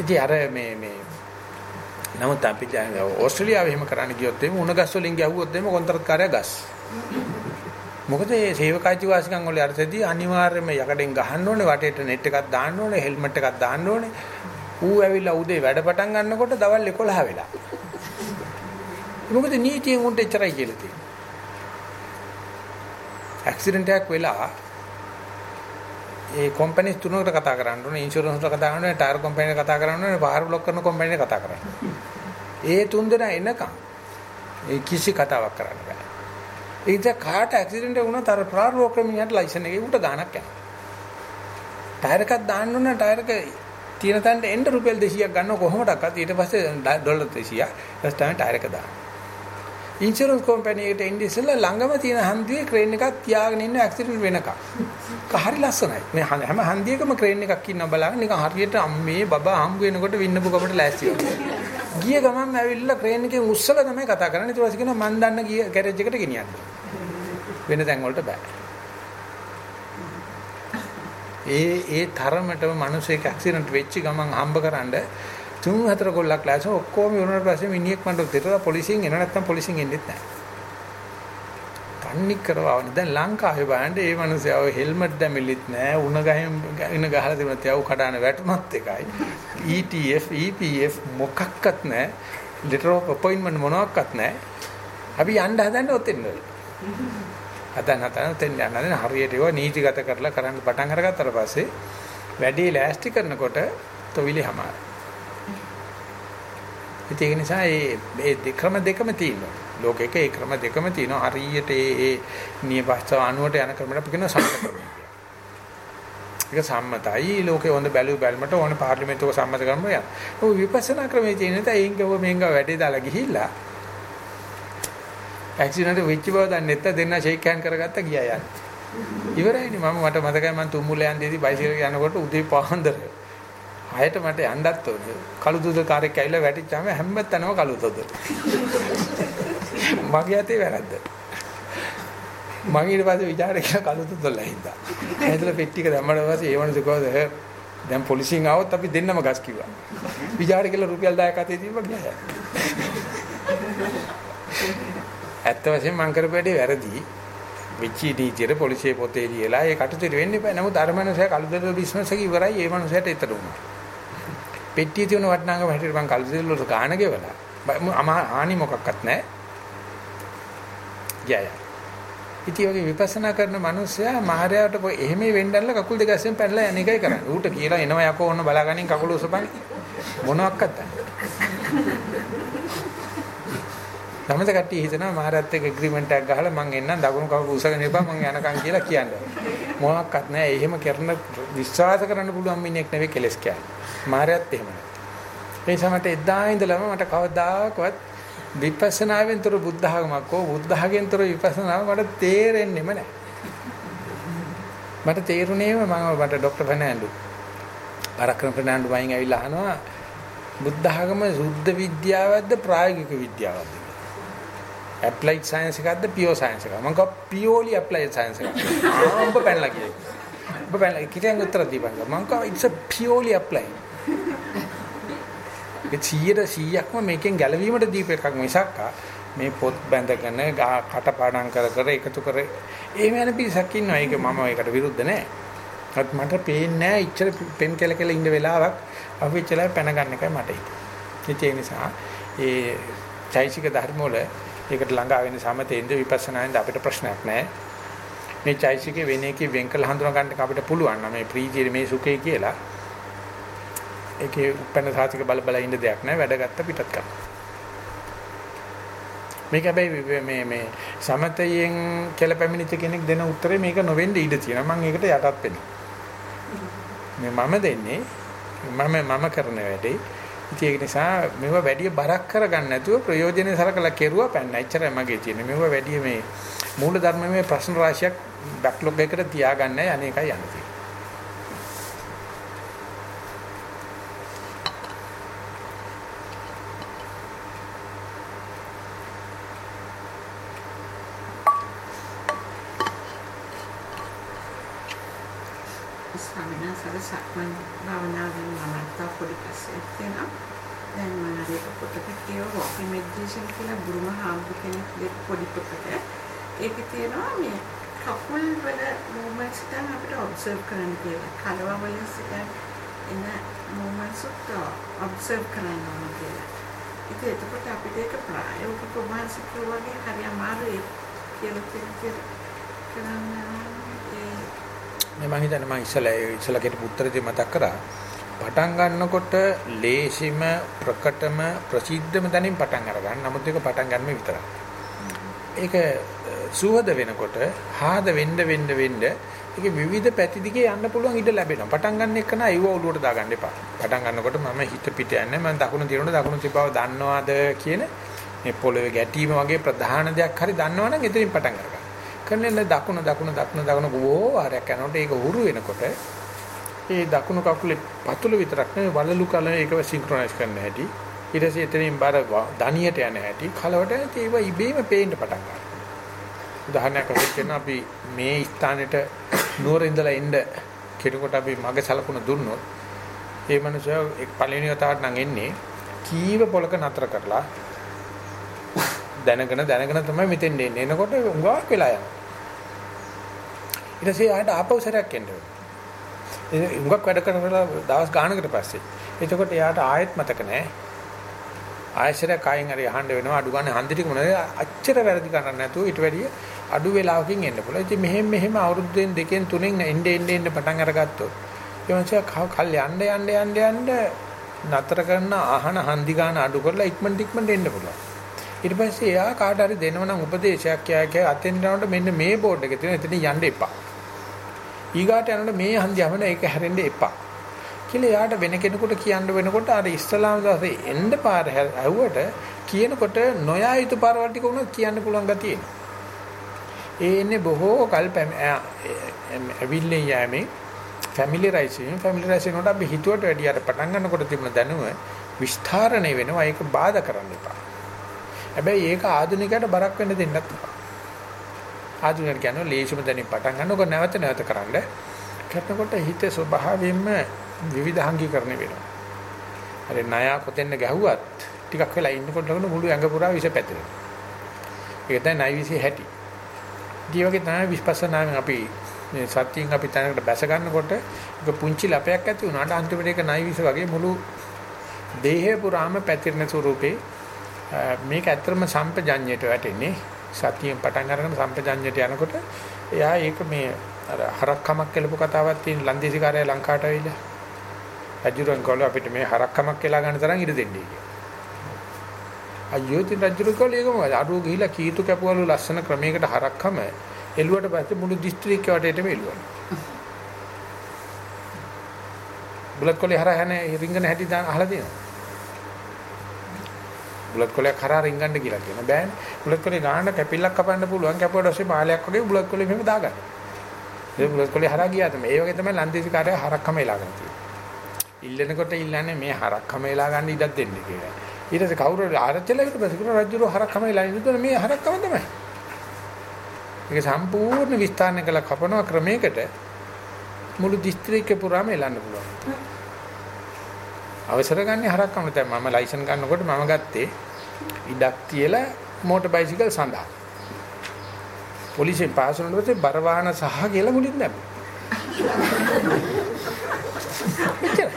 Speaker 1: ඉතින් අර මේ මේ නමුත් අපි ඕස්ට්‍රේලියාවේ එහෙම කරන්න ගියොත් එimhe උණ ගස් වලින් ගැහුවොත් එimhe කොන්ත්‍රාත්කාරය ගස්. මොකද මේ සේවකාචි වාසිකම් වල අර්ථදී අනිවාර්යයෙන්ම යකඩෙන් ගහන්න ඕනේ වටේට නෙට් එකක් දාන්න ඕනේ හෙල්මට් එකක් දාන්න ඕනේ. ඌ ඇවිල්ලා උදේ වැඩ පටන් ගන්නකොට දවල් 11 වෙලා. මොකද නීතියෙන් උන්ට එච්චරයි කියලා තියෙන්නේ. ඇක්සිඩන්ට් එකක් වෙලා ඒ කම්පැනිස් තුනකට කතා කරන්න ඕනේ ඉන්ෂුරන්ස් වලට කතා කරන්න ඕනේ ටයර් කම්පැනි එකට කතා කරන්න ඕනේ පාර බ්ලොක් කරන කම්පැනි එකට කතා කරන්න. ඒ තුන් දෙනා එනකම් ඒ කිසි කතාවක් කරන්න බෑ. ඒ නිසා කාට ඇක්සිඩන්ට් එක වුණත් අර ප්‍රාරෝප ක්‍රමියට ලයිසන් එකේ උට ගාණක් යනවා. ටයර් එකක් දාන්න ඕන ටයර් එක තියෙන තැනට එන්න රුපියල් 200ක් ගන්නව කොහොමඩක්වත් ඊට පස්සේ ඩොලර් 200ක් ඊට තමයි ටයර් එක දාන්න. ඉන්ෂුරන්ස් කම්පැනි එකට එන්නේ ඉස්සෙල්ලා ළඟම තියෙන හන්දියේ ක්‍රේන් එකක් තියාගෙන ඉන්න ඇක්සිඩන්ට් වෙනකම්. ඒක හරි ලස්සනයි. මේ හැම හන්දියකම ක්‍රේන් එකක් ඉන්න බලන්න නිකන් හරියට අම්මේ බබා හම්බ වෙනකොට වින්නපු කපට ලෑස්ති ගිය ගමන් ඇවිල්ලා ක්‍රේන් එකෙන් උස්සලා තමයි කතා කරන්නේ. ඊට පස්සේ කියනවා මන් දන්න ගිය ගෑරේජ් එකට ගෙනියන්න. වෙන තැන් වලට බෑ. ඒ ඒ තරමටම මිනිස්සෙක් ඇක්සිඩන්ට් වෙච්ච ගමන් හම්බකරනද තුන් හතර කොල්ලක් ලෑස ඔක්කොම ඉවරනට පස්සේ මිනිහෙක් මන්ට දෙතලා පොලිසියෙන් එන නැත්තම් පොලිසියෙන් එන්නෙත් නැහැ. තන්නි කරවවන දැන් ලංකාවේ බලන්න මේ මිනිස්සයා ඔය හෙල්මට් දැමිලිත් නැහැ උණ ගහෙන් ඉන ගහලා තිබුණත් යව කඩාන වැටුණත් එකයි. ETF EPF මොකක්වත් නැහැ. letter of appointment මොනවත් නැහැ. අපි යන්න හදන්නේ ඔතෙන් වල. හදන්න හදන්න ඔතෙන් යන්න හරියට ඒවා නීතිගත කරලා කරන්න පටන් අරගත්තට පස්සේ වැඩි ලෑස්ති කරනකොට තොවිලි හැමාරයි. ඒක නිසා මේ මේ ක්‍රම දෙකම තියෙනවා. ලෝකෙක ඒ ක්‍රම දෙකම තියෙනවා. හරියට ඒ ඒ නියපස්තව අණුවට යන ක්‍රමයට අපි කියනවා සම්මත ක්‍රමය කියලා. ඒක සම්මතයි ලෝකේ හොඳ බැලු බැලමට ඕන පාර්ලිමේන්තුවක සම්මත කරනවා යන. ඔය විපස්සනා ක්‍රමයේ තියෙන නිසා එයින් ගව මෙංග වැඩේ දාලා ගිහිල්ලා ඇක්සිඩන්ට් වෙච්ච බව දන්නේ නැත්නම් දෙන්න ෂේක් හෑන්ඩ් කරගත්ත ගියා යන්න. ඉවරයිනේ මම මට මතකයි මම තුම්මුල යන්නේදී බයිසිකල් යනකොට උදේ පාන්දර හයට මට යන්නත් ඕනේ. කළු දුද කාර්යයක් ඇවිල්ලා වැටිච්චාම හැම තැනම කළු දුද. මගේ අතේ වැරද්ද. මම ඊට පස්සේ විචාරේ කියලා කලුත දොල්ලා හින්දා. ඇදලා පෙට්ටියක දැම්මම පස්සේ ඒ වන්ද කිව්වා දැන් පොලිසියෙන් ආවොත් අපි දෙන්නම ගස් කිව්වා. විචාරේ කියලා රුපියල් 10ක් අතේ තිබ්බ ගියා. ඇත්ත වශයෙන්ම මං කරපු වැඩේ වැරදි. වෙච්චි දීතියට පොලිසිය පොතේ ලියලා ඒ කටුතර වෙන්න එපා. නමුත් අර මනුස්සයා කලුතර බිස්නස් එක ඉවරයි. ඒ මනුස්සයාට එතන උනා. පෙට්ටියේ තියෙන වටිනාකම හැටියට මං කලුතර වල ගාන ගෙවලා. ආනි මොකක්වත් නැහැ. ගියා. ඉතින් ඔගේ විපස්සනා කරන මිනිස්සයා මහරයාට එහෙම වෙන්නදල්ල කකුල් දෙක අස්සෙන් පැනලා යන එකයි කරන්නේ. ඌට කියලා එනවා යකෝ ඔන්න බලාගනින් කකුල උසපන්. මොනවත් තමද කට්ටිය හිතනවා මහරයත් එක්ක ඇග්‍රීමන්ට් එකක් ගහලා මං එන්නම් දකුණු කකුල උසගෙන ඉපන් මං යනකම් කියලා කියන්නේ. මොනවත් නැහැ. එහෙම කරන විශ්වාස කරන්න පුළුවන් මිනිහෙක් නෙවෙයි කෙලස් කියන්නේ. මාරයත් එහෙමයි. ඒ සමට එදා ඉඳලම මට කවදාකවත් විපස්සනාවෙන් තොර බුද්ධ ආගමක් හෝ බුද්ධ ආගමෙන් තොර විපස්සනාව මට තේරෙන්නෙම නැහැ. මට තේරුණේම මම මට ડોක්ටර් ෆර්නෑන්ඩෝ පරක්‍රම ෆර්නෑන්ඩෝ වයින් ඇවිල්ලා අහනවා බුද්ධ ආගම සුද්ධ විද්‍යාවක්ද ප්‍රායෝගික විද්‍යාවක්ද? ඇප්ලයිඩ් සයන්ස් එකක්ද පියෝ සයන්ස් එකක්ද? මම කිව්වා පියෝලි ඇප්ලයිඩ් සයන්ස් එකක් ආ ඔබ පැනලා ගියේ ඔබ පැනලා කිරියන් උත්තර දීපන්. මම කිව්වා ඉට්ස් අ පියෝලි ඇප්ලයිඩ් ඒ 100 100ක්ම මේකෙන් ගැලවීමට දීප එකක් මිසක් මේ පොත් බැඳගෙන කටපාඩම් කර කර එකතු කර එහෙම යන පිරිසක් ඉන්නවා. ඒක මම ඒකට විරුද්ධ නෑ. ඒත් මට පේන්නේ නෑ ඉච්චර පෙන් කෙල කෙල ඉන්න වෙලාවක් අවිච්චලා පැන ගන්න එකයි මට හිතෙන්නේ. ඒ නිසා ඒ චෛසික ධර්ම වල ඒකට ළඟා වෙන සමතේන්ද විපස්සනාෙන්ද අපිට ප්‍රශ්නයක් නෑ. මේ චෛසිකේ වෙන එකේ වෙන් කළ හඳුනා ගන්න අපිට පුළුවන් නම් මේ ප්‍රීතියේ මේ සුඛේ කියලා ඒකේ උපැන්න සාතික බල බල ඉන්න දෙයක් නැහැ වැඩ ගත්ත පිටත් කරන්න. මේක හැබැයි මේ මේ සමතයෙන් කියලා පැමිණිච්ච කෙනෙක් දෙන උත්තරේ මේක නොවෙන්න ඉඩ තියෙනවා. මම ඒකට යටත් වෙනවා. මේ මම දෙන්නේ මම මම කරන වැඩේ. ඉතින් ඒක නිසා මේව වැඩි බරක් කරගන්න නැතුව ප්‍රයෝජනෙ සලකලා කෙරුවා පැන්න. එච්චරයි මගේ තියෙන්නේ. මේව වැඩි මේ මූල ධර්මයේ ප්‍රශ්න රාශියක් බැක්ලොග් එකකට තියාගන්න යන්නේ එකයි යන්නේ.
Speaker 2: සක්මන් භාවනාවෙන් මම අත්තා පොඩි ප්‍රශ්නයක් තියෙනවා. දැන් මම අර එක පොතක කියව වොකින් මෙඩිටේෂන් කියලා බුරුම හාමුදුර කෙනෙක් දෙක පොඩි පොතක. ඒකේ තියෙනවා මේ කකුල් වල මූවමන්ට්ස් ගන්න අපිට ඔබ්සර්ව් කරන්න කියලා. කලව වලින් සිට එන මූවමන්ට්ස් උත් ඔබ්සර්ව් කරන්න ඕන කියලා. ඉතින් එතකොට අපිට ඒක ප්‍රායෝගික මානසික වගේ හරි අමාරුයි කියලා කරන්න
Speaker 1: මේ මම හිතන්නේ මම ඉස්සලා ඉස්සලා කෙට උත්තරේ මතක් කරා. පටන් ගන්නකොට ලේසිම ප්‍රකටම ප්‍රසිද්ධම තැනින් පටන් අරගන්න. නමුත් ඒක පටන් ගන්න විතරයි. ඒක සුවද වෙනකොට හාද වෙන්න වෙන්න වෙන්න ඒක විවිධ පැති දිගේ යන්න පුළුවන් ඉඩ ලැබෙනවා. පටන් ගන්න එක නෑ ඒව ඔලුවට දාගන්න එපා. පටන් ගන්නකොට මම හිත පිට යන්නේ මම දකුණු තිරුණ දකුණු තිබව දන්නවාද කියන මේ පොළවේ ගැටීම වගේ ප්‍රධාන දෙයක් හරි දන්නවනම් එතනින් පටන් ගන්න. කරන්නේ දකුණ දකුණ දකුණ දකුණ බොහෝ වාරයක් යනකොට ඒක හුරු වෙනකොට ඒ දකුණු කකුලේ පතුල විතරක් නෙවෙයි වලලු කල ඒකව සින්ක්‍රොනයිස් කරන්න හැටි. ඊට පස්සේ එතනින් බර දණියට යන හැටි. කලවට ඒව ඉබේම පේන්න පටන් ගන්නවා? උදාහරණයක් වශයෙන් අපි මේ ස්ථානෙට නුවර ඉඳලා එන්න කෙනෙකුට අපි මග සලකුණ දුන්නොත් ඒ මනුස්සයා එක් පළවෙනි වතාවට නම් එන්නේ කීව පොලක නතර කරලා දැනගෙන දැනගෙන තමයි මෙතෙන් එන්නේ. එනකොට උඟාවක් වෙලා යනවා. ඊට පස්සේ ආයෙත් ආපහු සැරයක් එන්න ඕනේ. උඟක් වැඩ කරලා දවස් ගානකට පස්සේ. එතකොට එයාට ආයෙත් මතක නැහැ. ආයෙසරයක් කයින් හරි අහන්න වෙනවා අඩු ගන්න හන්දි ටික මොනවද අච්චර වැරදි කරන්නේ නැතුව ඊට වැඩිය අඩු වෙලාවකින් එන්න පුළුවන්. ඉතින් මෙහෙම මෙහෙම අවුරුද්දෙන් දෙකෙන් තුනෙන් එන්න එන්න එන්න පටන් අරගත්තොත් ඒ මනුස්සයා කල් යන්න යන්න යන්න යන්න නතර කරන ආහන හන්දි ගන්න අඩු කරලා ඉක්මනට ඉක්මනට එන්න පුළුවන්. ඊට පස්සේ එයා කාට හරි දෙනවනම් උපදේශයක් යා කිය අතෙන් යනකොට මෙන්න මේ බෝඩ් එකේ තියෙන එතන යන්න එපා. ඊගාට යනකොට මේ හන්දියම ඒක හැරෙන්න එපා. කියලා එයාට වෙන කෙනෙකුට කියන්න වෙනකොට අර ඉස්ලාම දාසේ එන්න පාර ඇහුවට කියනකොට නොයා යුතු පාරවල් ටික උනොත් කියන්න පුළුවන් ගතිය ඒ ඉන්නේ බොහෝ කල් ඇවිල්ලේ යෑමේ ෆැමිලියරයිසේෂන් ෆැමිලියරයිසේෂන් උඩ අපි හිතුවට වැඩි අර පටන් ගන්නකොට තිබුණ දැනුම විස්තරණය වෙනවා ඒක බාධා කරන්න එපා. හැබැයි ඒක ආධුනිකයට බරක් වෙන්න දෙන්නත් එපා. ආධුනිකයන් කියනවා ලේසිම දැනින් පටන් ගන්නකොට නැවත නැවත කරන්න. කරනකොට හිත ස්වභාවයෙන්ම විවිධාංගීකරණය වෙනවා. අර ණය කොතෙන්ද ගැහුවත් ටිකක් වෙලා ඉන්නකොට ලගන මුළු ඇඟ පුරා විස පැතිරෙනවා. ඒක තමයි ණය විසි හැටි. ඊ වගේ තමයි විස්පස්සනාවෙන් අපි මේ සත්‍යයෙන් අපි තැනකට බැස ගන්නකොට ඒක පුංචි ලපයක් ඇති වුණාට අන්තිමට ඒක ණය විස වගේ මුළු දේහය පුරාම පැතිරෙන ස්වරූපේ මේක ඇත්තම සම්පජඤ්ඤයට වැටෙන්නේ සතියෙන් පටන් අරගෙන සම්පජඤ්ඤයට යනකොට එයා ඒක මේ අර හරක්කමක් කියලාපු කතාවක් තියෙන ලන්දේසි කාර්යය ලංකාවට ඇවිල්ලා රජුරන් කෝල අපිට මේ හරක්කමක් කියලා ගන්න තරම් ඉඩ දෙන්නේ කියලා. අයියෝ තින් රජුරු කෝල ඒක මොකද අරුව ගිහිලා කීතු කැපුවලු ලස්සන ක්‍රමයකට හරක්කම එළුවට පස්සේ මුළු දිස්ත්‍රික්කය වටේටම එළුවා. බුලත් කොලේ හරහා යන රිංගන හැටි අහලා තියෙනවා. බුලත් කොලයක් හරහා රිංගන්න කියලා කියන බෑනේ. බුලත් කොලේ ගාන කැපිල්ලක් කපන්න පුළුවන් කැපුවට පස්සේ මාලයක් වගේ බුලත් කොලේ මෙහෙම දාගන්න. ඒ බුලත් කොලේ හරහා ගියා තමයි. ඒ වගේ තමයි ලන්දේසි කාර්යය හරක්කම එලාගෙන තියෙන්නේ. ඉල්ලනකොට ඉල්ලන්නේ මේ හරක්කම එලා ගන්න ඉඩක් දෙන්න කියලා. ඊට පස්සේ කවුරු ආරච්චිලා ඊට පස්සේ කියන රජුරෝ හරක්කම එලා ඉන්නකොට මේ හරක්කම තමයි. ඒක සම්පූර්ණ විස්තරණය කළ කපනවා ක්‍රමයකට මුළු දිස්ත්‍රික්කේ පුරාම එලන්න පුළුවන්. අවසර ගන්න හරක්කම තමයි මම ලයිසන් ගන්නකොට මම ගත්තේ ඉඩක් තියලා මෝටර් බයිසිකල් සඳහා. පොලිසියෙන් පාස් වුණාට පස්සේ බර වාහන සහ කියලා මුලින් දැම්මා. එච්චරයි.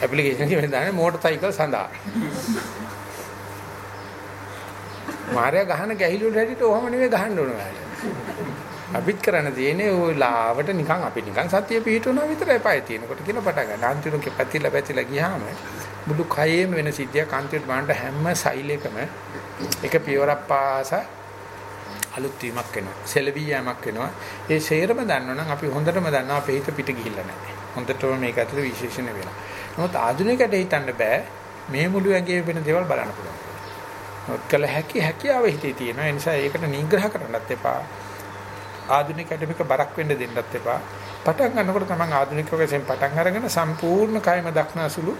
Speaker 1: ඇප්ලිකේෂන් එකේ දාන්නේ මෝටර් සයිකල් සඳහා. මාර්යා ගහන ගැහිලි වල හැටියට ඔහම නෙවෙයි ගහන්න ඕන වැඩ. අපිත් කරන්න තියෙන්නේ ওই ලාවට නිකන් අපි නිකන් සතිය පිහිටුනවා විතරයි පාය තියෙනකොට කියලා පටන් ගන්න. අන්තිමට පැතිලා පැතිලා ගියාම මුළු කයෙම වෙන සිද්ධියක් අන්තිමට බලන්න හැම සෛලයකම එක පියවරක් පාස අලුත් වීමක් වෙනවා. සෙලවි යෑමක් වෙනවා. ඒ ෂේරම දන්නවනම් අපි හොඳටම දන්නවා අපේ හිත පිට ගිහිල්ලා නැහැ. හොඳටම මේක ඇතුලේ විශේෂණ වෙලා. නමුත් ආධුනිකයට හිතන්න බෑ මේ මුළු ඇඟේ වෙන දේවල් බලන්න පුළුවන්. කළ හැකි හැකියාව හිතේ තියෙනවා. ඒ නිසා ඒකට නිග්‍රහ කරන්නත් එපා. ආධුනිකයට මේක බරක් වෙන්න දෙන්නත් එපා. පටන් ගන්නකොට තමයි ආධුනික වශයෙන් පටන් අරගෙන සම්පූර්ණ කායම දක්නාසුළු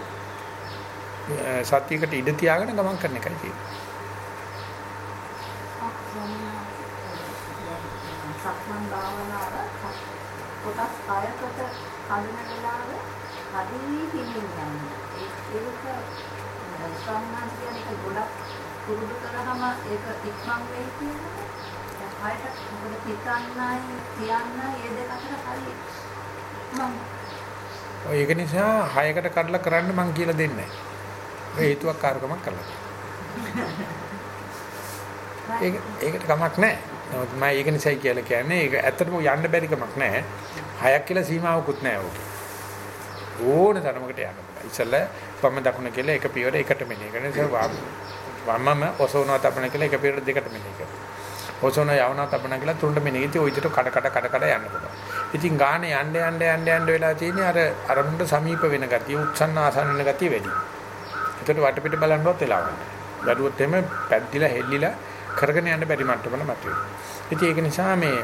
Speaker 1: සත්‍යයකට ඉඩ තියාගෙන ගමන් කරන එකයි තියෙන්නේ.
Speaker 6: සක්මන් භාවනාව කොටස් හයකට කලින වෙලාව හදිසි හිමින් යන්නේ. ඒක සම්මාන කියන එක ගොඩක් පුරුදු කරාම ඒක ඉක්මන් වෙයි කියනවා. හයට මොකද හිතන්නයි කියන්නයි ඒ දෙක අතර හරි මම
Speaker 1: ඔය ඒක නිසා හයකට කඩලා කරන්න මං කියලා දෙන්නේ නැහැ. හේතුවක් කාර්කමක් කරලා. ඒක ඒකට කමක් නැහැ. නමුත් මම ඒක නිසායි කියලා කියන්නේ ඒක ඇත්තටම යන්න බැරි කමක් නැහැ. හයක් කියලා සීමාවකුත් නැහැ ඕක. ඕන තරමකට යන්න පුළුවන්. ඉතින්ලා වම දකුණ කියලා එක පියවර එකට මෙනේ කරන නිසා වමම ඔසවනවා තබන කියලා එක පියවර දෙකට මෙනේ කරනවා. ඔසවන යවනවා තබන කියලා තුනට මෙනේ. ඉතින් ওই විදිහට කඩ කඩ කඩ කඩ යන්න පුළුවන්. ඉතින් ගානේ යන්න යන්න යන්න යන්න වෙලා තියෙන්නේ අර අරමුණට සමීප වෙන ගතිය, උත්සන්න ආසන්න වෙන ගතිය වැඩි. ඒකට වටපිට බලන්නවත් වෙලා ගන්න. බැලුවොත් එimhe පැද්දිලා හෙල්ලිලා කරගෙන යන්න බැරි මට්ටමකට මතුවේ. ඉතින් ඒක නිසා මේ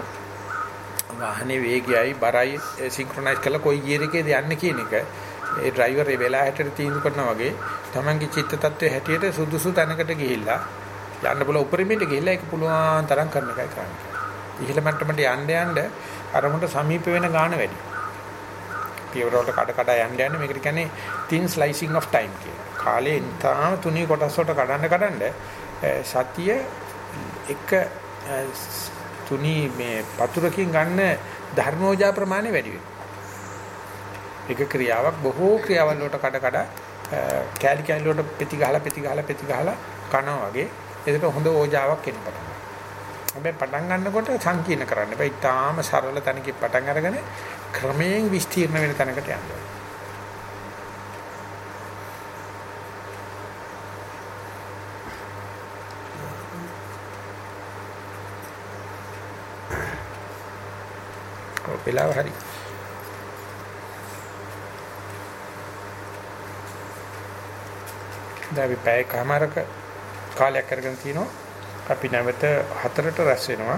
Speaker 1: වාහනේ වේගයයි බරයි සින්ක්‍රොනයිස් කරලා කොයි ගියර් එකේද යන්නේ කියන එක ඒ ඩ්‍රයිවර් ඒ වෙලාව හැටියට තීන්දුව කරනවා වගේ තමන්ගේ චිත්ත tattwe හැටියට සුදුසු තැනකට ගිහිල්ලා යන්න බල උපරිමයට ගිහිල්ලා ඒක පුළුවන් තරම් කරන එකයි කරන්නේ. ඉහළ මට්ටමට යන්න යන්න අරමුණට සමීප වෙන ගාණ වැඩි. පියවර වලට කඩ කඩ යන්න යන්න මේකට කියන්නේ thin slicing of time කියලා. කාලේ ඉතාම තුනී කොටස් වලට කඩන්න කඩන්න සතිය එක තුනී මේ පතුරකින් ගන්න ධර්මෝජා ප්‍රමාණය වැඩි වෙනවා. එක ක්‍රියාවක් බොහෝ ක්‍රියාවල් වලට කඩ කඩ කැලි කැලි වලට පෙති ගහලා පෙති ගහලා පෙති ගහලා කනවා වගේ ඒකට හොඳ ඕජාවක් එන්න පටන් ගන්නවා. හැබැයි පටන් ගන්නකොට සංකීර්ණ කරන්න බෑ. ඊටාම සරල තැනකින් පටන් අරගෙන ක්‍රමයෙන් විස්තීර්ණ වෙන තැනකට යන්න ඕනේ. ඔය වෙලාව හරි. දැන් අපි පැයකමාරක කාලයක් අරගෙන තිනවා. අපි නැවත හතරට රැස් වෙනවා.